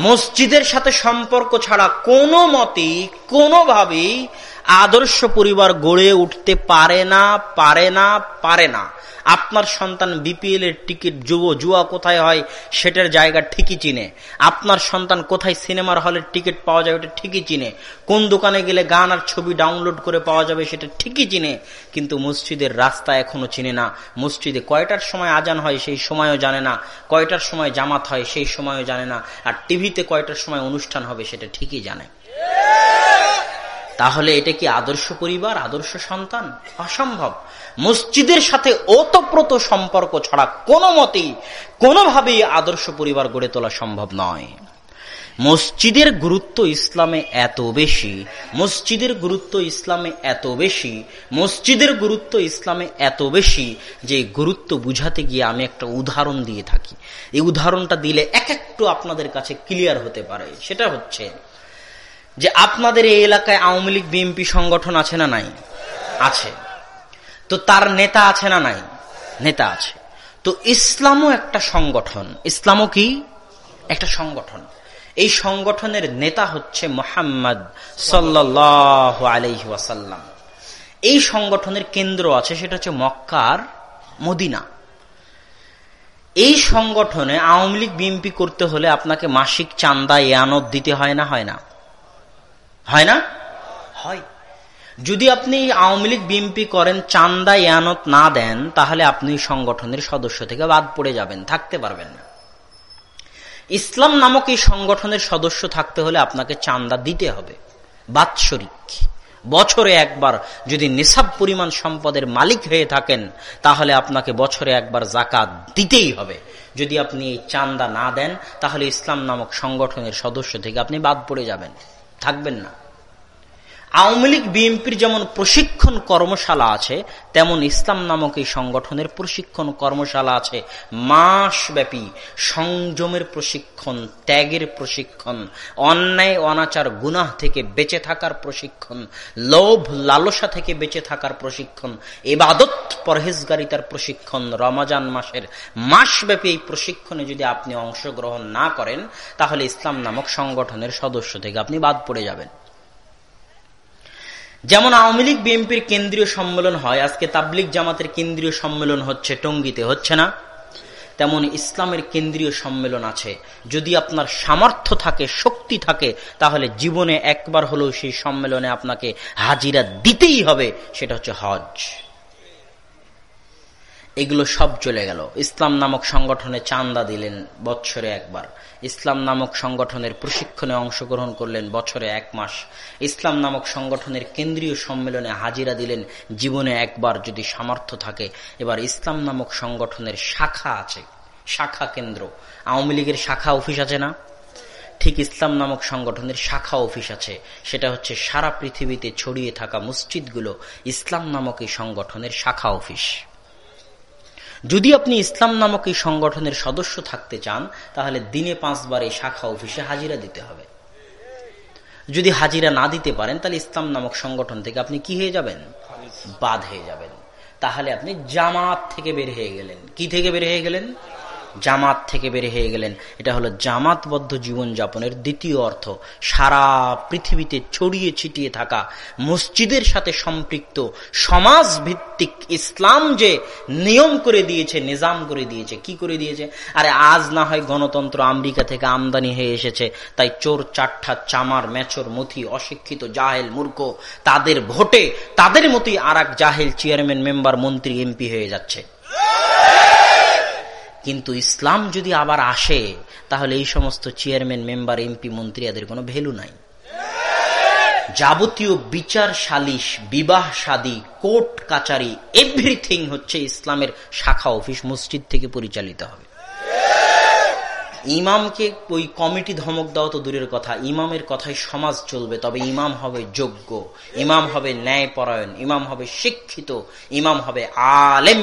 মসজিদের সাথে সম্পর্ক ছাড়া কোনো মতেই, কোনোভাবেই আদর্শ পরিবার গড়ে উঠতে পারে না পারে না পারে না। আপনার সন্তান বিপিএল এর টিকিট যুব জুয়া কোথায় হয় সেটার জায়গা ঠিকই চিনে। আপনার সন্তান কোথায় সিনেমার হলের টিকিট পাওয়া যাবে ওটা ঠিকই চিনে। কোন দোকানে গেলে গান আর ছবি ডাউনলোড করে পাওয়া যাবে সেটা ঠিকই চিনে। কিন্তু মসজিদের রাস্তা এখনও চিনে না। মসজিদে কয়টার সময় আজান হয় সেই সময়ও জানে না। কয়টার সময় জামাত হয় সেই সময়ও জানে না। আর টিভিতে কয়টার সময় অনুষ্ঠান হবে সেটা ঠিকই জানে। তাহলে এটা কি আদর্শ পরিবার, আদর্শ সন্তান? অসম্ভব। মসজিদের সাথে ওতপ্রোত সম্পর্ক ছাড়া কোনো মতেই কোনোভাবেই আদর্শ পরিবার গড়ে তোলা সম্ভব নয়। মসজিদের গুরুত্ব ইসলামে এত বেশি, মসজিদের গুরুত্ব ইসলামে এত বেশি, মসজিদের গুরুত্ব ইসলামে এত বেশি যে গুরুত্ব বুঝাতে গিয়ে আমি একটা উদাহরণ দিয়ে থাকি। এই উদাহরণটা দিলে এক একটু আপনাদের কাছে ক্লিয়ার হতে পারে। সেটা হচ্ছে যে আপনাদের এই এলাকায় আওয়ামী লীগ, বিএনপি সংগঠন আছে না নাই? আছে। তো তার নেতা আছে না নাই? নেতা আছে। তো ইসলামও একটা সংগঠন। ইসলামও কি? একটা সংগঠন। এই সংগঠনের নেতা হচ্ছে মোহাম্মদ সাল্লাহ আলহি ওয়াসাল্লাম। এই সংগঠনের কেন্দ্র আছে, সেটা হচ্ছে মক্কার মদিনা। এই সংগঠনে আওয়ামী লীগ, বিএনপি করতে হলে আপনাকে মাসিক চান্দা এয়ানত দিতে হয় না হয় না? হয় না? হয়। যদি আপনি আওয়ামী লীগ, বিএনপি করেন চান্দা ইয়ানত না দেন, তাহলে আপনি সংগঠনের সদস্য থেকে বাদ পড়ে যাবেন, থাকতে পারবেন না। ইসলাম নামক এই সংগঠনের সদস্য থাকতে হলে আপনাকে চান্দা দিতে হবে, বাৎসরিক। বছরে একবার যদি নিসাব পরিমাণ সম্পদের মালিক হয়ে থাকেন, তাহলে আপনাকে বছরে একবার জাকাত দিতেই হবে। যদি আপনি এই চান্দা না দেন, তাহলে ইসলাম নামক সংগঠনের সদস্য থেকে আপনি বাদ পড়ে যাবেন, থাকবেন না। আওয়ামী লীগ বিএনপির যেমন প্রশিক্ষণ কর্মশালা আছে, তেমন ইসলাম নামক এই সংগঠনের প্রশিক্ষণ কর্মশালা আছে। মাসব্যাপী সংযমের প্রশিক্ষণ, ত্যাগের প্রশিক্ষণ, অন্যায়, অনাচার, গুনাহ থেকে বেঁচে থাকার প্রশিক্ষণ, লোভ, লালসা থেকে বেঁচে থাকার প্রশিক্ষণ এবাদত পরহেজগারিতার প্রশিক্ষণ, রমাজান মাসের মাসব্যাপী এই প্রশিক্ষণে যদি আপনি অংশগ্রহণ না করেন, তাহলে ইসলাম নামক সংগঠনের সদস্য থেকে আপনি বাদ পড়ে যাবেন। যেমন আওয়ামী লীগ বিএনপির কেন্দ্রীয় সম্মেলন হয়, আজকে তাবলিক জামাতের কেন্দ্রীয় সম্মেলন হচ্ছে, টঙ্গিতে হচ্ছে না। তেমন ইসলামের কেন্দ্রীয় সম্মেলন আছে। যদি আপনার সামর্থ্য থাকে, শক্তি থাকে, তাহলে জীবনে একবার হলেও সেই সম্মেলনে আপনাকে হাজিরা দিতেই হবে, সেটা হচ্ছে হজ। এগুলো সব চলে গেল। ইসলাম নামক সংগঠনে চান্দা দিলেন বৎসরে একবার। ইসলাম নামক সংগঠনের প্রশিক্ষণে অংশগ্রহণ করলেন বছরে এক মাস। ইসলাম নামক সংগঠনের কেন্দ্রীয় সম্মেলনে হাজিরা দিলেন, জীবনে একবার যদি সামর্থ্য থাকে। এবার ইসলাম নামক সংগঠনের শাখা আছে, শাখা কেন্দ্র। আওয়ামী লীগের শাখা অফিস আছে না? ঠিক ইসলাম নামক সংগঠনের শাখা অফিস আছে। সেটা হচ্ছে সারা পৃথিবীতে ছড়িয়ে থাকা মসজিদগুলো ইসলাম নামক এই সংগঠনের শাখা অফিস। যদি আপনি ইসলাম নামক এই সংগঠনের সদস্য থাকতে চান, তাহলে দিনে পাঁচবার এই শাখা অফিসে হাজিরা দিতে হবে। যদি হাজিরা না দিতে পারেন, তাহলে ইসলাম নামক সংগঠন থেকে আপনি কি হয়ে যাবেন? বাদ হয়ে যাবেন। তাহলে আপনি জামাত থেকে বের হয়ে গেলেন। কি থেকে বের হয়ে গেলেন? জামাত থেকে বের হয়ে গেলেন। এটা হলো জামাতবদ্ধ জীবনযাপনের দ্বিতীয় অর্থ। সারা পৃথিবীতে ছড়িয়ে ছিটিয়ে থাকা, মসজিদের সাথে সম্পৃক্ত সমাজ ভিত্তিক ইসলাম যে নিয়ম করে দিয়েছে, নিজাম করে দিয়েছে, কি করে দিয়েছে? আরে আজ না হয় গণতন্ত্র আমেরিকা থেকে আমদানি হয়ে এসেছে। তাই চোর চারটা চামার মেচর মথি, অশিক্ষিত, জাহেল, মূর্খ, তাদের ভোটে তাদের মতোই আর জাহেল চেয়ারম্যান, মেম্বার, মন্ত্রী, এমপি হয়ে যাচ্ছে। কিন্তু ইসলাম যদি আবার আসে, তাহলে এই সমস্ত চেয়ারম্যান, মেম্বার এমপি মন্ত্রী এদের কোনো ভ্যালু নাই। যাবতীয় বিচার, সালিশ, বিবাহ সাদী, কোর্ট, কাচারি এভরিথিং হচ্ছে ইসলামের শাখা, অফিস, মসজিদ থেকে পরিচালিত হবে। ইমামকে ওই কমিটি ধমক দেওয়া তো দূরের কথা। ইমামের কথায় সমাজ চলবে, তবে ইমাম হবে যোগ্য, ইমাম হবে ন্যায়পরায়ণ, ইমাম হবে শিক্ষিত, ইমাম হবে আলেম।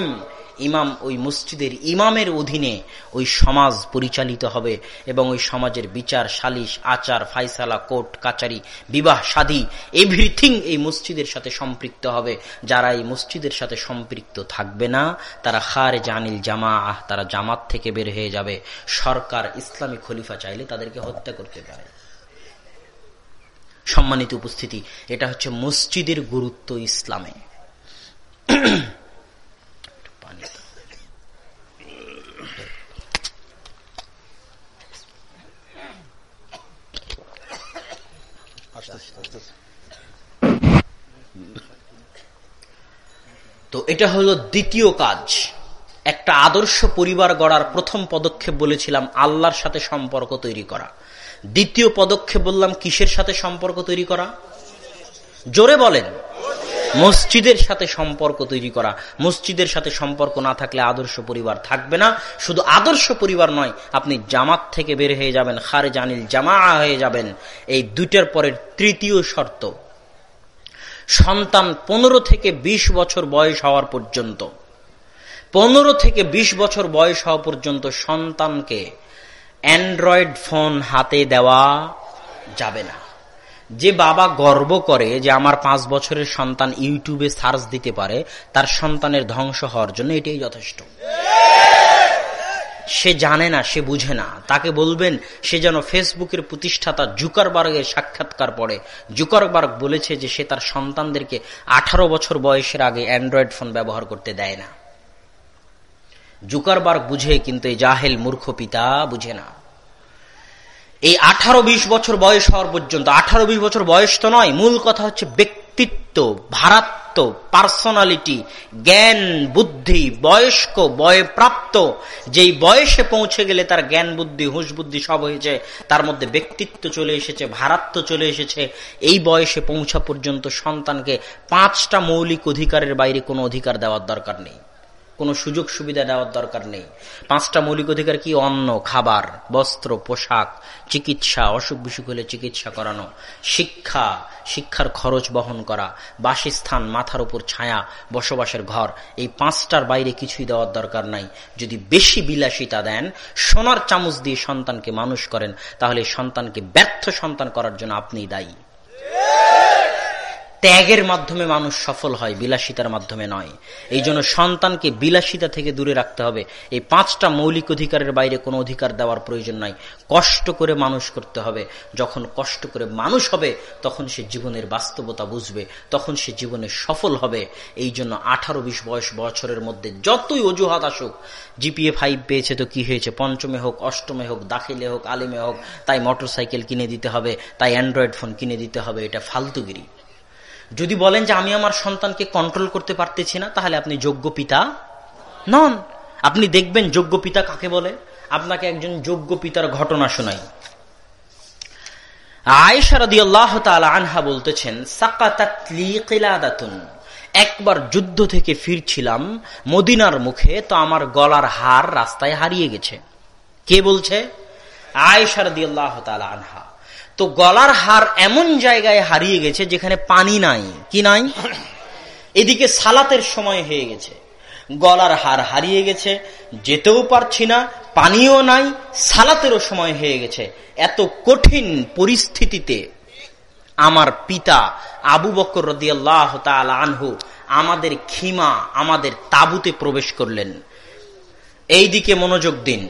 ইমাম ওই মসজিদের ইমামের অধীনে ওই সমাজ পরিচালিত হবে এবং ওই সমাজের বিচার, সালিশ, আচার ফাইসালা কোর্ট, কাচারি, বিবাহ, সাদী, এভরিথিং এই মসজিদের সাথে সম্পৃক্ত হবে। যারা এই মসজিদের সাথে সম্পৃক্ত থাকবে না, তারা খার জানিল জামা আহ তারা জামাত থেকে বের হয়ে যাবে। সরকার, ইসলামী খলিফা চাইলে তাদেরকে হত্যা করতে পারে। সম্মানিত উপস্থিতি, এটা হচ্ছে মসজিদের গুরুত্ব ইসলামে। তো এটা হলো দ্বিতীয় কাজ। একটা আদর্শ পরিবার গড়ার প্রথম পদক্ষেপ বলেছিলাম, আল্লাহর সাথে সম্পর্ক তৈরি করা। দ্বিতীয় পদক্ষেপ বললাম, কিসের সাথে সম্পর্ক তৈরি করা? জোরে বলেন। মসজিদের সাথে সম্পর্ক তৈরি করা। মসজিদের সাথে সম্পর্ক না থাকলে আদর্শ পরিবার থাকবে না। শুধু আদর্শ পরিবার নয়, আপনি জামাত থেকে বের হয়ে যাবেন খারে জানিল জামা হয়ে যাবেন। এই দুইটার পরের তৃতীয় শর্ত সন্তান পনেরো থেকে ২০ বছর বয়স হওয়ার পর্যন্ত। পনেরো থেকে ২০ বছর বয়স হওয়া পর্যন্ত সন্তানকে অ্যান্ড্রয়েড ফোন হাতে দেওয়া যাবে না। যে বাবা গর্ব করে যে আমার পাঁচ বছরের সন্তান ইউটিউবে সার্চ দিতে পারে, তার সন্তানের ধ্বংস হওয়ার জন্য এটাই যথেষ্ট। সে জানে না, সে বুঝে না। তাকে বলবেন, সে যেন ফেসবুকের প্রতিষ্ঠাতা জুকারবার্গের সাক্ষাৎকার পড়ে। জুকারবার্গ বলেছে যে সে তার সন্তানদেরকে আঠারো বছর বয়সের আগে অ্যান্ড্রয়েড ফোন ব্যবহার করতে দেয় না। জুকারবার্গ বুঝে, কিন্তু এই জাহেল মূর্খ পিতা বুঝে না। এই আঠারো বিশ বছর বয়স হওয়ার পর্যন্ত আঠারো বিশ বছর বয়স তো নয়, মূল কথা হচ্ছে ব্যক্তিত্ব, ভারাত্ম, পার্সোনালিটি, জ্ঞান, বুদ্ধি, বয়স্ক, বয়প্রাপ্ত, যেই বয়সে পৌঁছে গেলে তার জ্ঞান, বুদ্ধি, হুঁশ, বুদ্ধি সব হয়েছে, তার মধ্যে ব্যক্তিত্ব চলে এসেছে, ভারাত্ম চলে এসেছে, এই বয়সে পৌঁছা পর্যন্ত সন্তানকে পাঁচটা মৌলিক অধিকারের বাইরে কোনো অধিকার দেওয়ার দরকার নেই। কোনো সুযোগ সুবিধা দেওয়ার দরকার নেই। পাঁচটা মৌলিক অধিকার কি? অন্ন, খাবার, বস্ত্র, পোশাক, চিকিৎসা, অসুখ বিসুখ হলে চিকিৎসা করানো, শিক্ষা, শিক্ষার খরচ বহন করা, বাসস্থান, মাথার উপর ছায়া, বসবাসের ঘর, এই পাঁচটার বাইরে কিছুই দেওয়ার দরকার নাই। যদি বেশি বিলাসিতা দেন, সোনার চামচ দিয়ে সন্তানকে মানুষ করেন, তাহলে সন্তানকে ব্যর্থ সন্তান করার জন্য আপনি দায়ী। ত্যাগের মাধ্যমে মানুষ সফল হয়, বিলাসিতার মাধ্যমে নয়। এই জন্য সন্তানকে বিলাসিতা থেকে দূরে রাখতে হবে। এই পাঁচটা মৌলিক অধিকারের বাইরে কোনো অধিকার দেওয়ার প্রয়োজন নাই। কষ্ট করে মানুষ করতে হবে। যখন কষ্ট করে মানুষ হবে, তখন সে জীবনের বাস্তবতা বুঝবে, তখন সে জীবনে সফল হবে। এই জন্য আঠারো বিশ বয়স বছরের মধ্যে যতই অজুহাত আসুক, জিপিএ ফাইভ পেয়েছে তো কি হয়েছে? পঞ্চমে হোক, অষ্টমে হোক, দাখিলে হোক, আলিমে হোক, তাই মোটর কিনে দিতে হবে, তাই অ্যান্ড্রয়েড ফোন কিনে দিতে হবে, এটা ফালতুগিরি। যদি বলেন যে আমি আমার সন্তানকে কন্ট্রোল করতে পারতেছি না, তাহলে আপনি যোগ্য পিতা নন। আপনি দেখবেন যোগ্য পিতা কাকে বলে? আপনাকে একজন যোগ্য পিতার ঘটনা শোনাই। আয়সারদি আল্লাহ আনহা বলতেছেন একবার যুদ্ধ থেকে ফিরছিলাম মদিনার মুখে, তো আমার গলার হার রাস্তায় হারিয়ে গেছে। কে বলছে? আয়সারদি আল্লাহ আনহা। তো গলার হার এমন জায়গায় হারিয়ে গেছে যেখানে পানি নাই। কি নাই? এদিকে সালাতের সময় হয়ে গেছে। গলার হার হারিয়ে গেছে, যেতেও পারছি না, পানিও নাই, সালাতেরও সময় হয়ে গেছে। এত কঠিন পরিস্থিতিতে আমার পিতা আবু বকর রদিয়াল্লাহ আনহু আমাদের খিমা, আমাদের তাবুতে প্রবেশ করলেন। এই দিকে মনোযোগ দিন।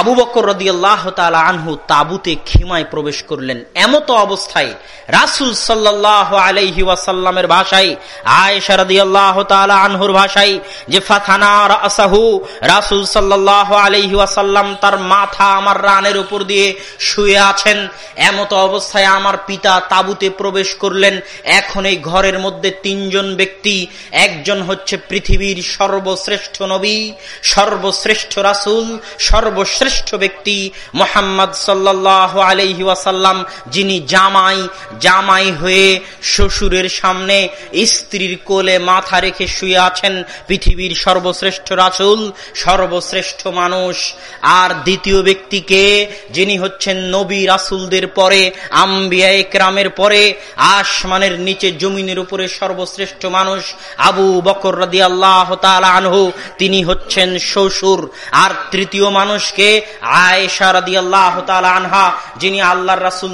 আবু বকর রদিয়াল্লাহ তালা আনহু তাবুতে খিমায় প্রবেশ করলেন। এমতো অবস্থায় রাসুল সাল্লাহ আলাইহি ওয়াসাল্লামের ভাষায়, আয়েশা রদিয়াল্লাহ তালা আনহুর ভাষায় যে, ফাথানা রাসাহু রাসুল সাল্লাহ আলাইহি ওয়াসাল্লাম তার মাথা আমার রানের উপর দিয়ে শুয়ে আছেন। এমতো অবস্থায় আমার পিতা তাবুতে প্রবেশ করলেন। এখন এই ঘরের মধ্যে তিনজন ব্যক্তি, একজন হচ্ছে পৃথিবীর সর্বশ্রেষ্ঠ নবী, সর্বশ্রেষ্ঠ রাসুল, সর্বশ্রেষ্ঠ শ্রেষ্ঠ ব্যক্তি মোহাম্মদ সাল্লাহ আলহি ওয়াসাল্লাম, যিনি জামাই জামাই হয়ে শ্বশুরের সামনে স্ত্রীর কোলে মাথা রেখে শুয়ে আছেন পৃথিবীর সর্বশ্রেষ্ঠ রাসুল, সর্বশ্রেষ্ঠ মানুষ। আর দ্বিতীয় ব্যক্তিকে, যিনি হচ্ছেন নবী রাসুলদের পরে, আম্বিয়া একরামের পরে, আসমানের নিচে জমিনের উপরে সর্বশ্রেষ্ঠ মানুষ, আবু বকর রাদি আল্লাহ আনহু, তিনি হচ্ছেন শ্বশুর। আর তৃতীয় মানুষকে কে আয়েশা আল্লাহ আনহা, যিনি আল্লাহর রাসুল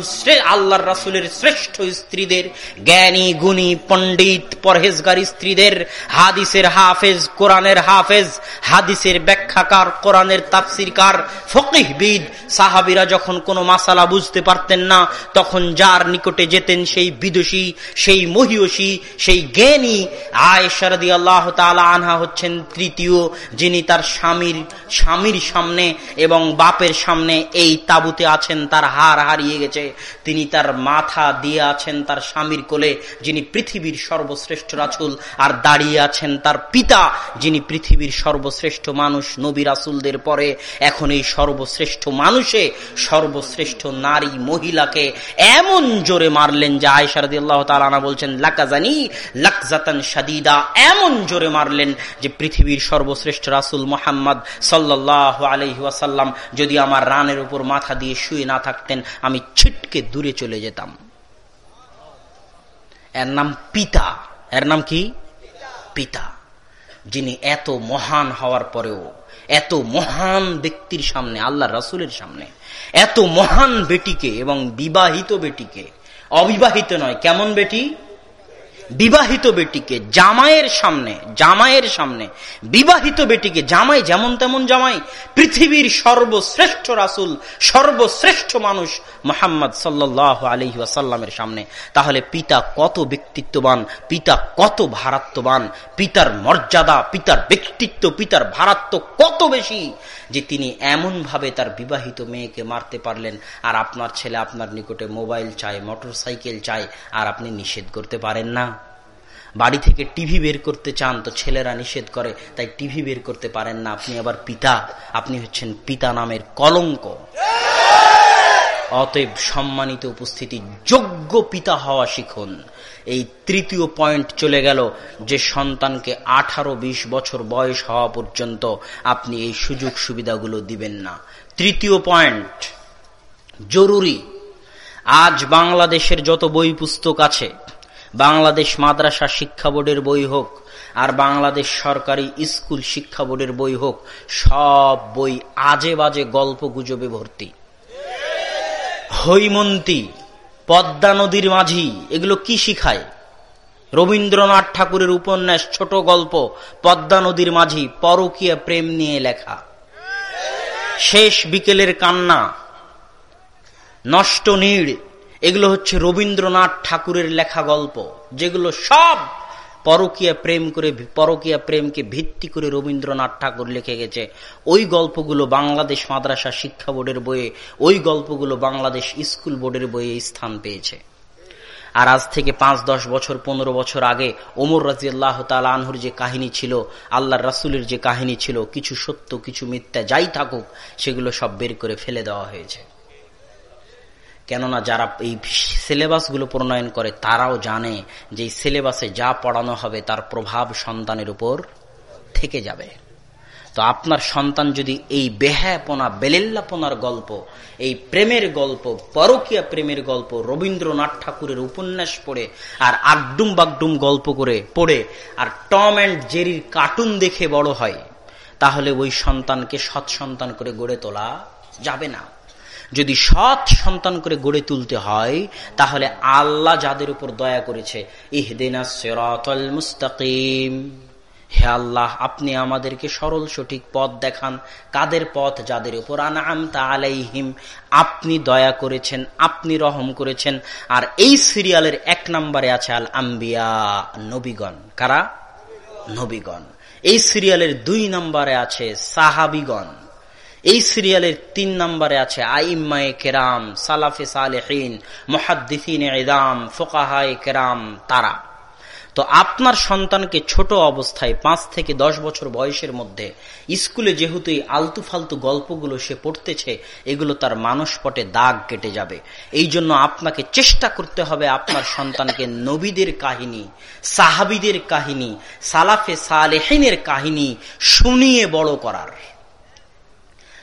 আল্লাহর রাসুলের শ্রেষ্ঠ স্ত্রীদের জ্ঞানী, গুণী, পণ্ডিত, পরহেজগার স্ত্রীদের হাদিসের হাফেজ, কোরআনের হাফেজ, হাদিসের ব্যাখ্যাকার, কোরআনের তাফসিরকার, ফকিহবিদ, সাহাবিরা যখন কোনো মাসালা বুঝতে পারতেন না, তখন যার নিকটে যেতেন সেই বিদুষী, সেই মহিয়সী, সেই জ্ঞানী আয়েশারদি আল্লাহ তালা আনহা হচ্ছেন তৃতীয়, যিনি তার স্বামীর স্বামীর সামনে এবং বাপের সামনে এই তাবুতে আছেন, তার হার হারিয়ে গেছে। তিনি তার মাথা দিয়ে আছেন, তার স্বামীর কোলে, যিনি পৃথিবীর সর্বশ্রেষ্ঠ রাসুল, আর দাঁড়িয়ে আছেন তার পিতা, যিনি পৃথিবীর সর্বশ্রেষ্ঠ মানুষ, নবী রাসুলদের পরে। এখন এই সর্বশ্রেষ্ঠ মানুষে, সর্বশ্রেষ্ঠ নারী, মহিলাকে এমন জোরে মারলেন যে আয়সারদি আল্লাহ তালানা বলছেন, লাকাজানি লাকজাতান সাদিদা এমন জোরে মারলেন যে পৃথিবীর সর্বশ্রেষ্ঠ রাসুল মোহাম্মদ সাল্লাহ আলহিহাসাল্লাম সাল্লাম যদি আমার রানের উপর মাথা দিয়ে শুয়ে না থাকতেন, আমি ছিটকে দূরে চলে যেতাম। এর নাম পিতা। এর নাম কি? পিতা। যিনি এত মহান হওয়ার পরেও, এত মহান ব্যক্তির সামনে, আল্লাহ রাসুলের সামনে, এত মহান বেটিকে এবং বিবাহিত বেটিকে, অবিবাহিত নয়, কেমন বেটি? বিবাহিত বেটিকে জামাইয়ের সামনে জামাইয়ের সামনে, বিবাহিত বেটিকে জামাই যেমন তেমন জামাই, পৃথিবীর সর্বশ্রেষ্ঠ রাসুল, সর্বশ্রেষ্ঠ মানুষ মোহাম্মদ সাল্লাহ আলহি আসাল্লামের সামনে। তাহলে পিতা কত ব্যক্তিত্ববান, পিতা কত ভারাত্মবান, পিতার মর্যাদা, পিতার ব্যক্তিত্ব, পিতার ভারাত্ম কত বেশি? যে তিনি এমনভাবে তার বিবাহিত মেয়েকে মারতে পারলেন, আর আপনার ছেলে আপনার নিকটে মোবাইল চায় মোটর সাইকেল চায়, আর আপনি নিষেধ করতে পারেন না। বাড়ি থেকে টিভি বের করতে চান, তো ছেলেরা নিষেধ করে, তাই টিভি বের করতে পারেন না। আপনি আবার পিতা, আপনি হচ্ছেন পিতা নামের কলঙ্ক। অতএব সম্মানিত উপস্থিতি, যোগ্য পিতা হওয়া শিখুন। এই তৃতীয় পয়েন্ট চলে গেল, যে সন্তানকে আঠারো বিশ বছর বয়স হওয়া পর্যন্ত আপনি এই সুযোগ সুবিধাগুলো দিবেন না। তৃতীয় পয়েন্ট, জরুরি। আজ বাংলাদেশের যত বই পুস্তক আছে, বাংলাদেশ মাদ্রাসা শিক্ষা বোর্ডের বই হোক, আর বাংলাদেশ সরকারি স্কুল শিক্ষা বোর্ডের বই হোক, সব বই আজে বাজে গল্প গুজবে ভর্তি। হৈমন্তী, পদ্মা নদীর মাঝি, এগুলো কি শিখায়? রবীন্দ্রনাথ ঠাকুরের উপন্যাস, ছোট গল্প, পদ্মা নদীর মাঝি, পরকীয়া প্রেম নিয়ে লেখা। শেষ বিকেলের কান্না, নষ্ট নীড়, এগুলো হচ্ছে রবীন্দ্রনাথ ঠাকুরের লেখা গল্প, যেগুলো সব পরকিয়া প্রেম করে পরকিয়া প্রেমকে ভিত্তি করে রবীন্দ্রনাথ ঠাকুর লিখে গেছে। ওই গল্পগুলো বাংলাদেশ মাদ্রাসা শিক্ষা বোর্ডের বইয়ে, ওই গল্পগুলো বাংলাদেশ স্কুল বোর্ডের বইয়ে স্থান পেয়েছে। আর আজ থেকে পাঁচ, দশ বছর, পনেরো বছর আগে ওমর রাজি আল্লাহ আনহুর যে কাহিনী ছিল আল্লাহ রাসুলের যে কাহিনী ছিল, কিছু সত্য, কিছু মিথ্যা যাই থাকুক, সেগুলো সব বের করে ফেলে দেওয়া হয়েছে। কেননা যারা এই সিলেবাসগুলো প্রণয়ন করে, তারাও জানে যে সিলেবাসে যা পড়ানো হবে তার প্রভাব সন্তানের উপর থেকে যাবে। তো আপনার সন্তান যদি এই বেহাপনা বেলেল্লাপনার গল্প, এই প্রেমের গল্প, পরকিয়া প্রেমের গল্প, রবীন্দ্রনাথ ঠাকুরের উপন্যাস পড়ে আর আগডুম বাগডুম গল্প করে পড়ে আর টম অ্যান্ড জেরির কার্টুন দেখে বড় হয়, তাহলে ওই সন্তানকে সৎ সন্তান করে গড়ে তোলা যাবে না। যদি সৎ সন্তান করে গড়ে তুলতে হয়, তাহলে আল্লাহ যাদের উপর দয়া করেছে ইহদিনা মুস্তাকিম। হে আল্লাহ, আপনি আমাদেরকে সরল সঠিক পথ দেখান। কাদের পথ? যাদের উপর আনাম আলাইহিম। আপনি দয়া করেছেন, আপনি রহম করেছেন। আর এই সিরিয়ালের এক নম্বরে আছে আল আম্বিয়া নবীগণ। কারা? নবীগণ। এই সিরিয়ালের দুই নম্বরে আছে সাহাবিগণ। এই সিরিয়ালের তিন নম্বরে আছে আইম্মায়ে কেরাম, সালাফে সালেহীন মহাদ্দিফিন এদাম ফোকাহায় কেরাম তারা। তো আপনার সন্তানকে ছোট অবস্থায় পাঁচ থেকে দশ বছর বয়সের মধ্যে স্কুলে যেহেতু এই আলতু ফালতু গল্পগুলো সে পড়তেছে, এগুলো তার মানসপটে দাগ কেটে যাবে। এই জন্য আপনাকে চেষ্টা করতে হবে আপনার সন্তানকে নবীদের কাহিনী, সাহাবিদের কাহিনী, সালাফে সালেহিনের কাহিনী শুনিয়ে বড় করার।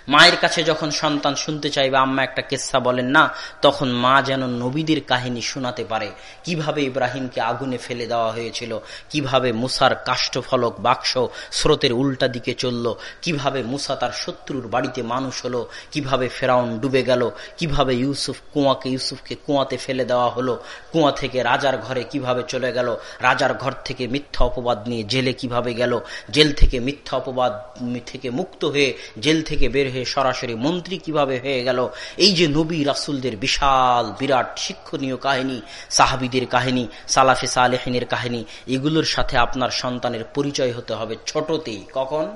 মায়ের কাছে যখন সন্তান শুনতে চাইবে, আম্মা একটা কেসা বলেন, না, তখন মা যেন নবীদের কাহিনী শোনাতে পারে। কীভাবে ইব্রাহিমকে আগুনে ফেলে দেওয়া হয়েছিল? কীভাবে মুসার কাষ্ঠফলক বাক্স স্রোতের উল্টা দিকে চলল? কীভাবে মুসা তার শত্রুর বাড়িতে মানুষ হলো? কীভাবে ফেরাউন ডুবে গেল? কীভাবে ইউসুফ কুয়াকে, ইউসুফকে কুয়াতে ফেলে দেওয়া হলো? কুয়া থেকে রাজার ঘরে কীভাবে চলে গেল? রাজার ঘর থেকে মিথ্যা অপবাদ নিয়ে জেলে কীভাবে গেল? জেল থেকে মিথ্যা অপবাদ থেকে মুক্ত হয়ে জেল থেকে বের সরাসরি মন্ত্রী কীভাবে হয়ে গেল? এই যে নবী রাসুলদের বিশাল, বিরাট শিক্ষণীয় কাহিনী, সাহাবিদের কাহিনী, সালাফে সালেহিনের কাহিনী, এগুলোর সাথে আপনার সন্তানের পরিচয় হতে হবে ছোটতেই। কখন?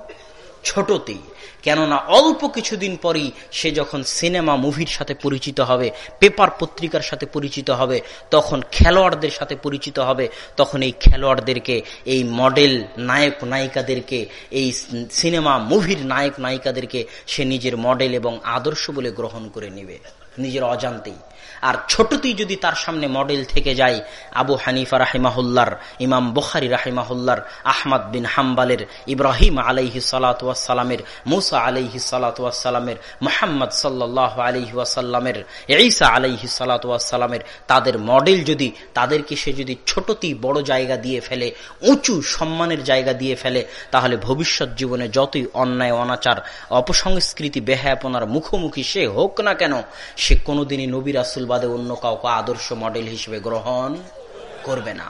ছোটতেই। কেননা অল্প কিছুদিন পরই সে যখন সিনেমা মুভির সাথে পরিচিত হবে, পেপার পত্রিকার সাথে পরিচিত হবে, তখন খেলোয়াড়দের সাথে পরিচিত হবে, তখন এই খেলোয়াড়দেরকে, এই মডেল নায়ক নায়িকাদেরকে, এই সিনেমা মুভির নায়ক নায়িকাদেরকে সে নিজের মডেল এবং আদর্শ বলে গ্রহণ করে নেবে। নিজের অজান্তেই। আর ছোটতেই যদি তার সামনে মডেল থেকে যায়, আবু হানিফা রাহিমাহুল্লার, ইমাম বখারি রাহিমাহুল্লার, আহমদ বিন হাম্বালের, ইব্রাহিম আলাইহি সালাতামের মুসা আলাইহি সালাতামের মোহাম্মদ সাল্লাহ আলহি ওয়াসাল্লামের, ঈসা আলাইহি সালাতামের তাদের মডেল যদি, তাদেরকে সে যদি ছোটতেই বড় জায়গা দিয়ে ফেলে, উঁচু সম্মানের জায়গা দিয়ে ফেলে, তাহলে ভবিষ্যৎ জীবনে যতই অন্যায়, অনাচার, অপসংস্কৃতি, বেহায়াপনার মুখোমুখি সে হোক না কেন, সে কোনোদিনই নবী রাসুল বাদে অন্য কাউকে আদর্শ মডেল হিসেবে গ্রহণ করবে না।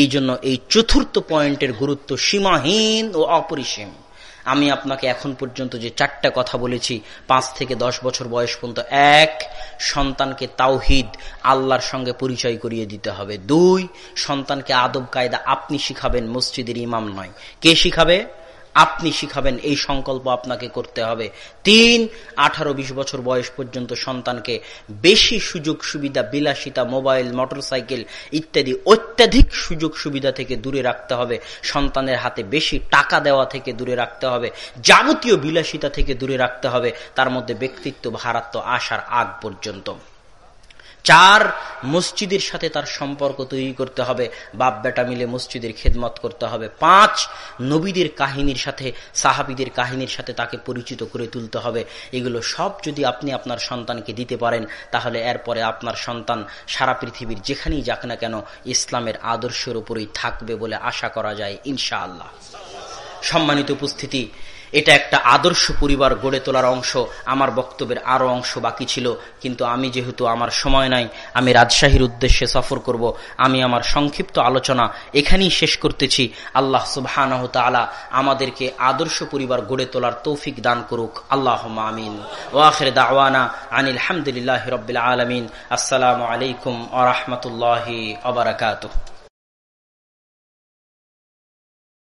এই জন্য এই চতুর্থ পয়েন্টের গুরুত্ব সীমাহীন ও অপরিসীম। আমি আপনাকে এখন পর্যন্ত যে চারটা কথা বলেছি, পাঁচ থেকে দশ বছর বয়স পর্যন্ত এক, সন্তানকে তাওহিদ, আল্লাহর সঙ্গে পরিচয় করিয়ে দিতে হবে। দুই, সন্তানকে আদব কায়দা আপনি শিখাবেন মসজিদের ইমাম নয়। কে শিখাবে? আপনি শিখাবেন, এই সংকল্প আপনাকে করতে হবে। তিন, আঠারো, বিশ বছর বয়স পর্যন্ত সন্তানকে বেশি সুযোগ সুবিধা, বিলাসিতা, মোবাইল, মোটরসাইকেল ইত্যাদি অত্যাধিক সুযোগ সুবিধা থেকে দূরে রাখতে হবে। সন্তানের হাতে বেশি টাকা দেওয়া থেকে দূরে রাখতে হবে। যাবতীয় বিলাসিতা থেকে দূরে রাখতে হবে। তার মধ্যে ব্যক্তিত্ব, ভারাত্ম আসার আগ পর্যন্ত। চার মসজিদের সাথে তার সম্পর্ক তৈরি করতে হবে। বাপ বেটা মিলে মসজিদের খেদমত করতে হবে। পাঁচ নবীদের কাহিনীর সাথে, সাহাবিদের কাহিনীর সাথে তাকে পরিচিত করে তুলতে হবে। এগুলো সব যদি আপনি আপনার সন্তানকে দিতে পারেন, তাহলে এরপরে আপনার সন্তান সারা পৃথিবীর যেখানেই যাক না কেন ইসলামের আদর্শের উপরেই থাকবে বলে আশা করা যায় ইনশাআল্লাহ। সম্মানিত উপস্থিতি এটা একটা আদর্শ পরিবার গড়ে তোলার অংশ, আমার বক্তব্যের আরও অংশ বাকি ছিল, কিন্তু আমি যেহেতু আমার সময় নাই, আমি রাজশাহীর উদ্দেশ্যে সফর করব, আমি আমার সংক্ষিপ্ত আলোচনা এখানেই শেষ করতেছি। আল্লাহ সুবাহ আমাদেরকে আদর্শ পরিবার গড়ে তোলার তৌফিক দান করুক। আল্লাহ আমিন। ওয়াখের দাওয়ানা আনিল হামদুলিল্লাহ রবিল আলমিন। আসসালামু আলাইকুম আ রহমতুল্লাহ